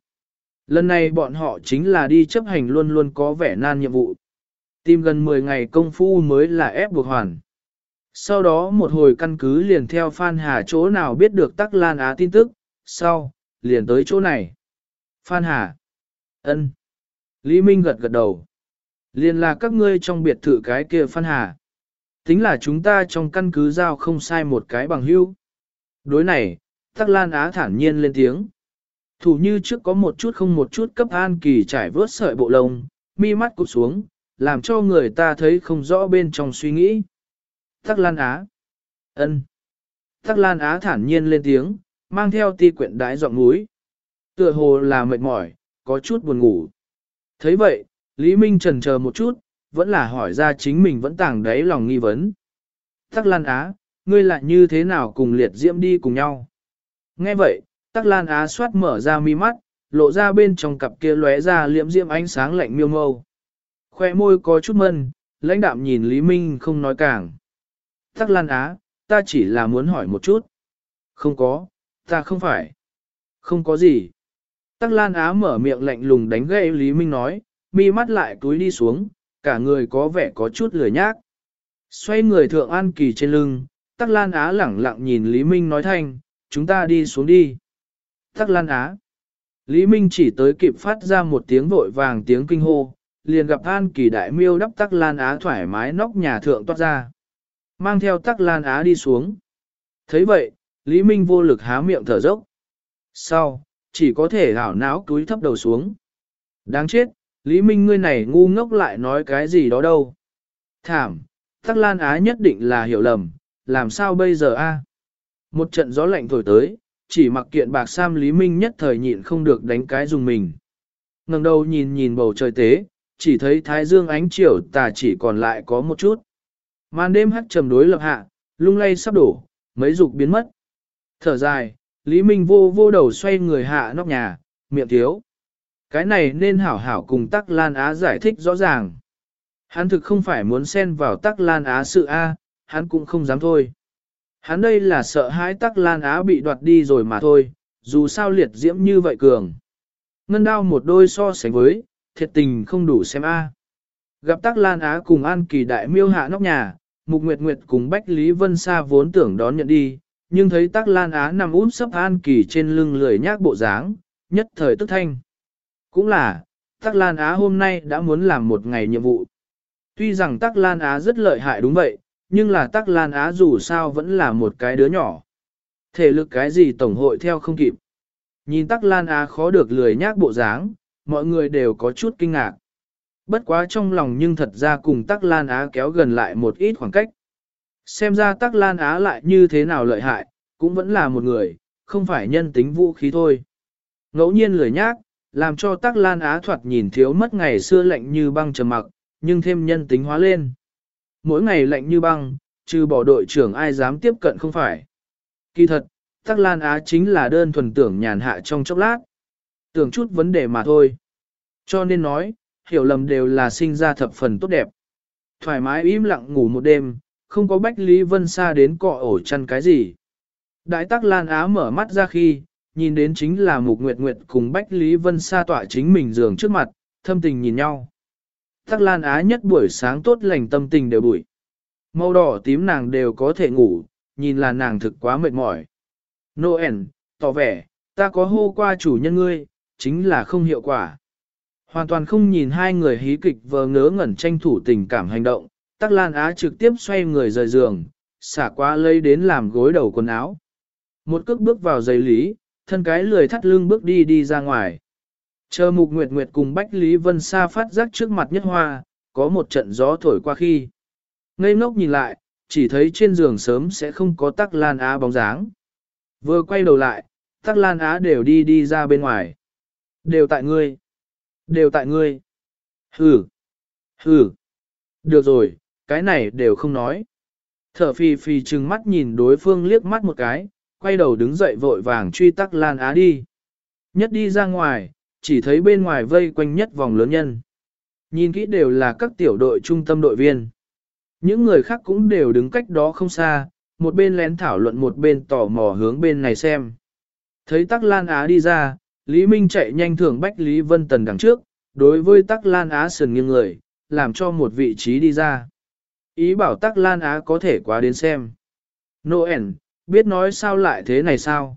Speaker 1: Lần này bọn họ chính là đi chấp hành luôn luôn có vẻ nan nhiệm vụ. Tìm gần 10 ngày công phu mới là ép buộc hoàn. Sau đó một hồi căn cứ liền theo Phan Hà chỗ nào biết được Tắc Lan Á tin tức, sau, liền tới chỗ này. Phan Hà. ân, Lý Minh gật gật đầu. Liền là các ngươi trong biệt thự cái kia Phan Hà. Tính là chúng ta trong căn cứ giao không sai một cái bằng hữu. Đối này, Tắc Lan Á thản nhiên lên tiếng. Thủ như trước có một chút không một chút cấp an kỳ trải vớt sợi bộ lông, mi mắt cụp xuống, làm cho người ta thấy không rõ bên trong suy nghĩ. Tắc Lan Á. ân. Tắc Lan Á thản nhiên lên tiếng, mang theo ti quyện đái giọng núi. Tựa hồ là mệt mỏi, có chút buồn ngủ. thấy vậy, Lý Minh trần chờ một chút, vẫn là hỏi ra chính mình vẫn tàng đáy lòng nghi vấn. Tắc Lan Á, ngươi lại như thế nào cùng liệt diễm đi cùng nhau? Nghe vậy, Tắc Lan Á soát mở ra mi mắt, lộ ra bên trong cặp kia lóe ra liễm diễm ánh sáng lạnh miêu mâu. Khoe môi có chút mân, lãnh đạm nhìn Lý Minh không nói càng. Tắc Lan Á, ta chỉ là muốn hỏi một chút. Không có, ta không phải. Không có gì. Tắc Lan Á mở miệng lạnh lùng đánh gậy Lý Minh nói, mi mắt lại túi đi xuống, cả người có vẻ có chút lười nhác. Xoay người thượng an kỳ trên lưng, Tắc Lan Á lẳng lặng nhìn Lý Minh nói thanh, chúng ta đi xuống đi. Tắc Lan Á. Lý Minh chỉ tới kịp phát ra một tiếng vội vàng tiếng kinh hô, liền gặp An Kỳ Đại Miêu đắp Tắc Lan Á thoải mái nóc nhà thượng toát ra. Mang theo Tắc Lan Á đi xuống. thấy vậy, Lý Minh vô lực há miệng thở dốc. Sau, chỉ có thể hảo não túi thấp đầu xuống. Đáng chết, Lý Minh ngươi này ngu ngốc lại nói cái gì đó đâu. Thảm, Tắc Lan Á nhất định là hiểu lầm, làm sao bây giờ a? Một trận gió lạnh thổi tới, chỉ mặc kiện bạc sam Lý Minh nhất thời nhịn không được đánh cái dùng mình. ngẩng đầu nhìn nhìn bầu trời tế, chỉ thấy thái dương ánh chiều tà chỉ còn lại có một chút. Màn đêm hắt trầm đối lập hạ, lung lay sắp đổ, mấy dục biến mất. Thở dài, Lý Minh vô vô đầu xoay người hạ nóc nhà, miệng thiếu. Cái này nên hảo hảo cùng Tắc Lan Á giải thích rõ ràng. Hắn thực không phải muốn xen vào Tắc Lan Á sự A, hắn cũng không dám thôi. Hắn đây là sợ hãi Tắc Lan Á bị đoạt đi rồi mà thôi, dù sao liệt diễm như vậy cường. Ngân đao một đôi so sánh với, thiệt tình không đủ xem A. Gặp Tắc Lan Á cùng An Kỳ Đại miêu hạ nóc nhà, Mục Nguyệt Nguyệt cùng Bách Lý Vân Sa vốn tưởng đón nhận đi, nhưng thấy Tắc Lan Á nằm út sấp An Kỳ trên lưng lười nhác bộ dáng, nhất thời tức thanh. Cũng là, Tắc Lan Á hôm nay đã muốn làm một ngày nhiệm vụ. Tuy rằng Tắc Lan Á rất lợi hại đúng vậy, nhưng là Tắc Lan Á dù sao vẫn là một cái đứa nhỏ. Thể lực cái gì tổng hội theo không kịp. Nhìn Tắc Lan Á khó được lười nhác bộ dáng, mọi người đều có chút kinh ngạc. Bất quá trong lòng nhưng thật ra cùng Tắc Lan Á kéo gần lại một ít khoảng cách. Xem ra Tắc Lan Á lại như thế nào lợi hại, cũng vẫn là một người, không phải nhân tính vũ khí thôi. Ngẫu nhiên lười nhác, làm cho Tắc Lan Á thoạt nhìn thiếu mất ngày xưa lạnh như băng trầm mặc, nhưng thêm nhân tính hóa lên. Mỗi ngày lạnh như băng, trừ bỏ đội trưởng ai dám tiếp cận không phải. Kỳ thật, Tắc Lan Á chính là đơn thuần tưởng nhàn hạ trong chốc lát. Tưởng chút vấn đề mà thôi. Cho nên nói, hiểu lầm đều là sinh ra thập phần tốt đẹp. Thoải mái im lặng ngủ một đêm, không có Bách Lý Vân Sa đến cọ ổ chăn cái gì. Đại Tắc Lan Á mở mắt ra khi, nhìn đến chính là Mục Nguyệt Nguyệt cùng Bách Lý Vân Sa tỏa chính mình giường trước mặt, thâm tình nhìn nhau. Tắc Lan Á nhất buổi sáng tốt lành tâm tình đều bụi. Màu đỏ tím nàng đều có thể ngủ, nhìn là nàng thực quá mệt mỏi. Noel, tỏ vẻ, ta có hô qua chủ nhân ngươi, chính là không hiệu quả. Hoàn toàn không nhìn hai người hí kịch vờ ngớ ngẩn tranh thủ tình cảm hành động, Tắc Lan Á trực tiếp xoay người rời giường, xả qua lấy đến làm gối đầu quần áo. Một cước bước vào giày lý, thân cái lười thắt lưng bước đi đi ra ngoài. Chờ Mục Nguyệt Nguyệt cùng Bách Lý Vân Sa phát giác trước mặt nhất hoa, có một trận gió thổi qua khi. Ngây ngốc nhìn lại, chỉ thấy trên giường sớm sẽ không có Tắc Lan Á bóng dáng. Vừa quay đầu lại, Tắc Lan Á đều đi đi ra bên ngoài. Đều tại ngươi. Đều tại ngươi. Hừ. Hừ. Được rồi, cái này đều không nói. Thở phì phì trừng mắt nhìn đối phương liếc mắt một cái, quay đầu đứng dậy vội vàng truy tắc Lan Á đi. Nhất đi ra ngoài, chỉ thấy bên ngoài vây quanh nhất vòng lớn nhân. Nhìn kỹ đều là các tiểu đội trung tâm đội viên. Những người khác cũng đều đứng cách đó không xa, một bên lén thảo luận một bên tò mò hướng bên này xem. Thấy Tắc Lan Á đi ra, Lý Minh chạy nhanh thưởng Bách Lý Vân Tần đằng trước, đối với Tắc Lan Á sườn nghiêng người, làm cho một vị trí đi ra. Ý bảo Tắc Lan Á có thể qua đến xem. Noel, biết nói sao lại thế này sao?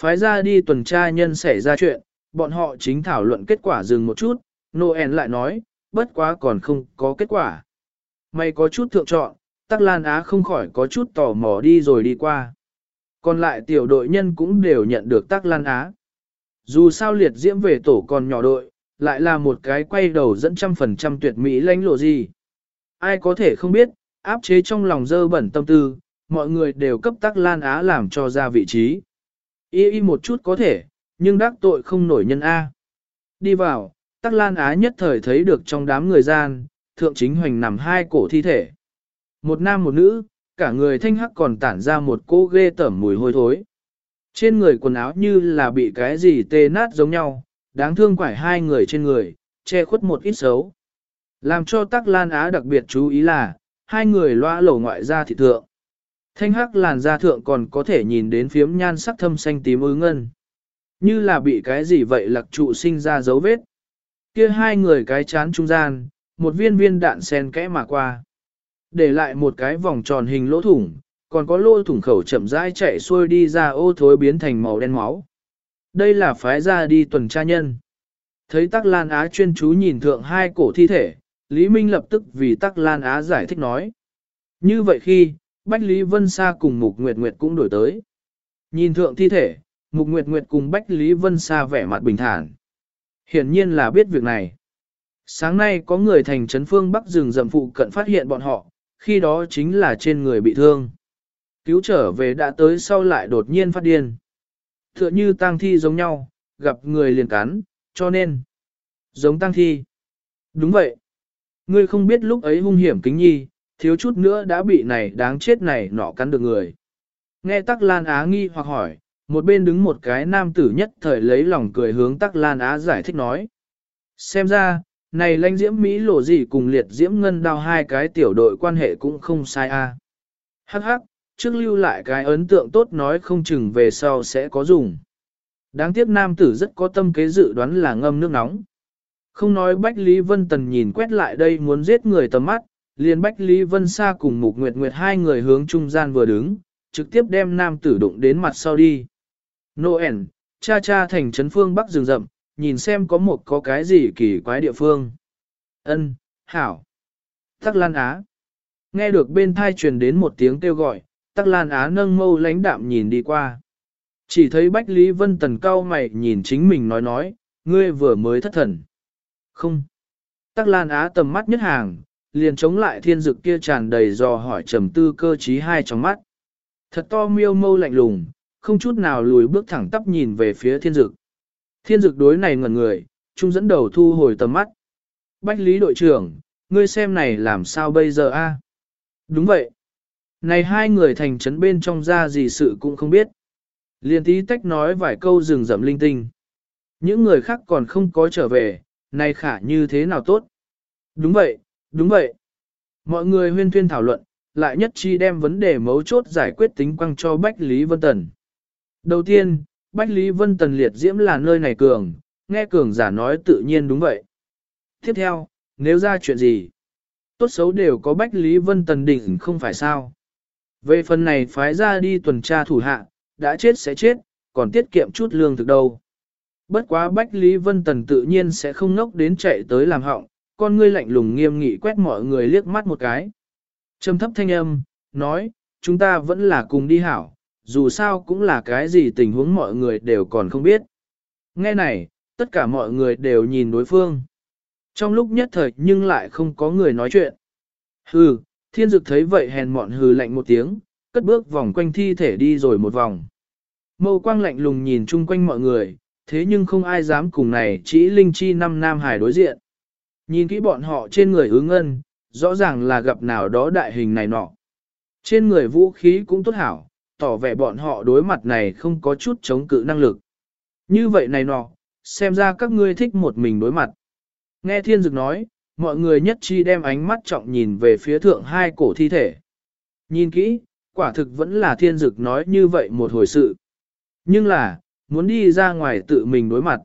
Speaker 1: Phái ra đi tuần tra nhân xảy ra chuyện, bọn họ chính thảo luận kết quả dừng một chút, Noel lại nói, bất quá còn không có kết quả. May có chút thượng chọn, Tắc Lan Á không khỏi có chút tò mò đi rồi đi qua. Còn lại tiểu đội nhân cũng đều nhận được Tắc Lan Á. Dù sao liệt diễm về tổ còn nhỏ đội, lại là một cái quay đầu dẫn trăm phần trăm tuyệt mỹ lãnh lộ gì. Ai có thể không biết, áp chế trong lòng dơ bẩn tâm tư, mọi người đều cấp tắc lan á làm cho ra vị trí. Y y một chút có thể, nhưng đắc tội không nổi nhân A. Đi vào, tắc lan á nhất thời thấy được trong đám người gian, thượng chính hoành nằm hai cổ thi thể. Một nam một nữ, cả người thanh hắc còn tản ra một cô ghê tẩm mùi hôi thối. Trên người quần áo như là bị cái gì tê nát giống nhau, đáng thương quải hai người trên người, che khuất một ít xấu. Làm cho Tắc Lan Á đặc biệt chú ý là, hai người loa lổ ngoại ra thị thượng. Thanh hắc làn da thượng còn có thể nhìn đến phiếm nhan sắc thâm xanh tím ứ ngân. Như là bị cái gì vậy lạc trụ sinh ra dấu vết. Kia hai người cái chán trung gian, một viên viên đạn sen kẽ mà qua. Để lại một cái vòng tròn hình lỗ thủng, còn có lỗ thủng khẩu chậm rãi chạy xuôi đi ra ô thối biến thành màu đen máu. Đây là phái ra đi tuần tra nhân. Thấy Tắc Lan Á chuyên chú nhìn thượng hai cổ thi thể, Lý Minh lập tức vì Tắc Lan Á giải thích nói. Như vậy khi, Bách Lý Vân Sa cùng Mục Nguyệt Nguyệt cũng đổi tới. Nhìn thượng thi thể, Mục Nguyệt Nguyệt cùng Bách Lý Vân Sa vẻ mặt bình thản. Hiển nhiên là biết việc này. Sáng nay có người thành trấn phương Bắc rừng rậm phụ cận phát hiện bọn họ, khi đó chính là trên người bị thương. Cứu trở về đã tới sau lại đột nhiên phát điên. Tựa như tang thi giống nhau, gặp người liền cắn, cho nên giống tang thi. Đúng vậy. Ngươi không biết lúc ấy hung hiểm kính nhi, thiếu chút nữa đã bị này đáng chết này nọ cắn được người. Nghe Tắc Lan Á nghi hoặc hỏi, một bên đứng một cái nam tử nhất thời lấy lòng cười hướng Tắc Lan Á giải thích nói. Xem ra, này lãnh diễm Mỹ lộ gì cùng liệt diễm ngân đao hai cái tiểu đội quan hệ cũng không sai a. À. Hắc hắc, trước lưu lại cái ấn tượng tốt nói không chừng về sau sẽ có dùng. Đáng tiếc nam tử rất có tâm kế dự đoán là ngâm nước nóng. Không nói Bách Lý Vân Tần nhìn quét lại đây muốn giết người tầm mắt, liền Bách Lý Vân Sa cùng Mục Nguyệt Nguyệt hai người hướng trung gian vừa đứng, trực tiếp đem nam tử đụng đến mặt sau đi. Noel, cha cha thành trấn phương bắc rừng rậm, nhìn xem có một có cái gì kỳ quái địa phương. Ân, hảo. Tắc Lan Á. Nghe được bên thai truyền đến một tiếng kêu gọi, Tắc Lan Á nâng mâu lánh đạm nhìn đi qua. Chỉ thấy Bách Lý Vân Tần cao mày nhìn chính mình nói nói, ngươi vừa mới thất thần. Không. Tắc Lan Á tầm mắt nhất hàng, liền chống lại thiên dực kia tràn đầy dò hỏi trầm tư cơ trí hai trong mắt. Thật to miêu mâu lạnh lùng, không chút nào lùi bước thẳng tắp nhìn về phía thiên dực. Thiên dực đối này ngẩn người, trung dẫn đầu thu hồi tầm mắt. Bách Lý đội trưởng, ngươi xem này làm sao bây giờ a? Đúng vậy. Này hai người thành trấn bên trong ra gì sự cũng không biết. Liên tí tách nói vài câu rừng rậm linh tinh. Những người khác còn không có trở về, này khả như thế nào tốt? Đúng vậy, đúng vậy. Mọi người huyên thuyên thảo luận, lại nhất chi đem vấn đề mấu chốt giải quyết tính quăng cho Bách Lý Vân Tần. Đầu tiên, Bách Lý Vân Tần liệt diễm là nơi này cường, nghe cường giả nói tự nhiên đúng vậy. Tiếp theo, nếu ra chuyện gì, tốt xấu đều có Bách Lý Vân Tần đỉnh không phải sao. Về phần này phái ra đi tuần tra thủ hạ, đã chết sẽ chết, còn tiết kiệm chút lương thực đâu. Bất quá Bách Lý Vân Tần tự nhiên sẽ không nốc đến chạy tới làm họng, con ngươi lạnh lùng nghiêm nghị quét mọi người liếc mắt một cái. Trầm thấp thanh âm, nói, chúng ta vẫn là cùng đi hảo, dù sao cũng là cái gì tình huống mọi người đều còn không biết. Nghe này, tất cả mọi người đều nhìn đối phương. Trong lúc nhất thời nhưng lại không có người nói chuyện. Hừ, thiên dực thấy vậy hèn mọn hừ lạnh một tiếng, cất bước vòng quanh thi thể đi rồi một vòng. Mâu quang lạnh lùng nhìn chung quanh mọi người, thế nhưng không ai dám cùng này chỉ linh chi năm nam hải đối diện. Nhìn kỹ bọn họ trên người hướng ân, rõ ràng là gặp nào đó đại hình này nọ. Trên người vũ khí cũng tốt hảo, tỏ vẻ bọn họ đối mặt này không có chút chống cự năng lực. Như vậy này nọ, xem ra các ngươi thích một mình đối mặt. Nghe thiên dực nói, mọi người nhất chi đem ánh mắt trọng nhìn về phía thượng hai cổ thi thể. Nhìn kỹ, quả thực vẫn là thiên dực nói như vậy một hồi sự. Nhưng là, muốn đi ra ngoài tự mình đối mặt.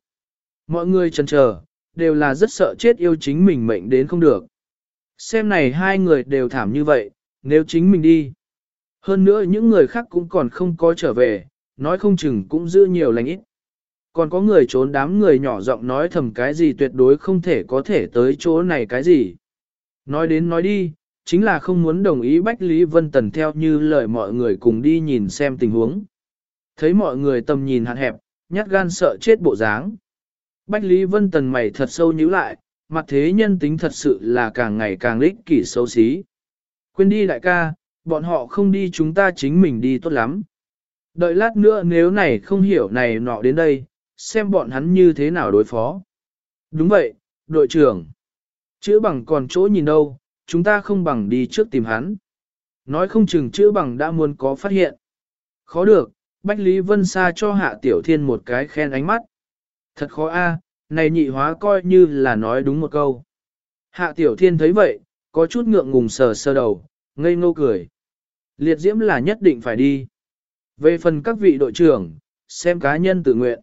Speaker 1: Mọi người chần chờ, đều là rất sợ chết yêu chính mình mệnh đến không được. Xem này hai người đều thảm như vậy, nếu chính mình đi. Hơn nữa những người khác cũng còn không có trở về, nói không chừng cũng giữ nhiều lành ít. Còn có người trốn đám người nhỏ giọng nói thầm cái gì tuyệt đối không thể có thể tới chỗ này cái gì. Nói đến nói đi, chính là không muốn đồng ý Bách Lý Vân Tần theo như lời mọi người cùng đi nhìn xem tình huống. Thấy mọi người tầm nhìn hạn hẹp, nhát gan sợ chết bộ dáng. Bách Lý Vân Tần mày thật sâu nhíu lại, mặt thế nhân tính thật sự là càng ngày càng lích kỷ xấu xí. Quên đi đại ca, bọn họ không đi chúng ta chính mình đi tốt lắm. Đợi lát nữa nếu này không hiểu này nọ đến đây, xem bọn hắn như thế nào đối phó. Đúng vậy, đội trưởng. Chữ bằng còn chỗ nhìn đâu, chúng ta không bằng đi trước tìm hắn. Nói không chừng chữ bằng đã muốn có phát hiện. Khó được, Bách Lý Vân Sa cho Hạ Tiểu Thiên một cái khen ánh mắt. Thật khó a, này nhị hóa coi như là nói đúng một câu. Hạ Tiểu Thiên thấy vậy, có chút ngượng ngùng sờ sơ đầu, ngây ngô cười. Liệt diễm là nhất định phải đi. Về phần các vị đội trưởng, xem cá nhân tự nguyện.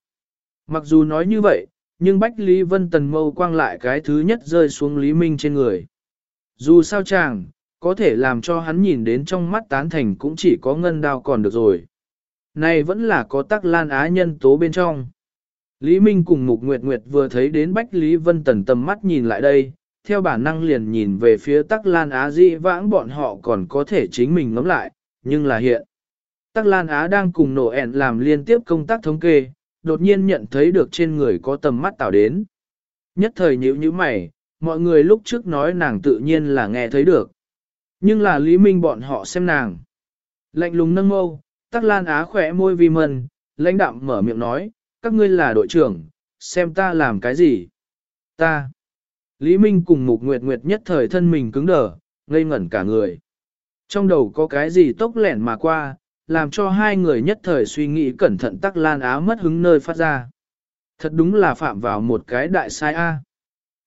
Speaker 1: Mặc dù nói như vậy, nhưng Bách Lý Vân Tần mâu quang lại cái thứ nhất rơi xuống Lý Minh trên người. Dù sao chàng, có thể làm cho hắn nhìn đến trong mắt tán thành cũng chỉ có ngân đao còn được rồi. Này vẫn là có tắc lan á nhân tố bên trong. Lý Minh cùng Mục Nguyệt Nguyệt vừa thấy đến Bách Lý Vân Tần tầm mắt nhìn lại đây, theo bản năng liền nhìn về phía tắc lan á Di vãng bọn họ còn có thể chính mình ngắm lại, nhưng là hiện. Tắc Lan Á đang cùng nổ ẹn làm liên tiếp công tác thống kê, đột nhiên nhận thấy được trên người có tầm mắt tạo đến. Nhất thời nhíu như mày, mọi người lúc trước nói nàng tự nhiên là nghe thấy được. Nhưng là Lý Minh bọn họ xem nàng. Lạnh lùng nâng mâu, Tắc Lan Á khỏe môi vi mần, lãnh đạm mở miệng nói, các ngươi là đội trưởng, xem ta làm cái gì. Ta. Lý Minh cùng Mục Nguyệt Nguyệt nhất thời thân mình cứng đờ, ngây ngẩn cả người. Trong đầu có cái gì tốc lẻn mà qua, làm cho hai người nhất thời suy nghĩ cẩn thận tắc lan á mất hứng nơi phát ra. Thật đúng là phạm vào một cái đại sai A.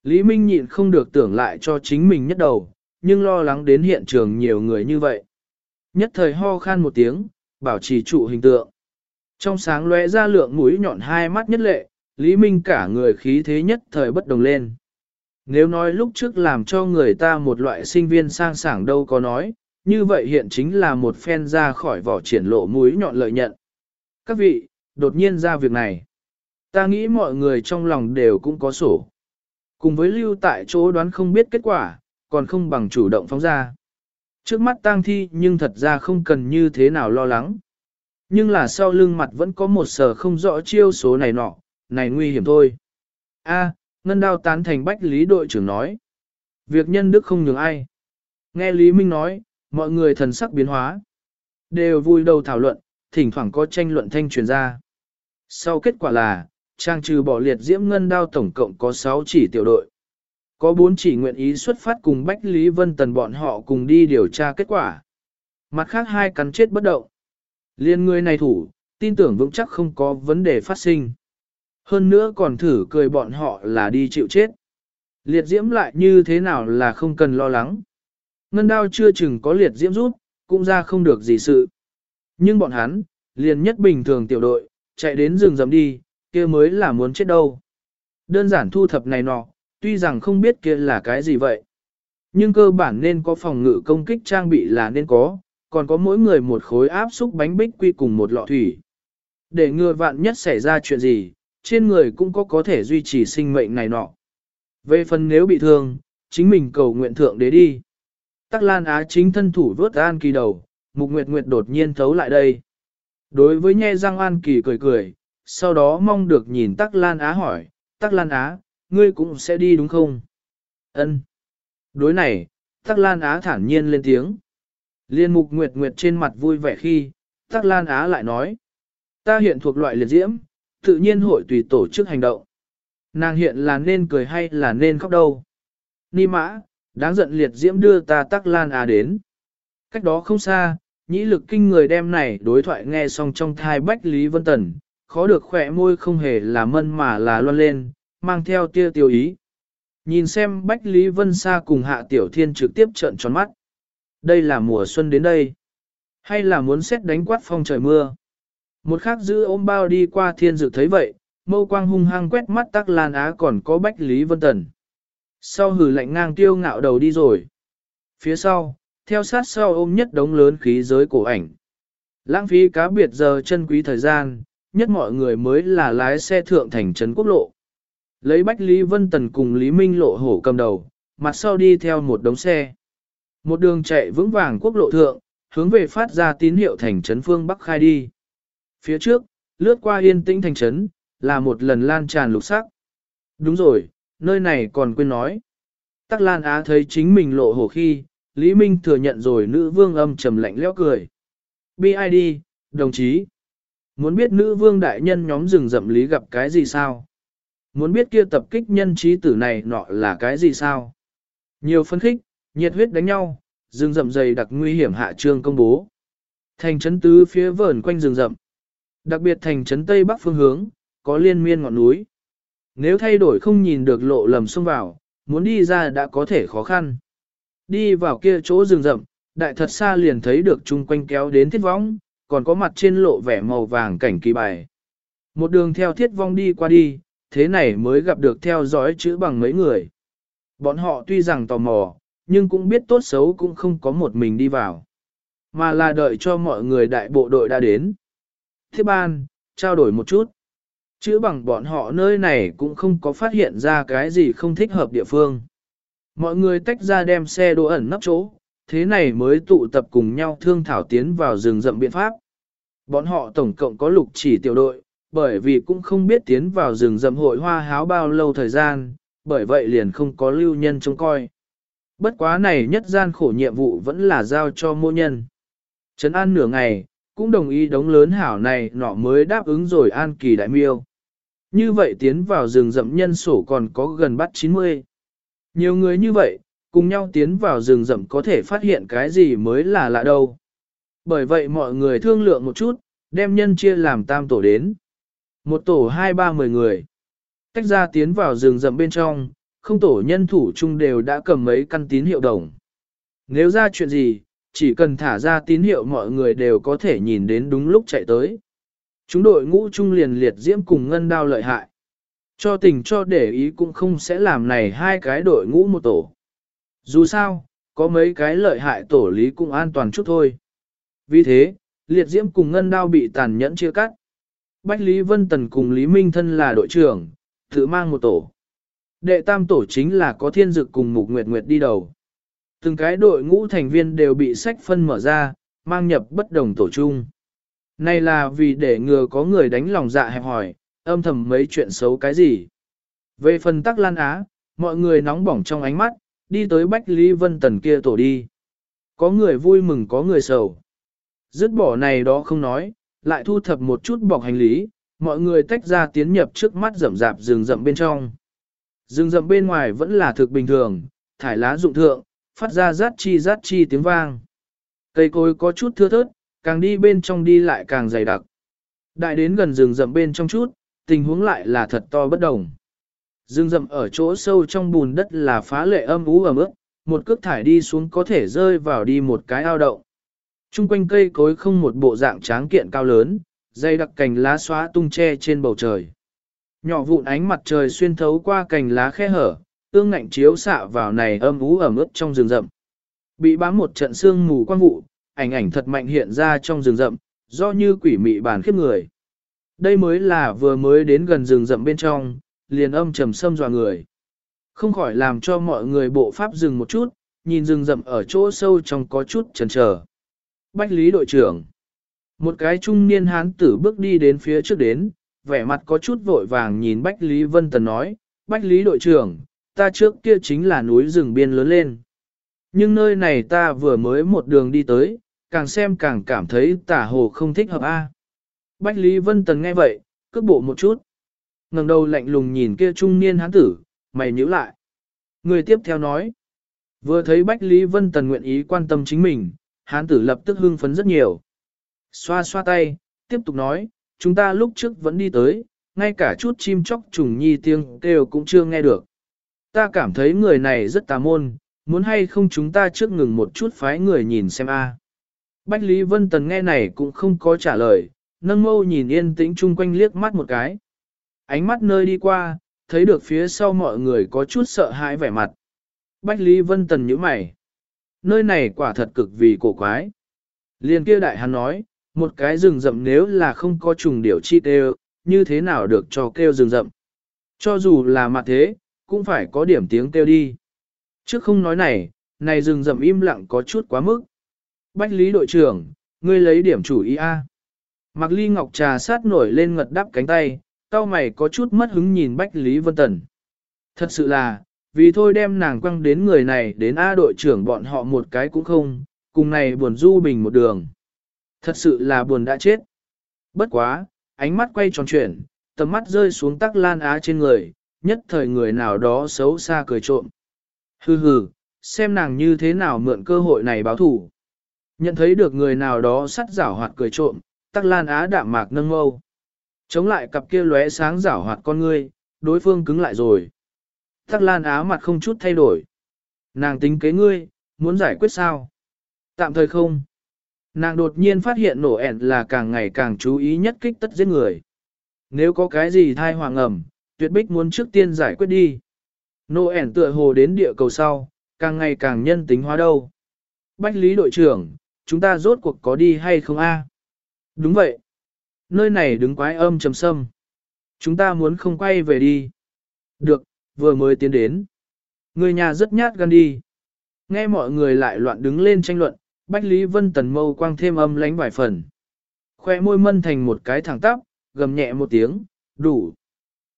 Speaker 1: Lý Minh nhịn không được tưởng lại cho chính mình nhất đầu, nhưng lo lắng đến hiện trường nhiều người như vậy. Nhất thời ho khan một tiếng, bảo trì trụ hình tượng. Trong sáng lóe ra lượng mũi nhọn hai mắt nhất lệ, Lý Minh cả người khí thế nhất thời bất đồng lên. Nếu nói lúc trước làm cho người ta một loại sinh viên sang sảng đâu có nói, như vậy hiện chính là một phen ra khỏi vỏ triển lộ mũi nhọn lợi nhận. Các vị, đột nhiên ra việc này. Ta nghĩ mọi người trong lòng đều cũng có sổ. Cùng với lưu tại chỗ đoán không biết kết quả, còn không bằng chủ động phóng ra. Trước mắt tang thi nhưng thật ra không cần như thế nào lo lắng. Nhưng là sau lưng mặt vẫn có một sở không rõ chiêu số này nọ, này nguy hiểm thôi. A, ngân đao tán thành bách lý đội trưởng nói. Việc nhân đức không nhường ai. Nghe Lý Minh nói, mọi người thần sắc biến hóa. Đều vui đầu thảo luận, thỉnh thoảng có tranh luận thanh truyền ra. Sau kết quả là, trang trừ bỏ liệt diễm ngân đao tổng cộng có 6 chỉ tiểu đội. Có 4 chỉ nguyện ý xuất phát cùng Bách Lý Vân Tần bọn họ cùng đi điều tra kết quả. Mặt khác hai cắn chết bất động. Liên người này thủ, tin tưởng vững chắc không có vấn đề phát sinh. Hơn nữa còn thử cười bọn họ là đi chịu chết. Liệt diễm lại như thế nào là không cần lo lắng. Ngân đao chưa chừng có liệt diễm rút, cũng ra không được gì sự. Nhưng bọn hắn, liền nhất bình thường tiểu đội, chạy đến rừng rầm đi, kia mới là muốn chết đâu. Đơn giản thu thập này nọ, tuy rằng không biết kia là cái gì vậy. Nhưng cơ bản nên có phòng ngự công kích trang bị là nên có, còn có mỗi người một khối áp xúc bánh bích quy cùng một lọ thủy. Để ngừa vạn nhất xảy ra chuyện gì, trên người cũng có có thể duy trì sinh mệnh này nọ. Về phần nếu bị thương, chính mình cầu nguyện thượng đế đi. Tắc Lan Á chính thân thủ vớt An Kỳ đầu, Mục Nguyệt Nguyệt đột nhiên thấu lại đây. Đối với nhe răng An Kỳ cười cười, sau đó mong được nhìn Tắc Lan Á hỏi, Tắc Lan Á, ngươi cũng sẽ đi đúng không? Ân. Đối này, Tắc Lan Á thản nhiên lên tiếng. Liên Mục Nguyệt Nguyệt trên mặt vui vẻ khi, Tắc Lan Á lại nói, ta hiện thuộc loại liệt diễm, tự nhiên hội tùy tổ chức hành động. Nàng hiện là nên cười hay là nên khóc đâu. Ni mã, đáng giận liệt diễm đưa ta tắc lan à đến. Cách đó không xa, nhĩ lực kinh người đem này đối thoại nghe xong trong thai Bách Lý Vân Tần, khó được khỏe môi không hề là mân mà là loan lên, mang theo tia tiêu ý. Nhìn xem Bách Lý Vân Sa cùng Hạ Tiểu Thiên trực tiếp trợn tròn mắt. Đây là mùa xuân đến đây. Hay là muốn xét đánh quát phong trời mưa. Một khắc giữ ôm bao đi qua thiên dự thấy vậy, mâu quang hung hăng quét mắt tắc lan á còn có Bách Lý Vân Tần. Sau hử lạnh ngang tiêu ngạo đầu đi rồi. Phía sau, theo sát sau ôm nhất đống lớn khí giới cổ ảnh. Lãng phí cá biệt giờ chân quý thời gian, nhất mọi người mới là lái xe thượng thành trấn quốc lộ. Lấy Bách Lý Vân Tần cùng Lý Minh lộ hổ cầm đầu, mặt sau đi theo một đống xe. Một đường chạy vững vàng quốc lộ thượng, hướng về phát ra tín hiệu thành trấn phương Bắc khai đi. Phía trước, lướt qua yên tĩnh thành trấn, là một lần lan tràn lục sắc. Đúng rồi, nơi này còn quên nói. Tắc Lan Á thấy chính mình lộ hổ khi, Lý Minh thừa nhận rồi nữ vương âm trầm lạnh lẽo cười. BID, đồng chí. Muốn biết nữ vương đại nhân nhóm rừng rậm lý gặp cái gì sao? Muốn biết kia tập kích nhân trí tử này nọ là cái gì sao? Nhiều phân khích, nhiệt huyết đánh nhau, rừng rậm dày đặc nguy hiểm hạ trương công bố. Thành trấn tứ phía vờn quanh rừng rậm. Đặc biệt thành trấn tây bắc phương hướng, có liên miên ngọn núi. Nếu thay đổi không nhìn được lộ lầm xông vào, muốn đi ra đã có thể khó khăn. Đi vào kia chỗ rừng rậm, đại thật xa liền thấy được chung quanh kéo đến thiết vong, còn có mặt trên lộ vẻ màu vàng cảnh kỳ bài. Một đường theo thiết vong đi qua đi, thế này mới gặp được theo dõi chữ bằng mấy người. Bọn họ tuy rằng tò mò, nhưng cũng biết tốt xấu cũng không có một mình đi vào. Mà là đợi cho mọi người đại bộ đội đã đến. Thiết ban, trao đổi một chút. Chữ bằng bọn họ nơi này cũng không có phát hiện ra cái gì không thích hợp địa phương. Mọi người tách ra đem xe đồ ẩn nấp chỗ, thế này mới tụ tập cùng nhau thương thảo tiến vào rừng rậm biện pháp. Bọn họ tổng cộng có lục chỉ tiểu đội, bởi vì cũng không biết tiến vào rừng rậm hội hoa háo bao lâu thời gian, bởi vậy liền không có lưu nhân trông coi. Bất quá này nhất gian khổ nhiệm vụ vẫn là giao cho mô nhân. Trấn an nửa ngày, cũng đồng ý đống lớn hảo này nọ mới đáp ứng rồi an kỳ đại miêu. Như vậy tiến vào rừng rậm nhân sổ còn có gần bắt 90. Nhiều người như vậy, cùng nhau tiến vào rừng rậm có thể phát hiện cái gì mới là lạ đâu. Bởi vậy mọi người thương lượng một chút, đem nhân chia làm tam tổ đến. Một tổ hai ba mười người. Tách ra tiến vào rừng rậm bên trong, không tổ nhân thủ chung đều đã cầm mấy căn tín hiệu đồng. Nếu ra chuyện gì, chỉ cần thả ra tín hiệu mọi người đều có thể nhìn đến đúng lúc chạy tới. Chúng đội ngũ trung liền liệt diễm cùng ngân đao lợi hại. Cho tình cho để ý cũng không sẽ làm này hai cái đội ngũ một tổ. Dù sao, có mấy cái lợi hại tổ lý cũng an toàn chút thôi. Vì thế, liệt diễm cùng ngân đao bị tàn nhẫn chia cắt. Bách Lý Vân Tần cùng Lý Minh Thân là đội trưởng, tự mang một tổ. Đệ tam tổ chính là có thiên dực cùng Mục Nguyệt Nguyệt đi đầu. Từng cái đội ngũ thành viên đều bị sách phân mở ra, mang nhập bất đồng tổ chung. Này là vì để ngừa có người đánh lòng dạ hẹp hỏi, âm thầm mấy chuyện xấu cái gì. Về phần tắc lan á, mọi người nóng bỏng trong ánh mắt, đi tới Bách Lý Vân Tần kia tổ đi. Có người vui mừng có người sầu. Dứt bỏ này đó không nói, lại thu thập một chút bọc hành lý, mọi người tách ra tiến nhập trước mắt rậm rạp rừng rậm bên trong. Rừng rậm bên ngoài vẫn là thực bình thường, thải lá dụng thượng, phát ra rát chi rát chi tiếng vang. Cây cối có chút thưa thớt, càng đi bên trong đi lại càng dày đặc. Đại đến gần rừng rậm bên trong chút, tình huống lại là thật to bất đồng. Rừng rậm ở chỗ sâu trong bùn đất là phá lệ âm ú ẩm ướt, một cước thải đi xuống có thể rơi vào đi một cái ao động. Trung quanh cây cối không một bộ dạng tráng kiện cao lớn, dây đặc cành lá xóa tung che trên bầu trời. Nhỏ vụn ánh mặt trời xuyên thấu qua cành lá khe hở, tương ngạnh chiếu xạ vào này âm ú ẩm ướt trong rừng rậm. Bị bám một trận sương mù quang vụ, ảnh ảnh thật mạnh hiện ra trong rừng rậm, do như quỷ mị bàn khiếp người. Đây mới là vừa mới đến gần rừng rậm bên trong, liền âm trầm xâm dọa người. Không khỏi làm cho mọi người bộ pháp dừng một chút, nhìn rừng rậm ở chỗ sâu trong có chút chần chờ. Bách Lý đội trưởng. Một cái trung niên hán tử bước đi đến phía trước đến, vẻ mặt có chút vội vàng nhìn Bách Lý Vân Tần nói, Bách Lý đội trưởng, ta trước kia chính là núi rừng biên lớn lên. Nhưng nơi này ta vừa mới một đường đi tới, càng xem càng cảm thấy tả hồ không thích hợp a. Bách Lý Vân Tần nghe vậy, cước bộ một chút. ngẩng đầu lạnh lùng nhìn kia trung niên hán tử, mày nhíu lại. Người tiếp theo nói. Vừa thấy Bách Lý Vân Tần nguyện ý quan tâm chính mình, hán tử lập tức hưng phấn rất nhiều. Xoa xoa tay, tiếp tục nói, chúng ta lúc trước vẫn đi tới, ngay cả chút chim chóc trùng nhi tiếng kêu cũng chưa nghe được. Ta cảm thấy người này rất tà môn, muốn hay không chúng ta trước ngừng một chút phái người nhìn xem a. Bách Lý Vân Tần nghe này cũng không có trả lời, nâng mâu nhìn yên tĩnh chung quanh liếc mắt một cái. Ánh mắt nơi đi qua, thấy được phía sau mọi người có chút sợ hãi vẻ mặt. Bách Lý Vân Tần nhíu mày. Nơi này quả thật cực vì cổ quái. Liên kia đại hắn nói, một cái rừng rậm nếu là không có trùng điểu chi kêu, như thế nào được cho kêu rừng rậm. Cho dù là mặt thế, cũng phải có điểm tiếng kêu đi. Trước không nói này, này rừng rậm im lặng có chút quá mức. Bách Lý đội trưởng, ngươi lấy điểm chủ ý a. Mạc Ly Ngọc trà sát nổi lên ngật đắp cánh tay, cao mày có chút mất hứng nhìn Bách Lý Vân Tần. Thật sự là, vì thôi đem nàng quăng đến người này đến A đội trưởng bọn họ một cái cũng không, cùng này buồn du bình một đường. Thật sự là buồn đã chết. Bất quá, ánh mắt quay tròn chuyển, tầm mắt rơi xuống tắc lan á trên người, nhất thời người nào đó xấu xa cười trộm. Hừ hừ, xem nàng như thế nào mượn cơ hội này báo thủ. Nhận thấy được người nào đó sắt giảo hoạt cười trộm, tắc lan á đạm mạc nâng mâu. Chống lại cặp kia lóe sáng giảo hoạt con ngươi, đối phương cứng lại rồi. Tắc lan á mặt không chút thay đổi. Nàng tính kế ngươi, muốn giải quyết sao? Tạm thời không. Nàng đột nhiên phát hiện nổ ẻn là càng ngày càng chú ý nhất kích tất giết người. Nếu có cái gì thai hoàng ẩm, tuyệt bích muốn trước tiên giải quyết đi. Nô ẻn tựa hồ đến địa cầu sau, càng ngày càng nhân tính hóa đâu. Bách Lý đội trưởng, chúng ta rốt cuộc có đi hay không a? Đúng vậy. Nơi này đứng quái âm trầm sâm. Chúng ta muốn không quay về đi. Được, vừa mới tiến đến. Người nhà rất nhát gan đi. Nghe mọi người lại loạn đứng lên tranh luận, Bách Lý Vân Tần mâu quang thêm âm lánh vài phần. Khoe môi mân thành một cái thẳng tắp, gầm nhẹ một tiếng, đủ.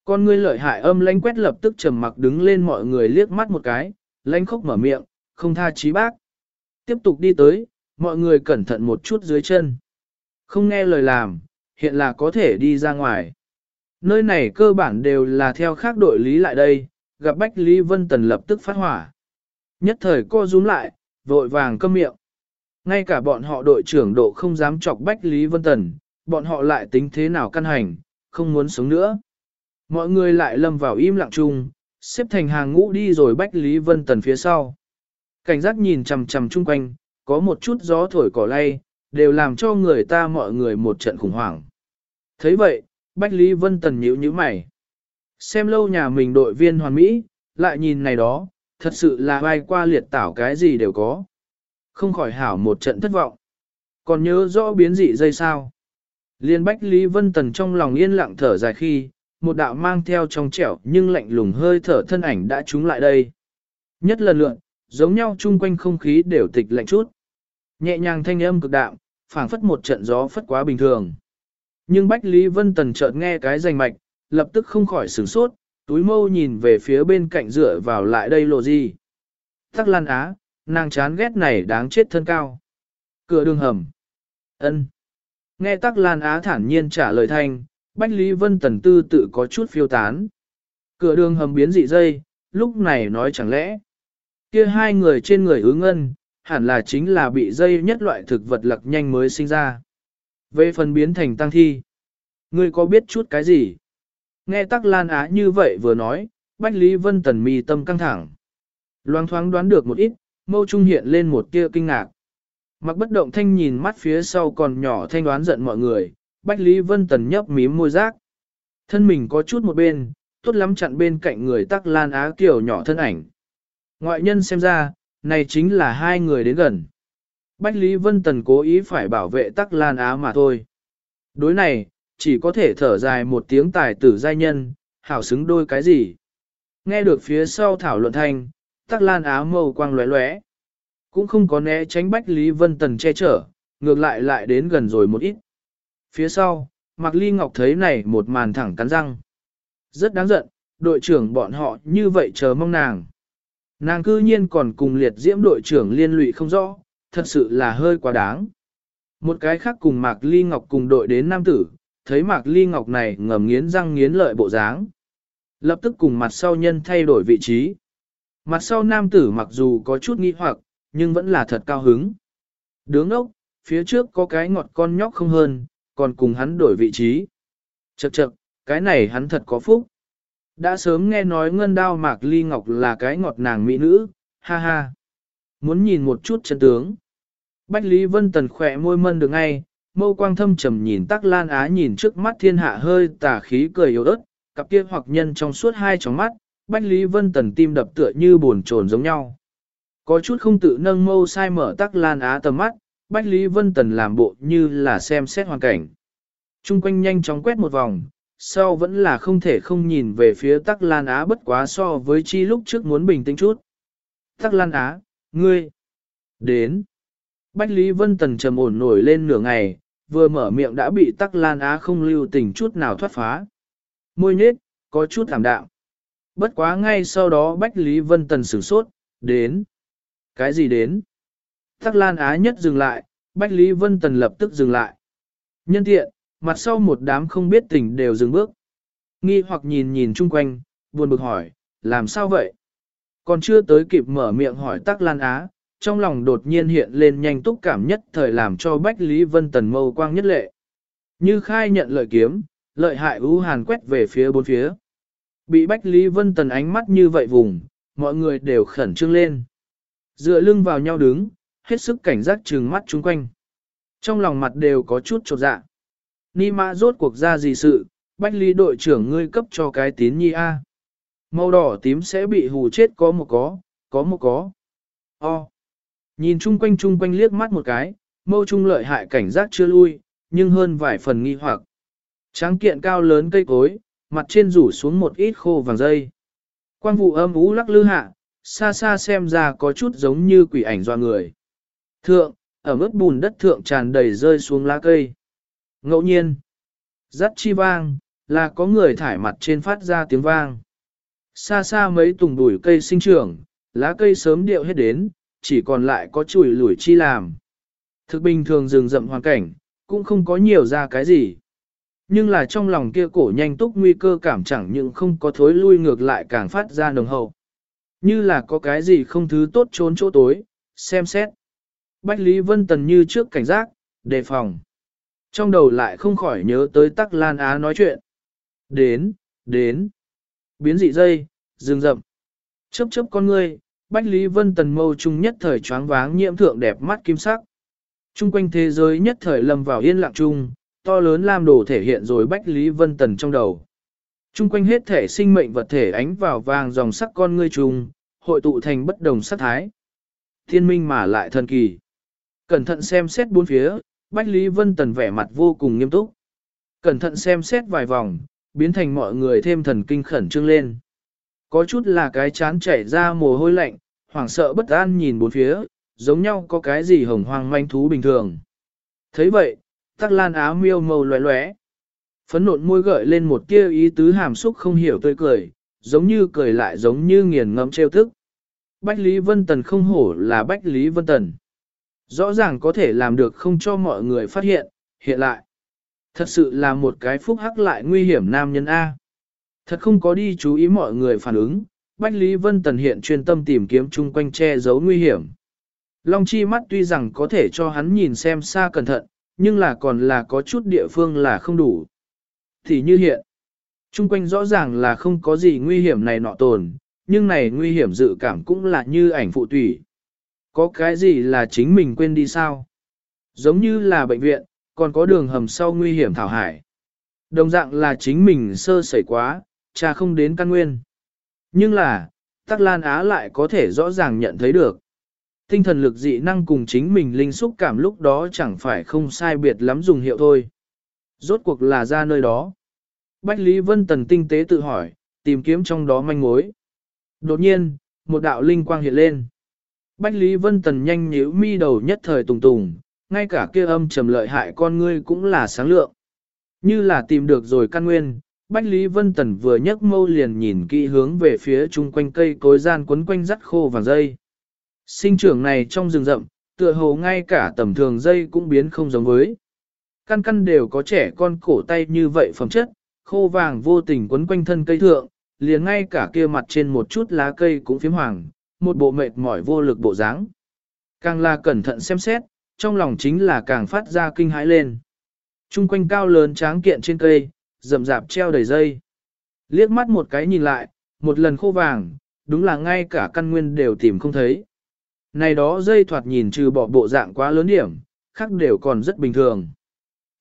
Speaker 1: Con ngươi lợi hại âm lãnh quét lập tức trầm mặc đứng lên mọi người liếc mắt một cái, lãnh khốc mở miệng, không tha trí bác. Tiếp tục đi tới, mọi người cẩn thận một chút dưới chân. Không nghe lời làm, hiện là có thể đi ra ngoài. Nơi này cơ bản đều là theo khác đội lý lại đây, gặp Bách Lý Vân Tần lập tức phát hỏa. Nhất thời co rúm lại, vội vàng câm miệng. Ngay cả bọn họ đội trưởng độ không dám chọc Bách Lý Vân Tần, bọn họ lại tính thế nào căn hành, không muốn sống nữa. Mọi người lại lâm vào im lặng chung, xếp thành hàng ngũ đi rồi Bách Lý Vân Tần phía sau. Cảnh giác nhìn chằm chằm chung quanh, có một chút gió thổi cỏ lay, đều làm cho người ta mọi người một trận khủng hoảng. thấy vậy, Bách Lý Vân Tần nhíu nhíu mày. Xem lâu nhà mình đội viên hoàn mỹ, lại nhìn này đó, thật sự là vai qua liệt tảo cái gì đều có. Không khỏi hảo một trận thất vọng. Còn nhớ rõ biến dị dây sao. Liên Bách Lý Vân Tần trong lòng yên lặng thở dài khi, một đạo mang theo trong trẻo nhưng lạnh lùng hơi thở thân ảnh đã trúng lại đây. Nhất lần lượn, giống nhau chung quanh không khí đều tịch lạnh chút. Nhẹ nhàng thanh âm cực đạm, phảng phất một trận gió phất quá bình thường. Nhưng Bách Lý Vân Tần chợt nghe cái rành mạch, lập tức không khỏi sửng sốt, túi mâu nhìn về phía bên cạnh dựa vào lại đây lộ gì. Tắc Lan Á, nàng chán ghét này đáng chết thân cao. Cửa đường hầm. ân. Nghe Tắc Lan Á thản nhiên trả lời thanh, Bách Lý Vân Tần tư tự có chút phiêu tán. Cửa đường hầm biến dị dây, lúc này nói chẳng lẽ. Kia hai người trên người ứng ngân, hẳn là chính là bị dây nhất loại thực vật lặc nhanh mới sinh ra. Về phần biến thành tăng thi. Ngươi có biết chút cái gì? Nghe Tắc Lan Á như vậy vừa nói, Bách Lý Vân Tần mi tâm căng thẳng. Loang thoáng đoán được một ít, mâu trung hiện lên một tia kinh ngạc. Mặc bất động thanh nhìn mắt phía sau còn nhỏ thanh đoán giận mọi người, Bách Lý Vân Tần nhấp mím môi rác. Thân mình có chút một bên, tốt lắm chặn bên cạnh người Tắc Lan Á kiểu nhỏ thân ảnh. Ngoại nhân xem ra, này chính là hai người đến gần. Bách Lý Vân Tần cố ý phải bảo vệ Tắc Lan Á mà thôi. Đối này, chỉ có thể thở dài một tiếng tài tử giai nhân, hảo xứng đôi cái gì. Nghe được phía sau thảo luận thanh, Tắc Lan Á màu quang lóe lóe. Cũng không có né tránh Bách Lý Vân Tần che chở, ngược lại lại đến gần rồi một ít. Phía sau, Mạc Ly Ngọc thấy này một màn thẳng cắn răng. Rất đáng giận, đội trưởng bọn họ như vậy chờ mong nàng. Nàng cư nhiên còn cùng liệt diễm đội trưởng liên lụy không rõ, thật sự là hơi quá đáng. Một cái khác cùng Mạc Ly Ngọc cùng đội đến nam tử, thấy Mạc Ly Ngọc này ngầm nghiến răng nghiến lợi bộ dáng. Lập tức cùng mặt sau nhân thay đổi vị trí. Mặt sau nam tử mặc dù có chút nghi hoặc, nhưng vẫn là thật cao hứng. Đứng ốc, phía trước có cái ngọt con nhóc không hơn, còn cùng hắn đổi vị trí. Chậc chậc, cái này hắn thật có phúc. Đã sớm nghe nói ngân đao mạc ly ngọc là cái ngọt nàng mỹ nữ, ha ha. Muốn nhìn một chút chân tướng. Bách Lý Vân Tần khỏe môi mân được ngay, mâu quang thâm trầm nhìn tắc lan á nhìn trước mắt thiên hạ hơi tà khí cười yếu ớt, cặp kia hoặc nhân trong suốt hai tròng mắt, Bách Lý Vân Tần tim đập tựa như buồn trồn giống nhau. Có chút không tự nâng mâu sai mở tắc lan á tầm mắt, Bách Lý Vân Tần làm bộ như là xem xét hoàn cảnh. Trung quanh nhanh chóng quét một vòng, sau vẫn là không thể không nhìn về phía Tắc Lan Á bất quá so với chi lúc trước muốn bình tĩnh chút. Tắc Lan Á, ngươi, đến. Bách Lý Vân Tần trầm ổn nổi lên nửa ngày, vừa mở miệng đã bị Tắc Lan Á không lưu tình chút nào thoát phá. Môi nhết, có chút thảm đạo. Bất quá ngay sau đó Bách Lý Vân Tần sửng sốt, đến. Cái gì đến? Tắc Lan Á nhất dừng lại, Bách Lý Vân Tần lập tức dừng lại. Nhân tiện, mặt sau một đám không biết tình đều dừng bước. Nghi hoặc nhìn nhìn chung quanh, buồn bực hỏi, làm sao vậy? Còn chưa tới kịp mở miệng hỏi Tắc Lan Á, trong lòng đột nhiên hiện lên nhanh túc cảm nhất thời làm cho Bách Lý Vân Tần mâu quang nhất lệ. Như khai nhận lợi kiếm, lợi hại ưu hàn quét về phía bốn phía. Bị Bách Lý Vân Tần ánh mắt như vậy vùng, mọi người đều khẩn trương lên. Dựa lưng vào nhau đứng, hết sức cảnh giác trừng mắt chung quanh. Trong lòng mặt đều có chút trột dạ. Ni mã rốt cuộc ra gì sự, bách lý đội trưởng ngươi cấp cho cái tín nhi A. Màu đỏ tím sẽ bị hù chết có một có, có một có. O. Nhìn chung quanh chung quanh liếc mắt một cái, mâu trung lợi hại cảnh giác chưa lui, nhưng hơn vài phần nghi hoặc. Tráng kiện cao lớn cây cối, mặt trên rủ xuống một ít khô vàng dây. Quang vụ âm ú lắc lư hạ, xa xa xem ra có chút giống như quỷ ảnh doa người. Thượng, ở mức bùn đất thượng tràn đầy rơi xuống lá cây. Ngẫu nhiên, rắt chi vang, là có người thải mặt trên phát ra tiếng vang. Xa xa mấy tùng đùi cây sinh trưởng, lá cây sớm điệu hết đến, chỉ còn lại có chùi lủi chi làm. Thực bình thường rừng rậm hoàn cảnh, cũng không có nhiều ra cái gì. Nhưng là trong lòng kia cổ nhanh túc nguy cơ cảm chẳng những không có thối lui ngược lại càng phát ra nồng hậu. Như là có cái gì không thứ tốt trốn chỗ tối, xem xét. Bách Lý Vân Tần như trước cảnh giác, đề phòng. Trong đầu lại không khỏi nhớ tới tắc lan á nói chuyện. Đến, đến. Biến dị dây, rừng rậm. Chấp chấp con ngươi, Bách Lý Vân Tần mâu trung nhất thời choáng váng nhiễm thượng đẹp mắt kim sắc. Trung quanh thế giới nhất thời lâm vào yên lặng chung, to lớn lam đồ thể hiện rồi Bách Lý Vân Tần trong đầu. Trung quanh hết thể sinh mệnh vật thể ánh vào vàng dòng sắc con ngươi trùng, hội tụ thành bất đồng sắc thái. Thiên minh mà lại thần kỳ. Cẩn thận xem xét bốn phía, Bách Lý Vân Tần vẻ mặt vô cùng nghiêm túc. Cẩn thận xem xét vài vòng, biến thành mọi người thêm thần kinh khẩn trương lên. Có chút là cái chán chảy ra mồ hôi lạnh, hoảng sợ bất an nhìn bốn phía, giống nhau có cái gì hồng hoang manh thú bình thường. thấy vậy, tắc lan áo miêu màu loé loé, Phấn nộn môi gợi lên một tia ý tứ hàm xúc không hiểu tươi cười, giống như cười lại giống như nghiền ngẫm trêu thức. Bách Lý Vân Tần không hổ là Bách Lý Vân Tần. Rõ ràng có thể làm được không cho mọi người phát hiện, hiện lại. Thật sự là một cái phúc hắc lại nguy hiểm nam nhân A. Thật không có đi chú ý mọi người phản ứng, Bách Lý Vân Tần hiện chuyên tâm tìm kiếm chung quanh che giấu nguy hiểm. Long chi mắt tuy rằng có thể cho hắn nhìn xem xa cẩn thận, nhưng là còn là có chút địa phương là không đủ. Thì như hiện, chung quanh rõ ràng là không có gì nguy hiểm này nọ tồn, nhưng này nguy hiểm dự cảm cũng là như ảnh phụ tủy. Có cái gì là chính mình quên đi sao? Giống như là bệnh viện, còn có đường hầm sau nguy hiểm thảo hải. Đồng dạng là chính mình sơ sẩy quá, cha không đến căn nguyên. Nhưng là, Tắc Lan Á lại có thể rõ ràng nhận thấy được. Tinh thần lực dị năng cùng chính mình linh xúc cảm lúc đó chẳng phải không sai biệt lắm dùng hiệu thôi. Rốt cuộc là ra nơi đó. Bách Lý Vân Tần tinh tế tự hỏi, tìm kiếm trong đó manh mối. Đột nhiên, một đạo linh quang hiện lên. Bách Lý Vân Tần nhanh nhíu mi đầu nhất thời tùng tùng, ngay cả kia âm trầm lợi hại con ngươi cũng là sáng lượng. Như là tìm được rồi căn nguyên, Bách Lý Vân Tần vừa nhấc mâu liền nhìn kỹ hướng về phía chung quanh cây cối gian quấn quanh rắc khô vàng dây. Sinh trưởng này trong rừng rậm, tựa hồ ngay cả tầm thường dây cũng biến không giống với. Căn căn đều có trẻ con cổ tay như vậy phẩm chất, khô vàng vô tình quấn quanh thân cây thượng, liền ngay cả kia mặt trên một chút lá cây cũng phím hoàng, một bộ mệt mỏi vô lực bộ dáng. Càng là cẩn thận xem xét, trong lòng chính là càng phát ra kinh hãi lên. Trung quanh cao lớn tráng kiện trên cây, rậm rạp treo đầy dây. Liếc mắt một cái nhìn lại, một lần khô vàng, đúng là ngay cả căn nguyên đều tìm không thấy. Này đó dây thoạt nhìn trừ bỏ bộ dạng quá lớn điểm, khác đều còn rất bình thường.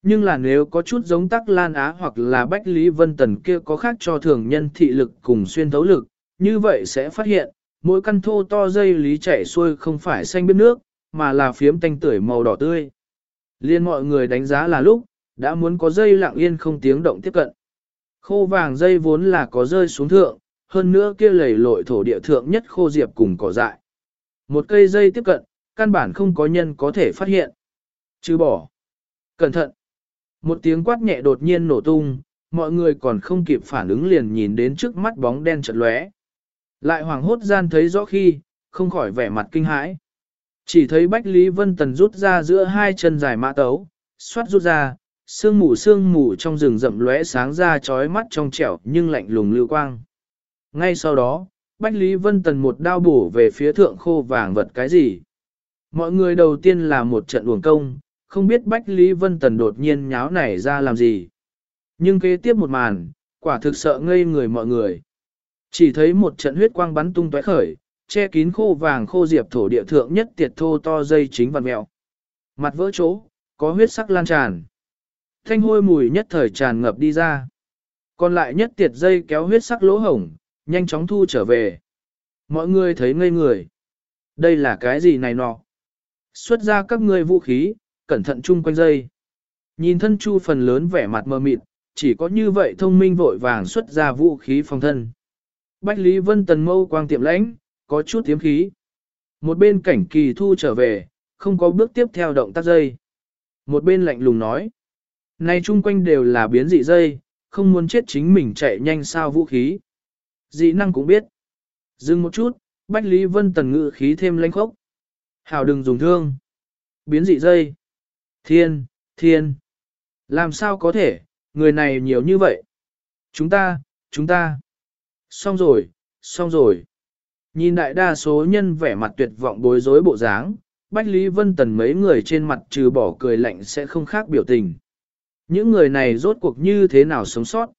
Speaker 1: Nhưng là nếu có chút giống tắc lan á hoặc là bách lý vân tần kia có khác cho thường nhân thị lực cùng xuyên thấu lực, như vậy sẽ phát hiện, mỗi căn thô to dây lý chảy xuôi không phải xanh biết nước, mà là phiếm tanh tưởi màu đỏ tươi. Liên mọi người đánh giá là lúc, đã muốn có dây lặng yên không tiếng động tiếp cận. Khô vàng dây vốn là có rơi xuống thượng, hơn nữa kia lầy lội thổ địa thượng nhất khô diệp cùng cỏ dại. Một cây dây tiếp cận, căn bản không có nhân có thể phát hiện. Chứ bỏ. Cẩn thận. Một tiếng quát nhẹ đột nhiên nổ tung, mọi người còn không kịp phản ứng liền nhìn đến trước mắt bóng đen chợt lóe. Lại hoàng hốt gian thấy rõ khi, không khỏi vẻ mặt kinh hãi. Chỉ thấy Bách Lý Vân Tần rút ra giữa hai chân dài mã tấu, xoát rút ra, sương mù sương mù trong rừng rậm lóe sáng ra chói mắt trong trẻo nhưng lạnh lùng lưu quang. Ngay sau đó, Bách Lý Vân Tần một đao bổ về phía thượng khô vàng vật cái gì. Mọi người đầu tiên là một trận uổng công, không biết Bách Lý Vân Tần đột nhiên nháo nảy ra làm gì. Nhưng kế tiếp một màn, quả thực sợ ngây người mọi người. Chỉ thấy một trận huyết quang bắn tung tóe khởi, che kín khô vàng khô diệp thổ địa thượng nhất tiệt thô to dây chính vằn mẹo. Mặt vỡ chỗ, có huyết sắc lan tràn. Thanh hôi mùi nhất thời tràn ngập đi ra. Còn lại nhất tiệt dây kéo huyết sắc lỗ hổng, nhanh chóng thu trở về. Mọi người thấy ngây người. Đây là cái gì này nọ? Xuất ra các ngươi vũ khí, cẩn thận chung quanh dây. Nhìn thân chu phần lớn vẻ mặt mờ mịt, chỉ có như vậy thông minh vội vàng xuất ra vũ khí phòng thân. Bách Lý Vân Tần mâu quang tiệm lãnh, có chút tiếm khí. Một bên cảnh kỳ thu trở về, không có bước tiếp theo động tác dây. Một bên lạnh lùng nói. Này chung quanh đều là biến dị dây, không muốn chết chính mình chạy nhanh sao vũ khí. Dị năng cũng biết. Dừng một chút, Bách Lý Vân Tần ngự khí thêm lãnh khốc. Hảo đừng dùng thương. Biến dị dây. Thiên, thiên. Làm sao có thể, người này nhiều như vậy. Chúng ta, chúng ta. Xong rồi, xong rồi. Nhìn đại đa số nhân vẻ mặt tuyệt vọng bối rối bộ dáng, Bách Lý Vân Tần mấy người trên mặt trừ bỏ cười lạnh sẽ không khác biểu tình. Những người này rốt cuộc như thế nào sống sót?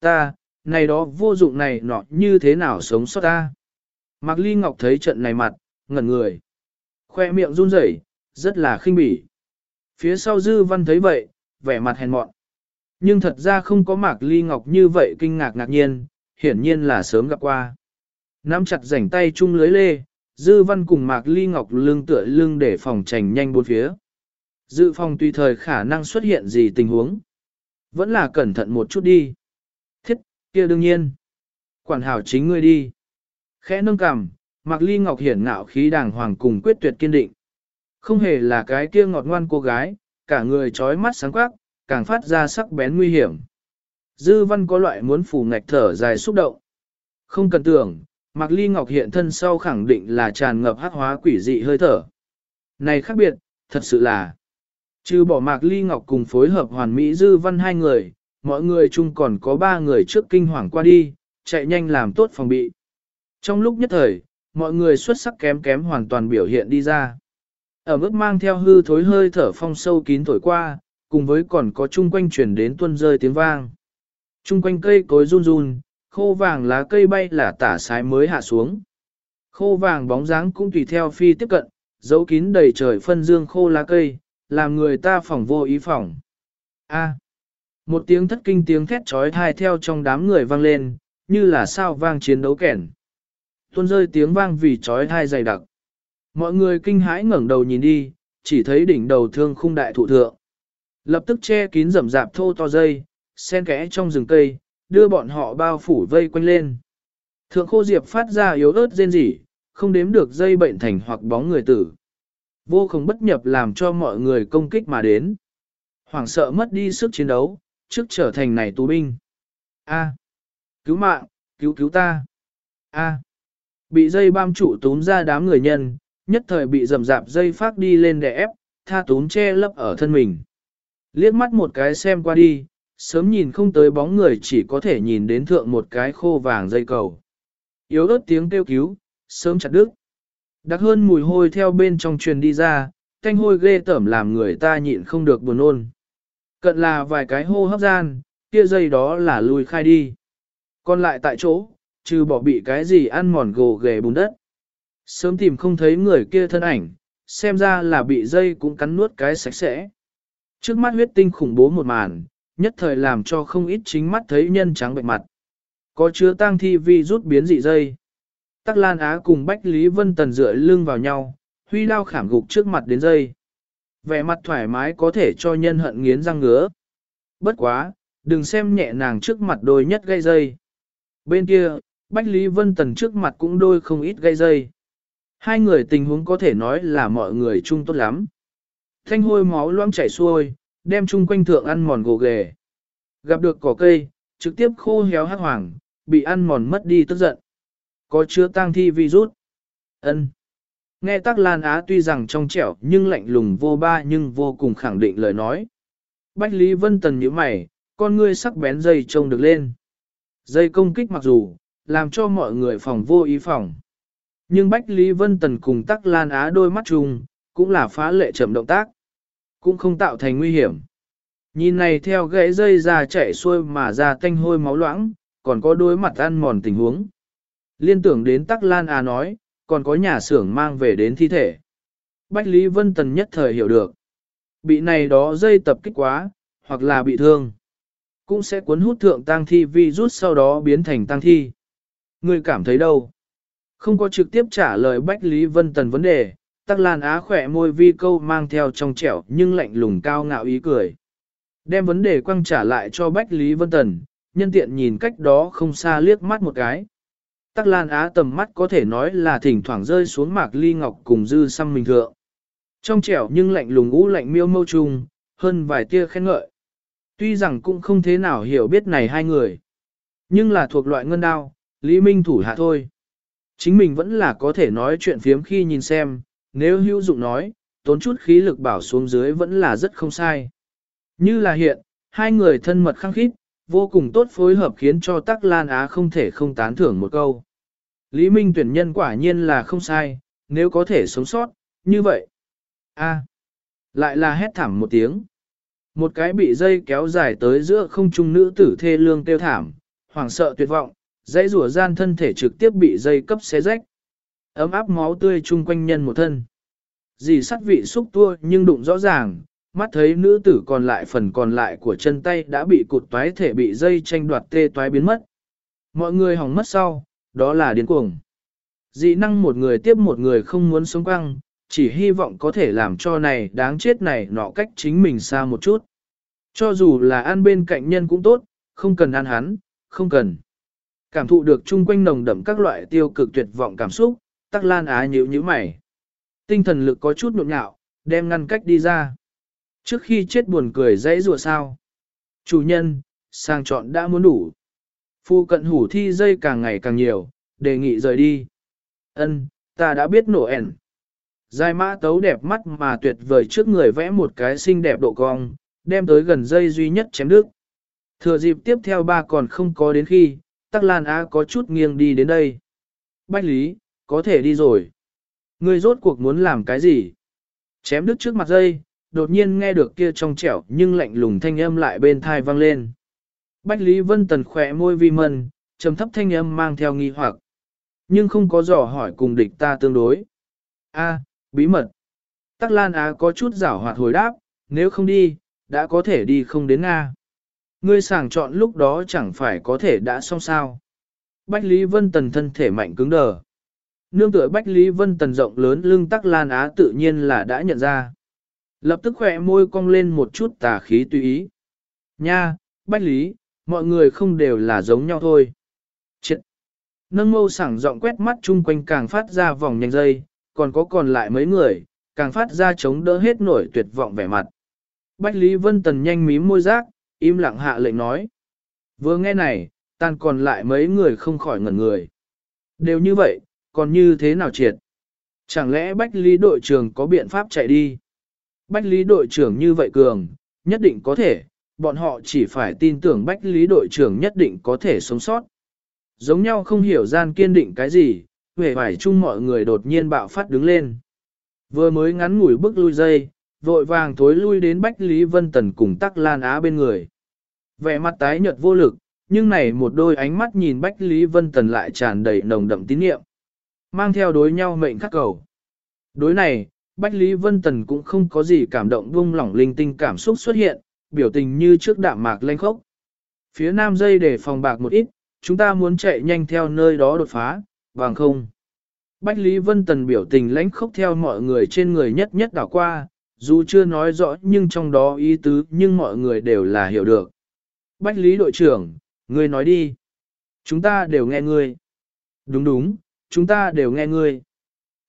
Speaker 1: Ta, này đó vô dụng này nọ như thế nào sống sót ta? Mạc Ly Ngọc thấy trận này mặt, ngẩn người. Khoe miệng run rẩy, rất là khinh bỉ. Phía sau Dư Văn thấy vậy, vẻ mặt hèn mọn. Nhưng thật ra không có Mạc Ly Ngọc như vậy kinh ngạc ngạc nhiên, hiển nhiên là sớm gặp qua. Nắm chặt rảnh tay chung lưới lê, Dư Văn cùng Mạc Ly Ngọc lưng tựa lưng để phòng trành nhanh bốn phía. Dự phòng tùy thời khả năng xuất hiện gì tình huống. Vẫn là cẩn thận một chút đi. Thiết, kia đương nhiên. Quản hảo chính ngươi đi. Khẽ nâng cằm, Mạc Ly Ngọc hiển ngạo khí đàng hoàng cùng quyết tuyệt kiên định. Không hề là cái kia ngọt ngoan cô gái, cả người trói mắt sáng quắc, càng phát ra sắc bén nguy hiểm. Dư văn có loại muốn phủ ngạch thở dài xúc động. Không cần tưởng, Mạc Ly Ngọc hiện thân sau khẳng định là tràn ngập hắc hóa quỷ dị hơi thở. Này khác biệt, thật sự là Trừ bỏ Mạc Ly Ngọc cùng phối hợp hoàn mỹ dư văn hai người, mọi người chung còn có ba người trước kinh hoàng qua đi, chạy nhanh làm tốt phòng bị. Trong lúc nhất thời, mọi người xuất sắc kém kém hoàn toàn biểu hiện đi ra. Ở mức mang theo hư thối hơi thở phong sâu kín thổi qua, cùng với còn có chung quanh chuyển đến tuân rơi tiếng vang. Chung quanh cây cối run run, khô vàng lá cây bay là tả sái mới hạ xuống. Khô vàng bóng dáng cũng tùy theo phi tiếp cận, dấu kín đầy trời phân dương khô lá cây, làm người ta phỏng vô ý phỏng. A. À. một tiếng thất kinh tiếng thét trói thai theo trong đám người vang lên, như là sao vang chiến đấu kẻn. Tuôn rơi tiếng vang vì trói thai dày đặc. Mọi người kinh hãi ngẩng đầu nhìn đi, chỉ thấy đỉnh đầu thương khung đại thụ thượng. Lập tức che kín rậm rạp thô to dây, sen kẽ trong rừng cây, đưa bọn họ bao phủ vây quanh lên. Thượng khô diệp phát ra yếu ớt rên rỉ, không đếm được dây bệnh thành hoặc bóng người tử. Vô không bất nhập làm cho mọi người công kích mà đến. Hoảng sợ mất đi sức chiến đấu, trước trở thành này tù binh. A. Cứu mạng, cứu cứu ta. A. Bị dây bam trụ túm ra đám người nhân, nhất thời bị rầm rạp dây phát đi lên để ép, tha túm che lấp ở thân mình. Liếc mắt một cái xem qua đi, sớm nhìn không tới bóng người chỉ có thể nhìn đến thượng một cái khô vàng dây cầu. Yếu ớt tiếng kêu cứu, sớm chặt đứt. Đặc hơn mùi hôi theo bên trong truyền đi ra, thanh hôi ghê tởm làm người ta nhịn không được buồn ôn. Cận là vài cái hô hấp gian, kia dây đó là lùi khai đi. Còn lại tại chỗ, trừ bỏ bị cái gì ăn mòn gồ ghề bùn đất. Sớm tìm không thấy người kia thân ảnh, xem ra là bị dây cũng cắn nuốt cái sạch sẽ. Trước mắt huyết tinh khủng bố một màn, nhất thời làm cho không ít chính mắt thấy nhân trắng bệnh mặt. Có chứa tang thi vi rút biến dị dây. Tắc Lan Á cùng Bách Lý Vân Tần dựa lưng vào nhau, huy lao khảm gục trước mặt đến dây. Vẻ mặt thoải mái có thể cho nhân hận nghiến răng ngứa. Bất quá, đừng xem nhẹ nàng trước mặt đôi nhất gây dây. Bên kia, Bách Lý Vân Tần trước mặt cũng đôi không ít gây dây. Hai người tình huống có thể nói là mọi người chung tốt lắm. Thanh hôi máu loang chảy xuôi, đem chung quanh thượng ăn mòn gồ ghề. Gặp được cỏ cây, trực tiếp khô héo hắc hoàng, bị ăn mòn mất đi tức giận. Có chứa tang thi virus. ân Nghe Tắc Lan Á tuy rằng trong trẻo nhưng lạnh lùng vô ba nhưng vô cùng khẳng định lời nói. Bách Lý Vân Tần nhíu mày, con ngươi sắc bén dây trông được lên. Dây công kích mặc dù, làm cho mọi người phòng vô ý phòng. Nhưng Bách Lý Vân Tần cùng Tắc Lan Á đôi mắt chung, cũng là phá lệ chậm động tác. Cũng không tạo thành nguy hiểm. Nhìn này theo gãy dây ra chạy xuôi mà ra tanh hôi máu loãng, còn có đôi mặt ăn mòn tình huống. Liên tưởng đến Tắc Lan à nói, còn có nhà xưởng mang về đến thi thể. Bách Lý Vân Tần nhất thời hiểu được. Bị này đó dây tập kích quá, hoặc là bị thương. Cũng sẽ cuốn hút thượng tang thi vi rút sau đó biến thành tang thi. Người cảm thấy đâu? Không có trực tiếp trả lời Bách Lý Vân Tần vấn đề, Tắc Lan Á khỏe môi vi câu mang theo trong trẻo nhưng lạnh lùng cao ngạo ý cười. Đem vấn đề quăng trả lại cho Bách Lý Vân Tần, nhân tiện nhìn cách đó không xa liếc mắt một cái. Tắc Lan Á tầm mắt có thể nói là thỉnh thoảng rơi xuống mạc ly ngọc cùng dư xăm mình thượng. Trong trẻo nhưng lạnh lùng ú lạnh miêu mâu trùng, hơn vài tia khen ngợi. Tuy rằng cũng không thế nào hiểu biết này hai người, nhưng là thuộc loại ngân đao, Lý Minh thủ hạ thôi. Chính mình vẫn là có thể nói chuyện phiếm khi nhìn xem, nếu hữu dụng nói, tốn chút khí lực bảo xuống dưới vẫn là rất không sai. Như là hiện, hai người thân mật khăng khít, vô cùng tốt phối hợp khiến cho Tắc Lan Á không thể không tán thưởng một câu. Lý Minh tuyển nhân quả nhiên là không sai, nếu có thể sống sót, như vậy. a lại là hét thảm một tiếng. Một cái bị dây kéo dài tới giữa không trung nữ tử thê lương tiêu thảm, hoảng sợ tuyệt vọng, dãy rủa gian thân thể trực tiếp bị dây cấp xé rách. Ấm áp máu tươi chung quanh nhân một thân. Dì sắt vị xúc tua nhưng đụng rõ ràng, mắt thấy nữ tử còn lại phần còn lại của chân tay đã bị cụt toái thể bị dây tranh đoạt tê toái biến mất. Mọi người hỏng mất sau, đó là điên cuồng. Dị năng một người tiếp một người không muốn sống quăng, chỉ hy vọng có thể làm cho này đáng chết này nọ cách chính mình xa một chút. Cho dù là ăn bên cạnh nhân cũng tốt, không cần ăn hắn, không cần. Cảm thụ được chung quanh nồng đậm các loại tiêu cực tuyệt vọng cảm xúc, tắc lan á nhíu nhíu mày. Tinh thần lực có chút nhộn nhạo, đem ngăn cách đi ra. Trước khi chết buồn cười dãy rùa sao. Chủ nhân, sang chọn đã muốn đủ. Phu cận hủ thi dây càng ngày càng nhiều, đề nghị rời đi. Ân, ta đã biết nổ ẻn. Giai mã tấu đẹp mắt mà tuyệt vời trước người vẽ một cái xinh đẹp độ cong, đem tới gần dây duy nhất chém đứt. Thừa dịp tiếp theo ba còn không có đến khi, Tắc Lan Á có chút nghiêng đi đến đây. Bách Lý, có thể đi rồi. Ngươi rốt cuộc muốn làm cái gì? Chém đứt trước mặt dây, đột nhiên nghe được kia trong trẻo nhưng lạnh lùng thanh âm lại bên thai vang lên. Bách Lý Vân Tần khỏe môi vi mân, trầm thấp thanh âm mang theo nghi hoặc. Nhưng không có dò hỏi cùng địch ta tương đối. A, bí mật. Tắc Lan Á có chút giảo hoạt hồi đáp, nếu không đi, đã có thể đi không đến Nga. Ngươi sàng chọn lúc đó chẳng phải có thể đã xong sao. Bách Lý Vân Tần thân thể mạnh cứng đờ. Nương tựa Bách Lý Vân Tần rộng lớn lưng tắc lan á tự nhiên là đã nhận ra. Lập tức khỏe môi cong lên một chút tà khí tùy ý. Nha, Bách Lý, mọi người không đều là giống nhau thôi. Chết! Nâng mâu sảng giọng quét mắt chung quanh càng phát ra vòng nhanh dây, còn có còn lại mấy người, càng phát ra chống đỡ hết nổi tuyệt vọng vẻ mặt. Bách Lý Vân Tần nhanh mím môi rác, im lặng hạ lệnh nói. Vừa nghe này, tan còn lại mấy người không khỏi ngẩn người. Đều như vậy, còn như thế nào triệt? Chẳng lẽ Bách Lý đội trưởng có biện pháp chạy đi? Bách Lý đội trưởng như vậy cường, nhất định có thể, bọn họ chỉ phải tin tưởng Bách Lý đội trưởng nhất định có thể sống sót. Giống nhau không hiểu gian kiên định cái gì, về phải chung mọi người đột nhiên bạo phát đứng lên. Vừa mới ngắn ngủi bước lui dây, vội vàng thối lui đến Bách Lý Vân Tần cùng Tắc Lan Á bên người. Vẻ mặt tái nhợt vô lực, nhưng này một đôi ánh mắt nhìn Bách Lý Vân Tần lại tràn đầy nồng đậm tín nhiệm. Mang theo đối nhau mệnh khắc cầu. Đối này, Bách Lý Vân Tần cũng không có gì cảm động vung lỏng linh tinh cảm xúc xuất hiện, biểu tình như trước đạm mạc lanh khốc. Phía nam dây để phòng bạc một ít, chúng ta muốn chạy nhanh theo nơi đó đột phá, bằng không. Bách Lý Vân Tần biểu tình lãnh khốc theo mọi người trên người nhất nhất đảo qua, dù chưa nói rõ nhưng trong đó ý tứ nhưng mọi người đều là hiểu được. Bách Lý đội trưởng, ngươi nói đi. Chúng ta đều nghe ngươi. Đúng đúng, chúng ta đều nghe ngươi.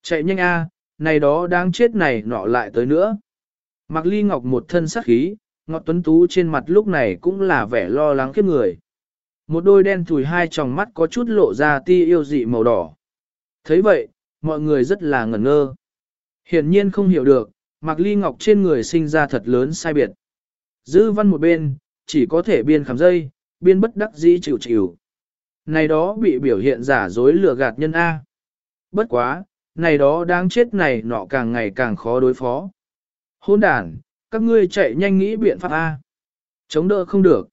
Speaker 1: Chạy nhanh a, này đó đáng chết này nọ lại tới nữa. Mạc Ly Ngọc một thân sắc khí, ngọt tuấn tú trên mặt lúc này cũng là vẻ lo lắng khiếp người. Một đôi đen thùi hai tròng mắt có chút lộ ra ti yêu dị màu đỏ. thấy vậy, mọi người rất là ngẩn ngơ. Hiển nhiên không hiểu được, Mạc Ly Ngọc trên người sinh ra thật lớn sai biệt. Dư văn một bên, chỉ có thể biên khám dây, biên bất đắc dĩ chịu chịu. Này đó bị biểu hiện giả dối lừa gạt nhân A. Bất quá, này đó đáng chết này nọ càng ngày càng khó đối phó. Hôn đàn, các ngươi chạy nhanh nghĩ biện pháp A. Chống đỡ không được.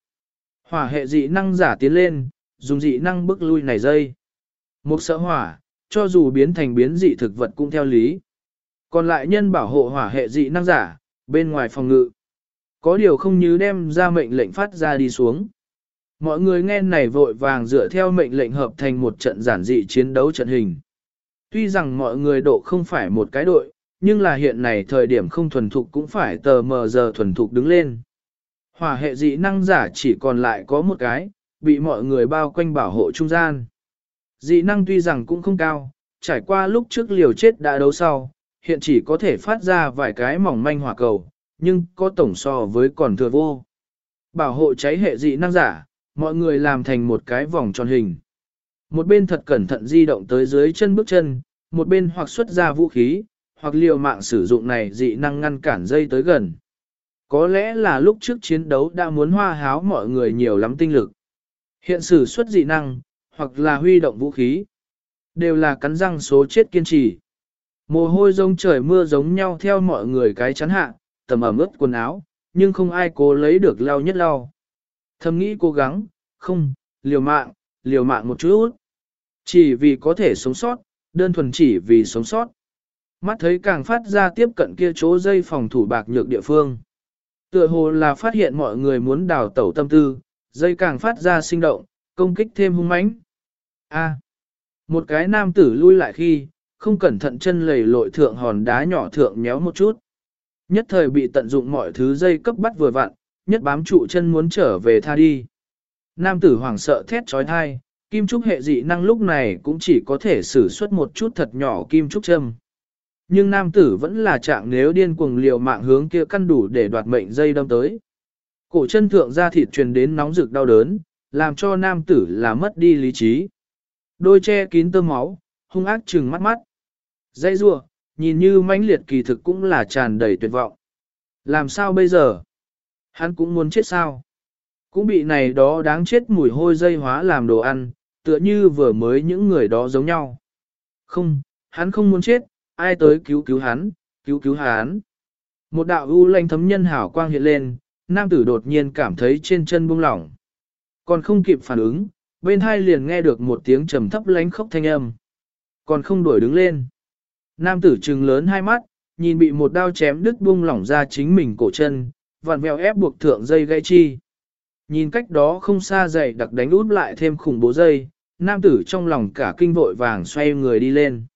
Speaker 1: Hỏa hệ dị năng giả tiến lên, dùng dị năng bức lui này dây. Một sợ hỏa, cho dù biến thành biến dị thực vật cũng theo lý. Còn lại nhân bảo hộ hỏa hệ dị năng giả, bên ngoài phòng ngự. Có điều không như đem ra mệnh lệnh phát ra đi xuống. Mọi người nghe này vội vàng dựa theo mệnh lệnh hợp thành một trận giản dị chiến đấu trận hình. Tuy rằng mọi người độ không phải một cái đội, nhưng là hiện này thời điểm không thuần thục cũng phải tờ mờ giờ thuần thục đứng lên. Hỏa hệ dị năng giả chỉ còn lại có một cái, bị mọi người bao quanh bảo hộ trung gian. Dị năng tuy rằng cũng không cao, trải qua lúc trước liều chết đã đấu sau, hiện chỉ có thể phát ra vài cái mỏng manh hỏa cầu, nhưng có tổng so với còn thừa vô. bảo hộ cháy hệ dị năng giả, mọi người làm thành một cái vòng tròn hình. Một bên thật cẩn thận di động tới dưới chân bước chân, một bên hoặc xuất ra vũ khí, hoặc liều mạng sử dụng này dị năng ngăn cản dây tới gần. Có lẽ là lúc trước chiến đấu đã muốn hoa háo mọi người nhiều lắm tinh lực. Hiện sử xuất dị năng, hoặc là huy động vũ khí, đều là cắn răng số chết kiên trì. Mồ hôi rông trời mưa giống nhau theo mọi người cái chắn hạ, tầm ẩm ướt quần áo, nhưng không ai cố lấy được lau nhất lau. Thầm nghĩ cố gắng, không, liều mạng, liều mạng một chút. Chỉ vì có thể sống sót, đơn thuần chỉ vì sống sót. Mắt thấy càng phát ra tiếp cận kia chỗ dây phòng thủ bạc nhược địa phương. Tựa hồ là phát hiện mọi người muốn đào tẩu tâm tư, dây càng phát ra sinh động, công kích thêm hung mãnh. A. một cái nam tử lui lại khi, không cẩn thận chân lầy lội thượng hòn đá nhỏ thượng méo một chút. Nhất thời bị tận dụng mọi thứ dây cấp bắt vừa vặn, nhất bám trụ chân muốn trở về tha đi. Nam tử hoảng sợ thét trói thai, kim trúc hệ dị năng lúc này cũng chỉ có thể sử xuất một chút thật nhỏ kim trúc châm. Nhưng nam tử vẫn là trạng nếu điên cuồng liều mạng hướng kia căn đủ để đoạt mệnh dây đâm tới. Cổ chân thượng ra thịt truyền đến nóng rực đau đớn, làm cho nam tử là mất đi lý trí. Đôi che kín tơ máu, hung ác trừng mắt mắt. Dây rua, nhìn như mãnh liệt kỳ thực cũng là tràn đầy tuyệt vọng. Làm sao bây giờ? Hắn cũng muốn chết sao? Cũng bị này đó đáng chết mùi hôi dây hóa làm đồ ăn, tựa như vừa mới những người đó giống nhau. Không, hắn không muốn chết, ai tới cứu cứu hắn, cứu cứu hắn. Một đạo u lanh thấm nhân hảo quang hiện lên, nam tử đột nhiên cảm thấy trên chân buông lỏng. Còn không kịp phản ứng, bên hai liền nghe được một tiếng trầm thấp lánh khóc thanh âm. Còn không đuổi đứng lên. Nam tử trừng lớn hai mắt, nhìn bị một đao chém đứt buông lỏng ra chính mình cổ chân, vặn vẹo ép buộc thượng dây gây chi. Nhìn cách đó không xa dậy đặc đánh út lại thêm khủng bố dây, nam tử trong lòng cả kinh vội vàng xoay người đi lên.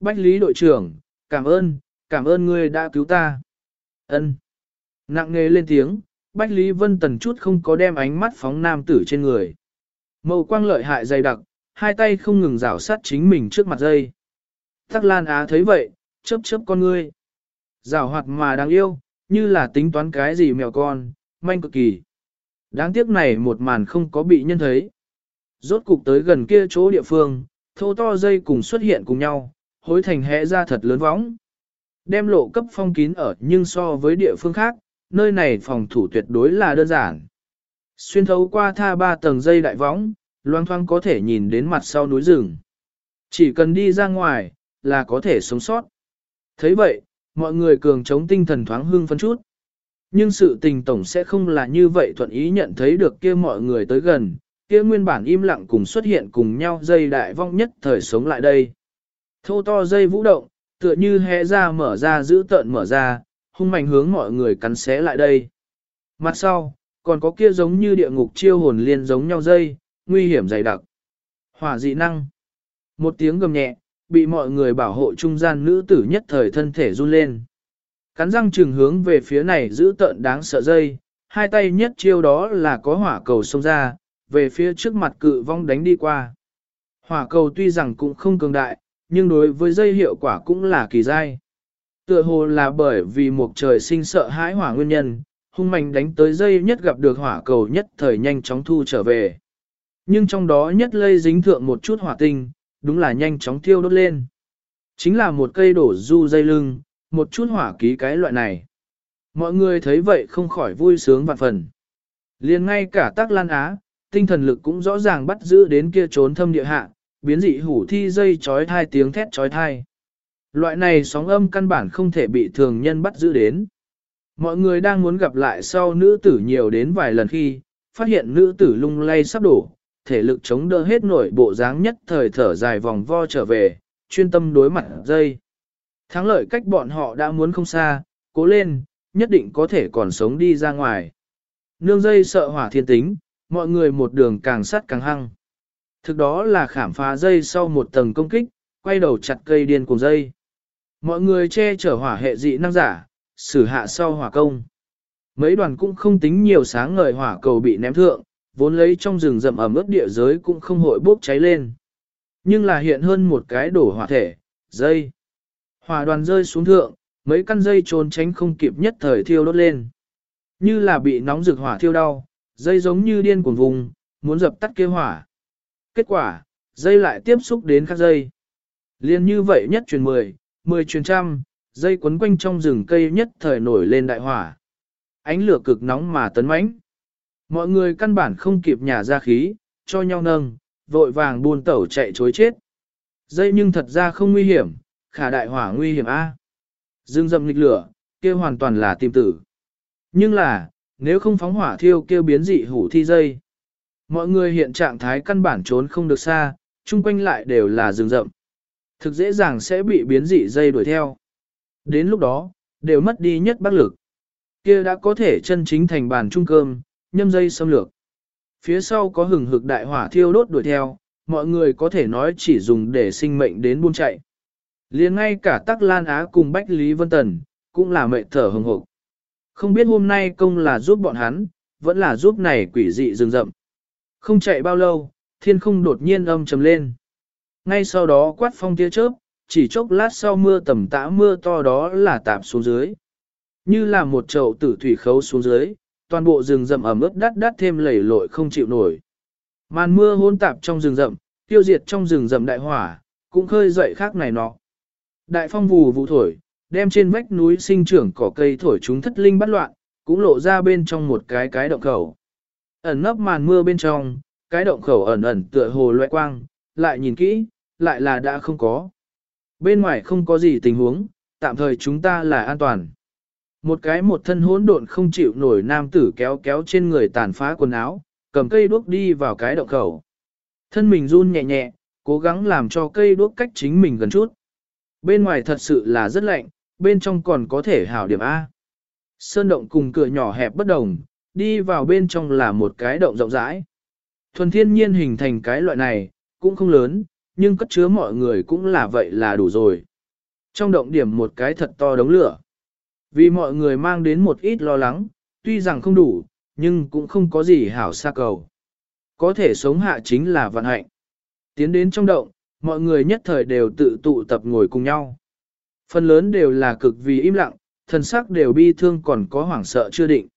Speaker 1: Bách Lý đội trưởng, cảm ơn, cảm ơn ngươi đã cứu ta. Ân. Nặng nề lên tiếng, Bách Lý Vân Tần chút không có đem ánh mắt phóng nam tử trên người. Màu quang lợi hại dày đặc, hai tay không ngừng rảo sát chính mình trước mặt dây. Tắc Lan Á thấy vậy, chớp chớp con ngươi. Rảo hoạt mà đáng yêu, như là tính toán cái gì mèo con, manh cực kỳ. Đáng tiếc này một màn không có bị nhân thấy. Rốt cục tới gần kia chỗ địa phương, thô to dây cùng xuất hiện cùng nhau, hối thành hẽ ra thật lớn võng. Đem lộ cấp phong kín ở nhưng so với địa phương khác, nơi này phòng thủ tuyệt đối là đơn giản. Xuyên thấu qua tha ba tầng dây đại võng, loang thoang có thể nhìn đến mặt sau núi rừng. Chỉ cần đi ra ngoài, là có thể sống sót. thấy vậy, mọi người cường chống tinh thần thoáng hương phấn chút. Nhưng sự tình tổng sẽ không là như vậy thuận ý nhận thấy được kia mọi người tới gần, kia nguyên bản im lặng cùng xuất hiện cùng nhau dây đại vong nhất thời sống lại đây. Thô to dây vũ động, tựa như hé ra mở ra giữ tợn mở ra, hung mạnh hướng mọi người cắn xé lại đây. Mặt sau, còn có kia giống như địa ngục chiêu hồn liên giống nhau dây, nguy hiểm dày đặc. Hỏa dị năng. Một tiếng gầm nhẹ, bị mọi người bảo hộ trung gian nữ tử nhất thời thân thể run lên. Cắn răng trừng hướng về phía này giữ tợn đáng sợ dây, hai tay nhất chiêu đó là có hỏa cầu xông ra, về phía trước mặt cự vong đánh đi qua. Hỏa cầu tuy rằng cũng không cường đại, nhưng đối với dây hiệu quả cũng là kỳ dai. Tựa hồ là bởi vì một trời sinh sợ hãi hỏa nguyên nhân, hung mạnh đánh tới dây nhất gặp được hỏa cầu nhất thời nhanh chóng thu trở về. Nhưng trong đó nhất lây dính thượng một chút hỏa tinh, đúng là nhanh chóng thiêu đốt lên. Chính là một cây đổ du dây lưng, một chút hỏa ký cái loại này. Mọi người thấy vậy không khỏi vui sướng vạn phần. liền ngay cả tác lan á, tinh thần lực cũng rõ ràng bắt giữ đến kia trốn thâm địa hạ, biến dị hủ thi dây chói thai tiếng thét chói thai. Loại này sóng âm căn bản không thể bị thường nhân bắt giữ đến. Mọi người đang muốn gặp lại sau nữ tử nhiều đến vài lần khi, phát hiện nữ tử lung lay sắp đổ, thể lực chống đỡ hết nổi bộ dáng nhất thời thở dài vòng vo trở về, chuyên tâm đối mặt dây. Thắng lợi cách bọn họ đã muốn không xa, cố lên, nhất định có thể còn sống đi ra ngoài. Nương dây sợ hỏa thiên tính, mọi người một đường càng sắt càng hăng. Thực đó là khảm phá dây sau một tầng công kích, quay đầu chặt cây điên cùng dây. Mọi người che chở hỏa hệ dị năng giả, xử hạ sau hỏa công. Mấy đoàn cũng không tính nhiều sáng ngời hỏa cầu bị ném thượng, vốn lấy trong rừng rậm ẩm ướt địa giới cũng không hội bốc cháy lên. Nhưng là hiện hơn một cái đổ hỏa thể, dây. Hỏa đoàn rơi xuống thượng, mấy căn dây trốn tránh không kịp nhất thời thiêu đốt lên. Như là bị nóng rực hỏa thiêu đau, Dây giống như điên cuồng vùng, muốn dập tắt kế hỏa. Kết quả, dây lại tiếp xúc đến các dây. Liên như vậy nhất truyền 10, 10 truyền trăm, dây quấn quanh trong rừng cây nhất thời nổi lên đại hỏa. Ánh lửa cực nóng mà tấn mãnh. Mọi người căn bản không kịp nhả ra khí, cho nhau nâng, vội vàng buôn tẩu chạy chối chết. Dây nhưng thật ra không nguy hiểm, khả đại hỏa nguy hiểm A. Dương dầm nghịch lửa, kia hoàn toàn là tìm tử. Nhưng là, nếu không phóng hỏa thiêu kêu biến dị hủ thi dây. Mọi người hiện trạng thái căn bản trốn không được xa, chung quanh lại đều là rừng rậm. Thực dễ dàng sẽ bị biến dị dây đuổi theo. Đến lúc đó, đều mất đi nhất bác lực. kia đã có thể chân chính thành bàn trung cơm, nhâm dây xâm lược. Phía sau có hừng hực đại hỏa thiêu đốt đuổi theo, mọi người có thể nói chỉ dùng để sinh mệnh đến buôn chạy. liền ngay cả Tắc Lan Á cùng Bách Lý Vân Tần, cũng là mệnh thở hừng hực. Không biết hôm nay công là giúp bọn hắn, vẫn là giúp này quỷ dị rừng rậm. Không chạy bao lâu, thiên không đột nhiên âm trầm lên. Ngay sau đó quát phong tia chớp, chỉ chốc lát sau mưa tầm tã mưa to đó là tạp xuống dưới. Như là một chậu tử thủy khấu xuống dưới, toàn bộ rừng rậm ẩm ướt đắt đắt thêm lầy lội không chịu nổi. Màn mưa hôn tạp trong rừng rậm, tiêu diệt trong rừng rậm đại hỏa, cũng khơi dậy khác này nọ. Đại phong vù vụ thổi, đem trên vách núi sinh trưởng cỏ cây thổi chúng thất linh bắt loạn, cũng lộ ra bên trong một cái cái động khẩu. Ẩn nấp màn mưa bên trong, cái động khẩu ẩn ẩn tựa hồ loại quang, lại nhìn kỹ, lại là đã không có. Bên ngoài không có gì tình huống, tạm thời chúng ta là an toàn. Một cái một thân hỗn độn không chịu nổi nam tử kéo kéo trên người tàn phá quần áo, cầm cây đuốc đi vào cái động khẩu. Thân mình run nhẹ nhẹ, cố gắng làm cho cây đuốc cách chính mình gần chút. Bên ngoài thật sự là rất lạnh, bên trong còn có thể hảo điểm A. Sơn động cùng cửa nhỏ hẹp bất đồng, đi vào bên trong là một cái động rộng rãi. Thuần thiên nhiên hình thành cái loại này, cũng không lớn, nhưng cất chứa mọi người cũng là vậy là đủ rồi. Trong động điểm một cái thật to đống lửa. Vì mọi người mang đến một ít lo lắng, tuy rằng không đủ, nhưng cũng không có gì hảo xa cầu. Có thể sống hạ chính là vận hạnh. Tiến đến trong động, mọi người nhất thời đều tự tụ tập ngồi cùng nhau. Phần lớn đều là cực vì im lặng, thần sắc đều bi thương còn có hoảng sợ chưa định.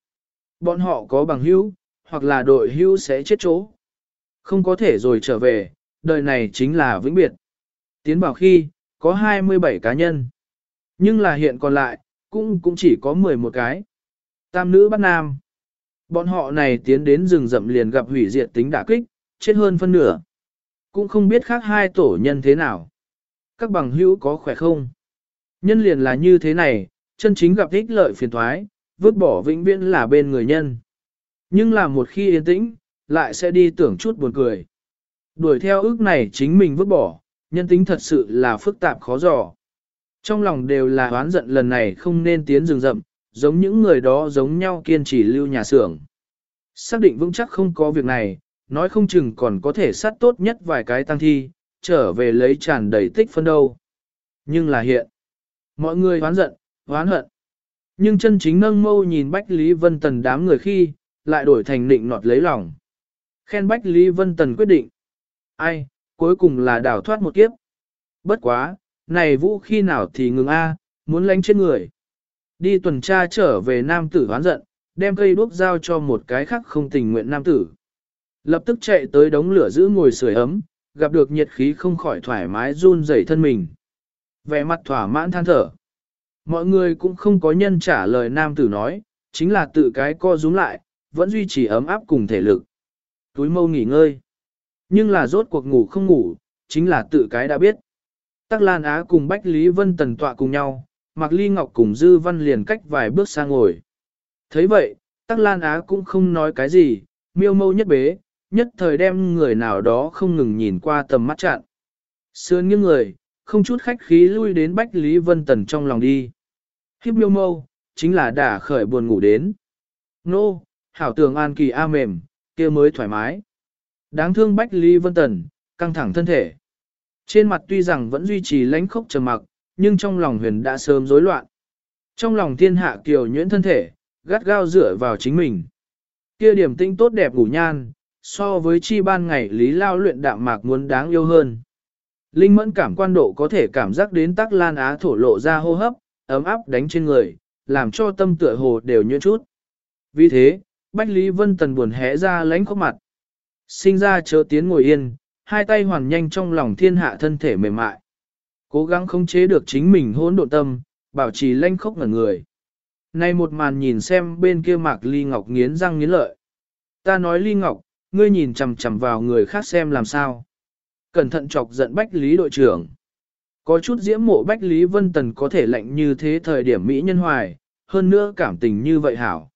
Speaker 1: Bọn họ có bằng hữu, hoặc là đội hữu sẽ chết chỗ. Không có thể rồi trở về, đời này chính là vĩnh biệt. Tiến bảo khi, có 27 cá nhân. Nhưng là hiện còn lại, cũng cũng chỉ có 11 cái. Tam nữ bắt nam. Bọn họ này tiến đến rừng rậm liền gặp hủy diệt tính đả kích, chết hơn phân nửa. Cũng không biết khác hai tổ nhân thế nào. Các bằng hữu có khỏe không? Nhân liền là như thế này, chân chính gặp ích lợi phiền thoái, vứt bỏ vĩnh viễn là bên người nhân. Nhưng là một khi yên tĩnh, lại sẽ đi tưởng chút buồn cười. Đuổi theo ước này chính mình vứt bỏ, nhân tính thật sự là phức tạp khó dò. Trong lòng đều là oán giận lần này không nên tiến rừng rậm, giống những người đó giống nhau kiên trì lưu nhà xưởng. Xác định vững chắc không có việc này, nói không chừng còn có thể sát tốt nhất vài cái tăng thi, trở về lấy tràn đầy tích phân đâu. Nhưng là hiện, mọi người oán giận, oán hận. Nhưng chân chính nâng mâu nhìn Bách Lý Vân Tần đám người khi, lại đổi thành định nọt lấy lòng. Khen Bách Lý Vân Tần quyết định. Ai, cuối cùng là đảo thoát một kiếp. Bất quá, này vũ khi nào thì ngừng A, muốn lánh trên người. Đi tuần tra trở về nam tử hoán giận, đem cây đuốc giao cho một cái khác không tình nguyện nam tử. Lập tức chạy tới đống lửa giữ ngồi sưởi ấm, gặp được nhiệt khí không khỏi thoải mái run rẩy thân mình. Vẻ mặt thỏa mãn than thở. Mọi người cũng không có nhân trả lời nam tử nói, chính là tự cái co rúm lại, vẫn duy trì ấm áp cùng thể lực. Túi mâu nghỉ ngơi. Nhưng là rốt cuộc ngủ không ngủ, chính là tự cái đã biết. Tắc Lan Á cùng Bách Lý Vân Tần tọa cùng nhau, Mạc Ly Ngọc cùng Dư Văn liền cách vài bước sang ngồi. thấy vậy, Tắc Lan Á cũng không nói cái gì, miêu mâu nhất bế, nhất thời đem người nào đó không ngừng nhìn qua tầm mắt chặn. Sườn những người, không chút khách khí lui đến Bách Lý Vân Tần trong lòng đi. Khiếp miêu mâu, chính là đã khởi buồn ngủ đến. Nô, hảo tường an kỳ a mềm, kia mới thoải mái. Đáng thương Bách Lý Vân Tần, căng thẳng thân thể. Trên mặt tuy rằng vẫn duy trì lãnh khốc trầm mặc, nhưng trong lòng huyền đã sớm rối loạn. Trong lòng thiên hạ kiều nhuyễn thân thể, gắt gao dựa vào chính mình. Kia điểm tinh tốt đẹp ngủ nhan, so với chi ban ngày lý lao luyện đạm mạc muốn đáng yêu hơn. Linh mẫn cảm quan độ có thể cảm giác đến tắc lan á thổ lộ ra hô hấp, ấm áp đánh trên người, làm cho tâm tựa hồ đều như chút. Vì thế, Bách Lý Vân Tần buồn hẽ ra lánh khóc mặt. Sinh ra chớ tiến ngồi yên, hai tay hoàn nhanh trong lòng thiên hạ thân thể mềm mại. Cố gắng khống chế được chính mình hỗn độn tâm, bảo trì lanh khốc ngẩn người. Nay một màn nhìn xem bên kia mạc ly ngọc nghiến răng nghiến lợi. Ta nói ly ngọc, ngươi nhìn chằm chằm vào người khác xem làm sao. Cẩn thận chọc giận Bách Lý đội trưởng. Có chút diễm mộ Bách Lý Vân Tần có thể lạnh như thế thời điểm Mỹ nhân hoài, hơn nữa cảm tình như vậy hảo.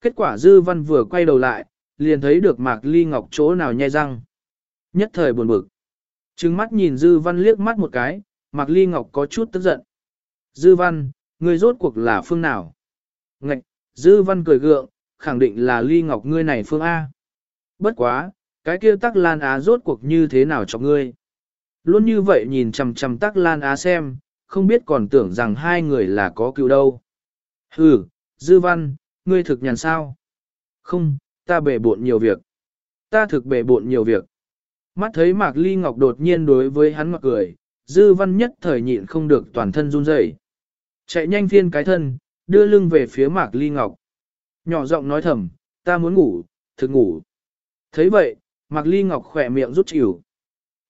Speaker 1: Kết quả Dư Văn vừa quay đầu lại, liền thấy được Mạc Ly Ngọc chỗ nào nhai răng. Nhất thời buồn bực. Trừng mắt nhìn Dư Văn liếc mắt một cái, Mạc Ly Ngọc có chút tức giận. Dư Văn, ngươi rốt cuộc là phương nào? Ngạch, Dư Văn cười gượng, khẳng định là Ly Ngọc ngươi này phương A. Bất quá, cái kia tắc lan á rốt cuộc như thế nào cho ngươi? Luôn như vậy nhìn chằm chằm tắc lan á xem, không biết còn tưởng rằng hai người là có cứu đâu. Hừ, Dư Văn, ngươi thực nhàn sao? Không, ta bể bộn nhiều việc. Ta thực bể bộn nhiều việc. Mắt thấy Mạc Ly Ngọc đột nhiên đối với hắn mặc cười, Dư Văn nhất thời nhịn không được toàn thân run rẩy, Chạy nhanh phiên cái thân, đưa lưng về phía Mạc Ly Ngọc. Nhỏ giọng nói thầm, ta muốn ngủ, thực ngủ. thấy vậy, Mạc Ly Ngọc khỏe miệng rút chịu.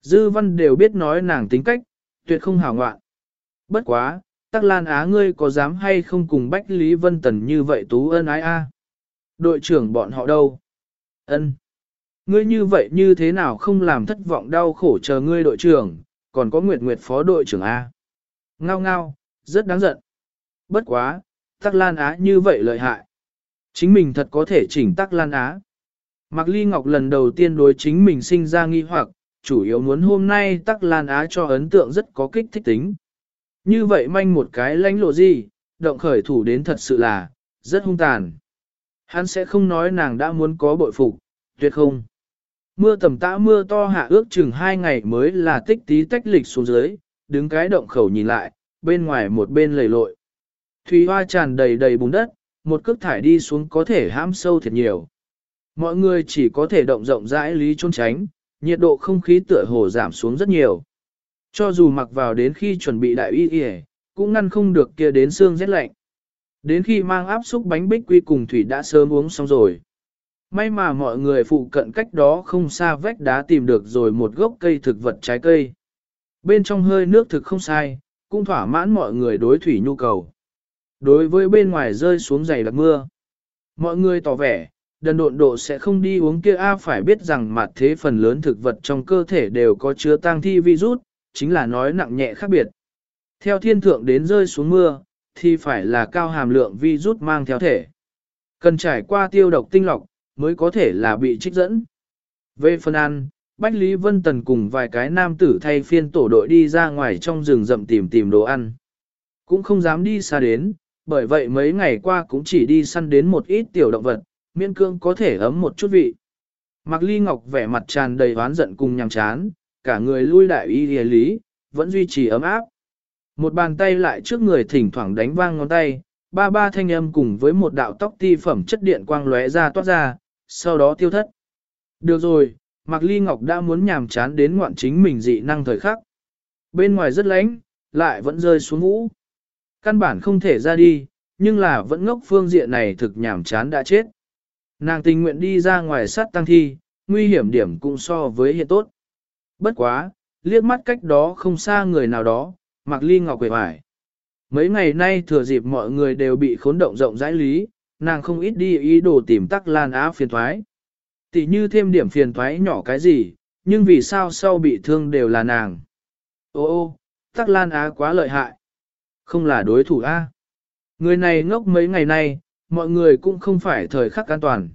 Speaker 1: Dư Văn đều biết nói nàng tính cách, tuyệt không hảo ngoạn. Bất quá, Tắc Lan Á ngươi có dám hay không cùng Bách Lý Vân Tần như vậy tú ân ái a? Đội trưởng bọn họ đâu? Ân. Ngươi như vậy như thế nào không làm thất vọng đau khổ chờ ngươi đội trưởng, còn có Nguyệt Nguyệt phó đội trưởng A. Ngao ngao, rất đáng giận. Bất quá, Tắc Lan Á như vậy lợi hại. Chính mình thật có thể chỉnh Tắc Lan Á. Mạc Ly Ngọc lần đầu tiên đối chính mình sinh ra nghi hoặc, chủ yếu muốn hôm nay Tắc Lan Á cho ấn tượng rất có kích thích tính. Như vậy manh một cái lãnh lộ gì, động khởi thủ đến thật sự là, rất hung tàn. Hắn sẽ không nói nàng đã muốn có bội phục, tuyệt không. Mưa tầm tã mưa to hạ ước chừng hai ngày mới là tích tí tách lịch xuống dưới, đứng cái động khẩu nhìn lại, bên ngoài một bên lầy lội. Thủy hoa tràn đầy đầy bùn đất, một cước thải đi xuống có thể hãm sâu thiệt nhiều. Mọi người chỉ có thể động rộng rãi lý trốn tránh, nhiệt độ không khí tựa hồ giảm xuống rất nhiều. Cho dù mặc vào đến khi chuẩn bị đại y y, cũng ngăn không được kia đến xương rét lạnh. Đến khi mang áp xúc bánh bích quy cùng thủy đã sớm uống xong rồi. May mà mọi người phụ cận cách đó không xa vách đá tìm được rồi một gốc cây thực vật trái cây. Bên trong hơi nước thực không sai, cũng thỏa mãn mọi người đối thủy nhu cầu. Đối với bên ngoài rơi xuống dày đặc mưa, mọi người tỏ vẻ, đần độn độ sẽ không đi uống kia A phải biết rằng mặt thế phần lớn thực vật trong cơ thể đều có chứa tang thi virus, chính là nói nặng nhẹ khác biệt. Theo thiên thượng đến rơi xuống mưa, thì phải là cao hàm lượng virus mang theo thể. Cần trải qua tiêu độc tinh lọc, mới có thể là bị trích dẫn. Về phần ăn, Bách Lý Vân Tần cùng vài cái nam tử thay phiên tổ đội đi ra ngoài trong rừng rậm tìm tìm đồ ăn. Cũng không dám đi xa đến, bởi vậy mấy ngày qua cũng chỉ đi săn đến một ít tiểu động vật, miên cương có thể ấm một chút vị. Mạc Ly Ngọc vẻ mặt tràn đầy oán giận cùng nhằm chán, cả người lui đại y địa lý, vẫn duy trì ấm áp. Một bàn tay lại trước người thỉnh thoảng đánh vang ngón tay, ba ba thanh âm cùng với một đạo tóc ti phẩm chất điện quang lóe ra toát ra, sau đó tiêu thất. Được rồi, Mạc Ly Ngọc đã muốn nhàm chán đến ngoạn chính mình dị năng thời khắc. Bên ngoài rất lạnh, lại vẫn rơi xuống vũ. Căn bản không thể ra đi, nhưng là vẫn ngốc phương diện này thực nhàm chán đã chết. Nàng tình nguyện đi ra ngoài sát tăng thi, nguy hiểm điểm cũng so với hiện tốt. Bất quá, liếc mắt cách đó không xa người nào đó, Mạc Ly Ngọc quể vải. Mấy ngày nay thừa dịp mọi người đều bị khốn động rộng rãi lý, nàng không ít đi ý đồ tìm tắc lan á phiền thoái. Tỷ như thêm điểm phiền thoái nhỏ cái gì, nhưng vì sao sau bị thương đều là nàng. Ô ô, tắc lan á quá lợi hại. Không là đối thủ A. Người này ngốc mấy ngày nay, mọi người cũng không phải thời khắc an toàn.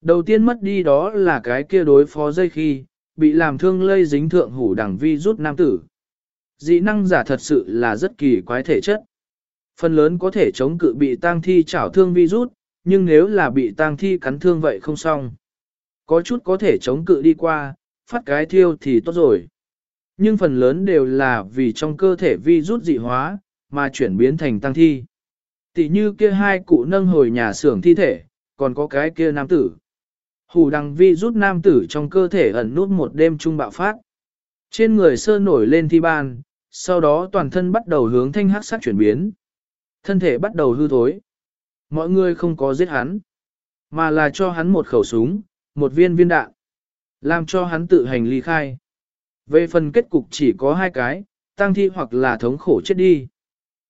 Speaker 1: Đầu tiên mất đi đó là cái kia đối phó dây khi, bị làm thương lây dính thượng hủ đẳng vi rút nam tử. Dị năng giả thật sự là rất kỳ quái thể chất. Phần lớn có thể chống cự bị tang thi chảo thương virus, nhưng nếu là bị tang thi cắn thương vậy không xong. Có chút có thể chống cự đi qua, phát cái thiêu thì tốt rồi. Nhưng phần lớn đều là vì trong cơ thể virus dị hóa, mà chuyển biến thành tăng thi. Tỷ như kia hai cụ nâng hồi nhà xưởng thi thể, còn có cái kia nam tử. Hủ đằng virus nam tử trong cơ thể ẩn nút một đêm trung bạo phát. Trên người sơ nổi lên thi ban, sau đó toàn thân bắt đầu hướng thanh hắc sắc chuyển biến. Thân thể bắt đầu hư thối. Mọi người không có giết hắn. mà là cho hắn một khẩu súng, một viên viên đạn, làm cho hắn tự hành ly khai. Về phần kết cục chỉ có hai cái, tăng thi hoặc là thống khổ chết đi.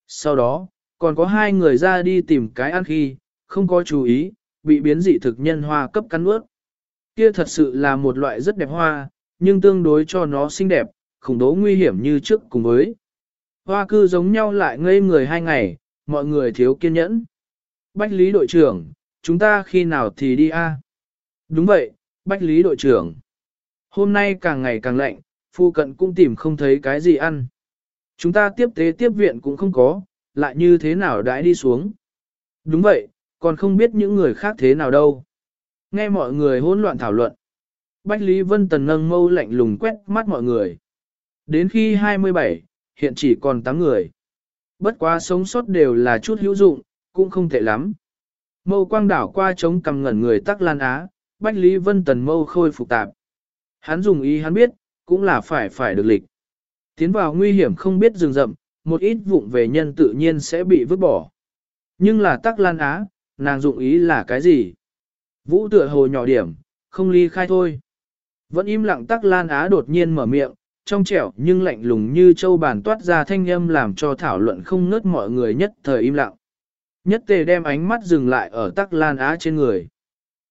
Speaker 1: Sau đó, còn có hai người ra đi tìm cái ăn khi, không có chú ý, bị biến dị thực nhân hoa cấp cắn ướt. Kia thật sự là một loại rất đẹp hoa, nhưng tương đối cho nó xinh đẹp, khủng đố nguy hiểm như trước cùng với. Hoa cư giống nhau lại ngây người hai ngày, mọi người thiếu kiên nhẫn. Bách Lý đội trưởng, chúng ta khi nào thì đi a? Đúng vậy, Bách Lý đội trưởng. Hôm nay càng ngày càng lạnh, phu cận cũng tìm không thấy cái gì ăn. Chúng ta tiếp tế tiếp viện cũng không có, lại như thế nào đãi đi xuống. Đúng vậy, còn không biết những người khác thế nào đâu. Nghe mọi người hỗn loạn thảo luận. Bách Lý Vân Tần nâng mâu lạnh lùng quét mắt mọi người. Đến khi 27, hiện chỉ còn 8 người. Bất quá sống sót đều là chút hữu dụng, cũng không tệ lắm. Mâu quang đảo qua chống cầm ngẩn người tắc lan á, Bách Lý Vân Tần mâu khôi phục tạp. Hắn dùng ý hắn biết, cũng là phải phải được lịch. Tiến vào nguy hiểm không biết rừng rậm, một ít vụng về nhân tự nhiên sẽ bị vứt bỏ. Nhưng là tắc lan á, nàng dụng ý là cái gì? Vũ tựa hồ nhỏ điểm, không ly khai thôi. Vẫn im lặng tắc lan á đột nhiên mở miệng, trong trẻo nhưng lạnh lùng như châu bàn toát ra thanh âm làm cho thảo luận không ngớt mọi người nhất thời im lặng. Nhất tề đem ánh mắt dừng lại ở tắc lan á trên người.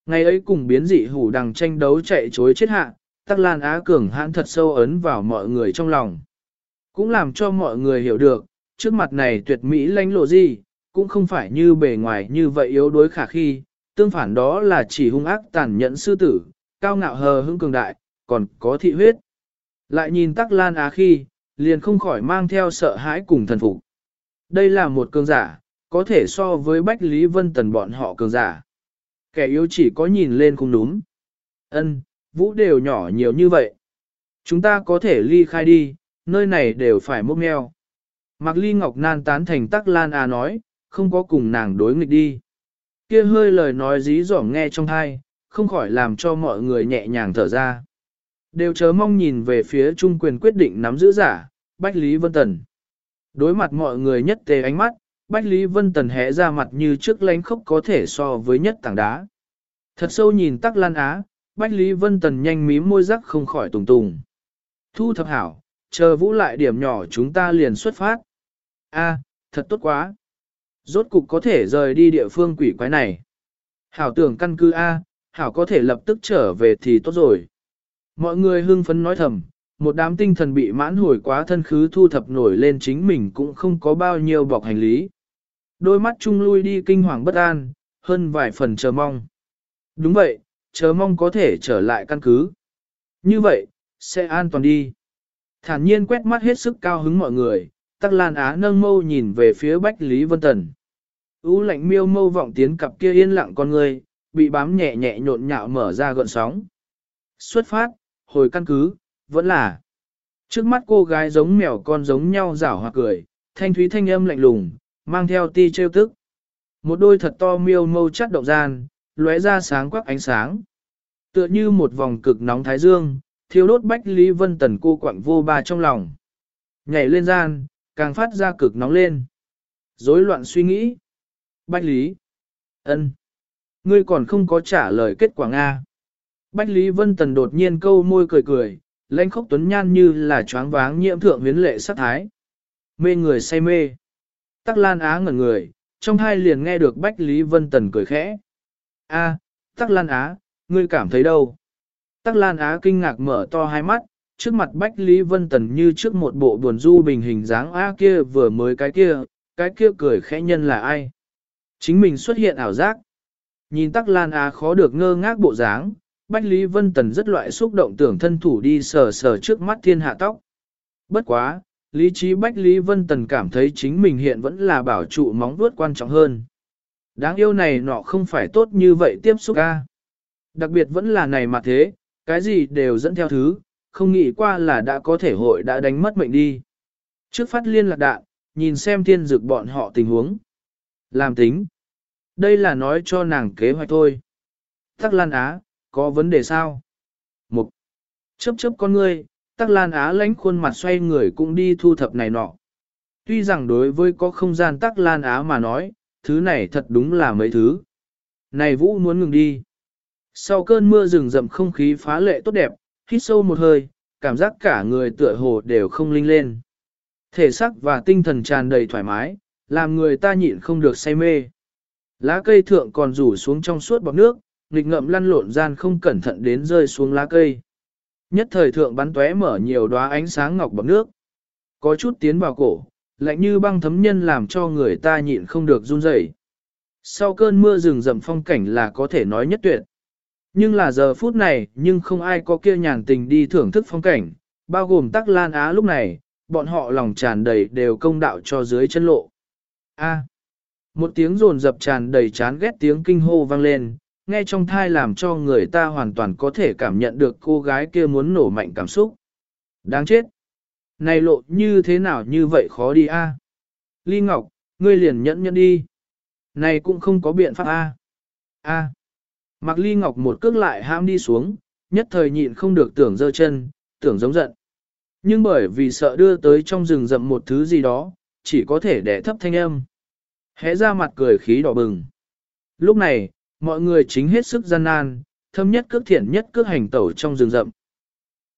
Speaker 1: Ngày ấy cùng biến dị hủ đằng tranh đấu chạy chối chết hạ, tắc lan á cường hãn thật sâu ấn vào mọi người trong lòng. Cũng làm cho mọi người hiểu được, trước mặt này tuyệt mỹ lãnh lộ gì, cũng không phải như bề ngoài như vậy yếu đuối khả khi, tương phản đó là chỉ hung ác tàn nhẫn sư tử, cao ngạo hờ hững cường đại, còn có thị huyết. Lại nhìn tắc lan á khi, liền không khỏi mang theo sợ hãi cùng thần phục. Đây là một cường giả, có thể so với Bách Lý Vân Tần bọn họ cường giả. Kẻ yếu chỉ có nhìn lên không đúng. Ân, vũ đều nhỏ nhiều như vậy. Chúng ta có thể ly khai đi, nơi này đều phải mốc meo. Mạc Ly Ngọc Nan tán thành tắc lan á nói, không có cùng nàng đối nghịch đi. Kia hơi lời nói dí dỏm nghe trong thai, không khỏi làm cho mọi người nhẹ nhàng thở ra. Đều chớ mong nhìn về phía trung quyền quyết định nắm giữ giả, Bách Lý Vân Tần. Đối mặt mọi người nhất tề ánh mắt, Bách Lý Vân Tần hẽ ra mặt như trước lánh khốc có thể so với nhất tảng đá. Thật sâu nhìn tắc lan á, Bách Lý Vân Tần nhanh mím môi rắc không khỏi tùng tùng. Thu thập hảo, chờ vũ lại điểm nhỏ chúng ta liền xuất phát. A, thật tốt quá. Rốt cục có thể rời đi địa phương quỷ quái này. Hảo tưởng căn cứ A, Hảo có thể lập tức trở về thì tốt rồi. Mọi người hưng phấn nói thầm, một đám tinh thần bị mãn hồi quá thân khứ thu thập nổi lên chính mình cũng không có bao nhiêu bọc hành lý. Đôi mắt chung lui đi kinh hoàng bất an, hơn vài phần chờ mong. Đúng vậy, chờ mong có thể trở lại căn cứ. Như vậy, sẽ an toàn đi. Thản nhiên quét mắt hết sức cao hứng mọi người, tắc lan á nâng mâu nhìn về phía Bách Lý Vân Tần. U lạnh miêu mâu vọng tiến cặp kia yên lặng con người, bị bám nhẹ nhẹ nhộn nhạo mở ra gợn sóng. Xuất phát, hồi căn cứ, vẫn là. Trước mắt cô gái giống mèo con giống nhau rảo hoặc cười, thanh thúy thanh âm lạnh lùng, mang theo ti trêu tức. Một đôi thật to miêu mâu chắt động gian, lóe ra sáng quắc ánh sáng. Tựa như một vòng cực nóng thái dương, thiếu đốt bách Lý Vân Tần cô quặng vô ba trong lòng. Nhảy lên gian, càng phát ra cực nóng lên. Rối loạn suy nghĩ. Bách Lý. ân, Ngươi còn không có trả lời kết quả Nga. Bách Lý Vân Tần đột nhiên câu môi cười cười, lãnh khốc tuấn nhan như là choáng váng nhiễm thượng huyến lệ sắc thái. Mê người say mê. Tắc Lan Á ngẩn người, trong hai liền nghe được Bách Lý Vân Tần cười khẽ. A, Tắc Lan Á, ngươi cảm thấy đâu? Tắc Lan Á kinh ngạc mở to hai mắt, trước mặt Bách Lý Vân Tần như trước một bộ buồn du bình hình dáng A kia vừa mới cái kia, cái kia cười khẽ nhân là ai? Chính mình xuất hiện ảo giác. Nhìn Tắc Lan Á khó được ngơ ngác bộ dáng, Bách Lý Vân Tần rất loại xúc động tưởng thân thủ đi sờ sờ trước mắt thiên hạ tóc. Bất quá, lý trí Bách Lý Vân Tần cảm thấy chính mình hiện vẫn là bảo trụ móng vuốt quan trọng hơn. Đáng yêu này nọ không phải tốt như vậy tiếp xúc ca. Đặc biệt vẫn là này mà thế, cái gì đều dẫn theo thứ, không nghĩ qua là đã có thể hội đã đánh mất mệnh đi. Trước phát liên lạc đạn, nhìn xem thiên dực bọn họ tình huống. Làm tính. Đây là nói cho nàng kế hoạch thôi. Tắc Lan Á, có vấn đề sao? Một. Chớp chớp con ngươi, Tắc Lan Á lánh khuôn mặt xoay người cũng đi thu thập này nọ. Tuy rằng đối với có không gian Tắc Lan Á mà nói, thứ này thật đúng là mấy thứ. Này vũ muốn ngừng đi. Sau cơn mưa rừng rậm không khí phá lệ tốt đẹp, hít sâu một hơi, cảm giác cả người tựa hồ đều không linh lên. Thể xác và tinh thần tràn đầy thoải mái, làm người ta nhịn không được say mê. Lá cây thượng còn rủ xuống trong suốt bọc nước, nghịch ngậm lăn lộn gian không cẩn thận đến rơi xuống lá cây. Nhất thời thượng bắn tóe mở nhiều đóa ánh sáng ngọc bằng nước. Có chút tiến vào cổ, lạnh như băng thấm nhân làm cho người ta nhịn không được run rẩy. Sau cơn mưa rừng rậm phong cảnh là có thể nói nhất tuyệt. Nhưng là giờ phút này, nhưng không ai có kia nhàn tình đi thưởng thức phong cảnh, bao gồm tắc lan á lúc này, bọn họ lòng tràn đầy đều công đạo cho dưới chân lộ. A. một tiếng rồn dập tràn đầy chán ghét tiếng kinh hô vang lên, nghe trong thai làm cho người ta hoàn toàn có thể cảm nhận được cô gái kia muốn nổ mạnh cảm xúc. Đáng chết! Này lộ như thế nào như vậy khó đi a? Ly Ngọc, ngươi liền nhẫn nhẫn đi. Này cũng không có biện pháp a. A. Mặc Ly Ngọc một cước lại ham đi xuống, nhất thời nhịn không được tưởng dơ chân, tưởng giống giận. Nhưng bởi vì sợ đưa tới trong rừng rậm một thứ gì đó, chỉ có thể để thấp thanh âm. Hẽ ra mặt cười khí đỏ bừng. Lúc này, mọi người chính hết sức gian nan, thâm nhất cước thiện nhất cước hành tẩu trong rừng rậm.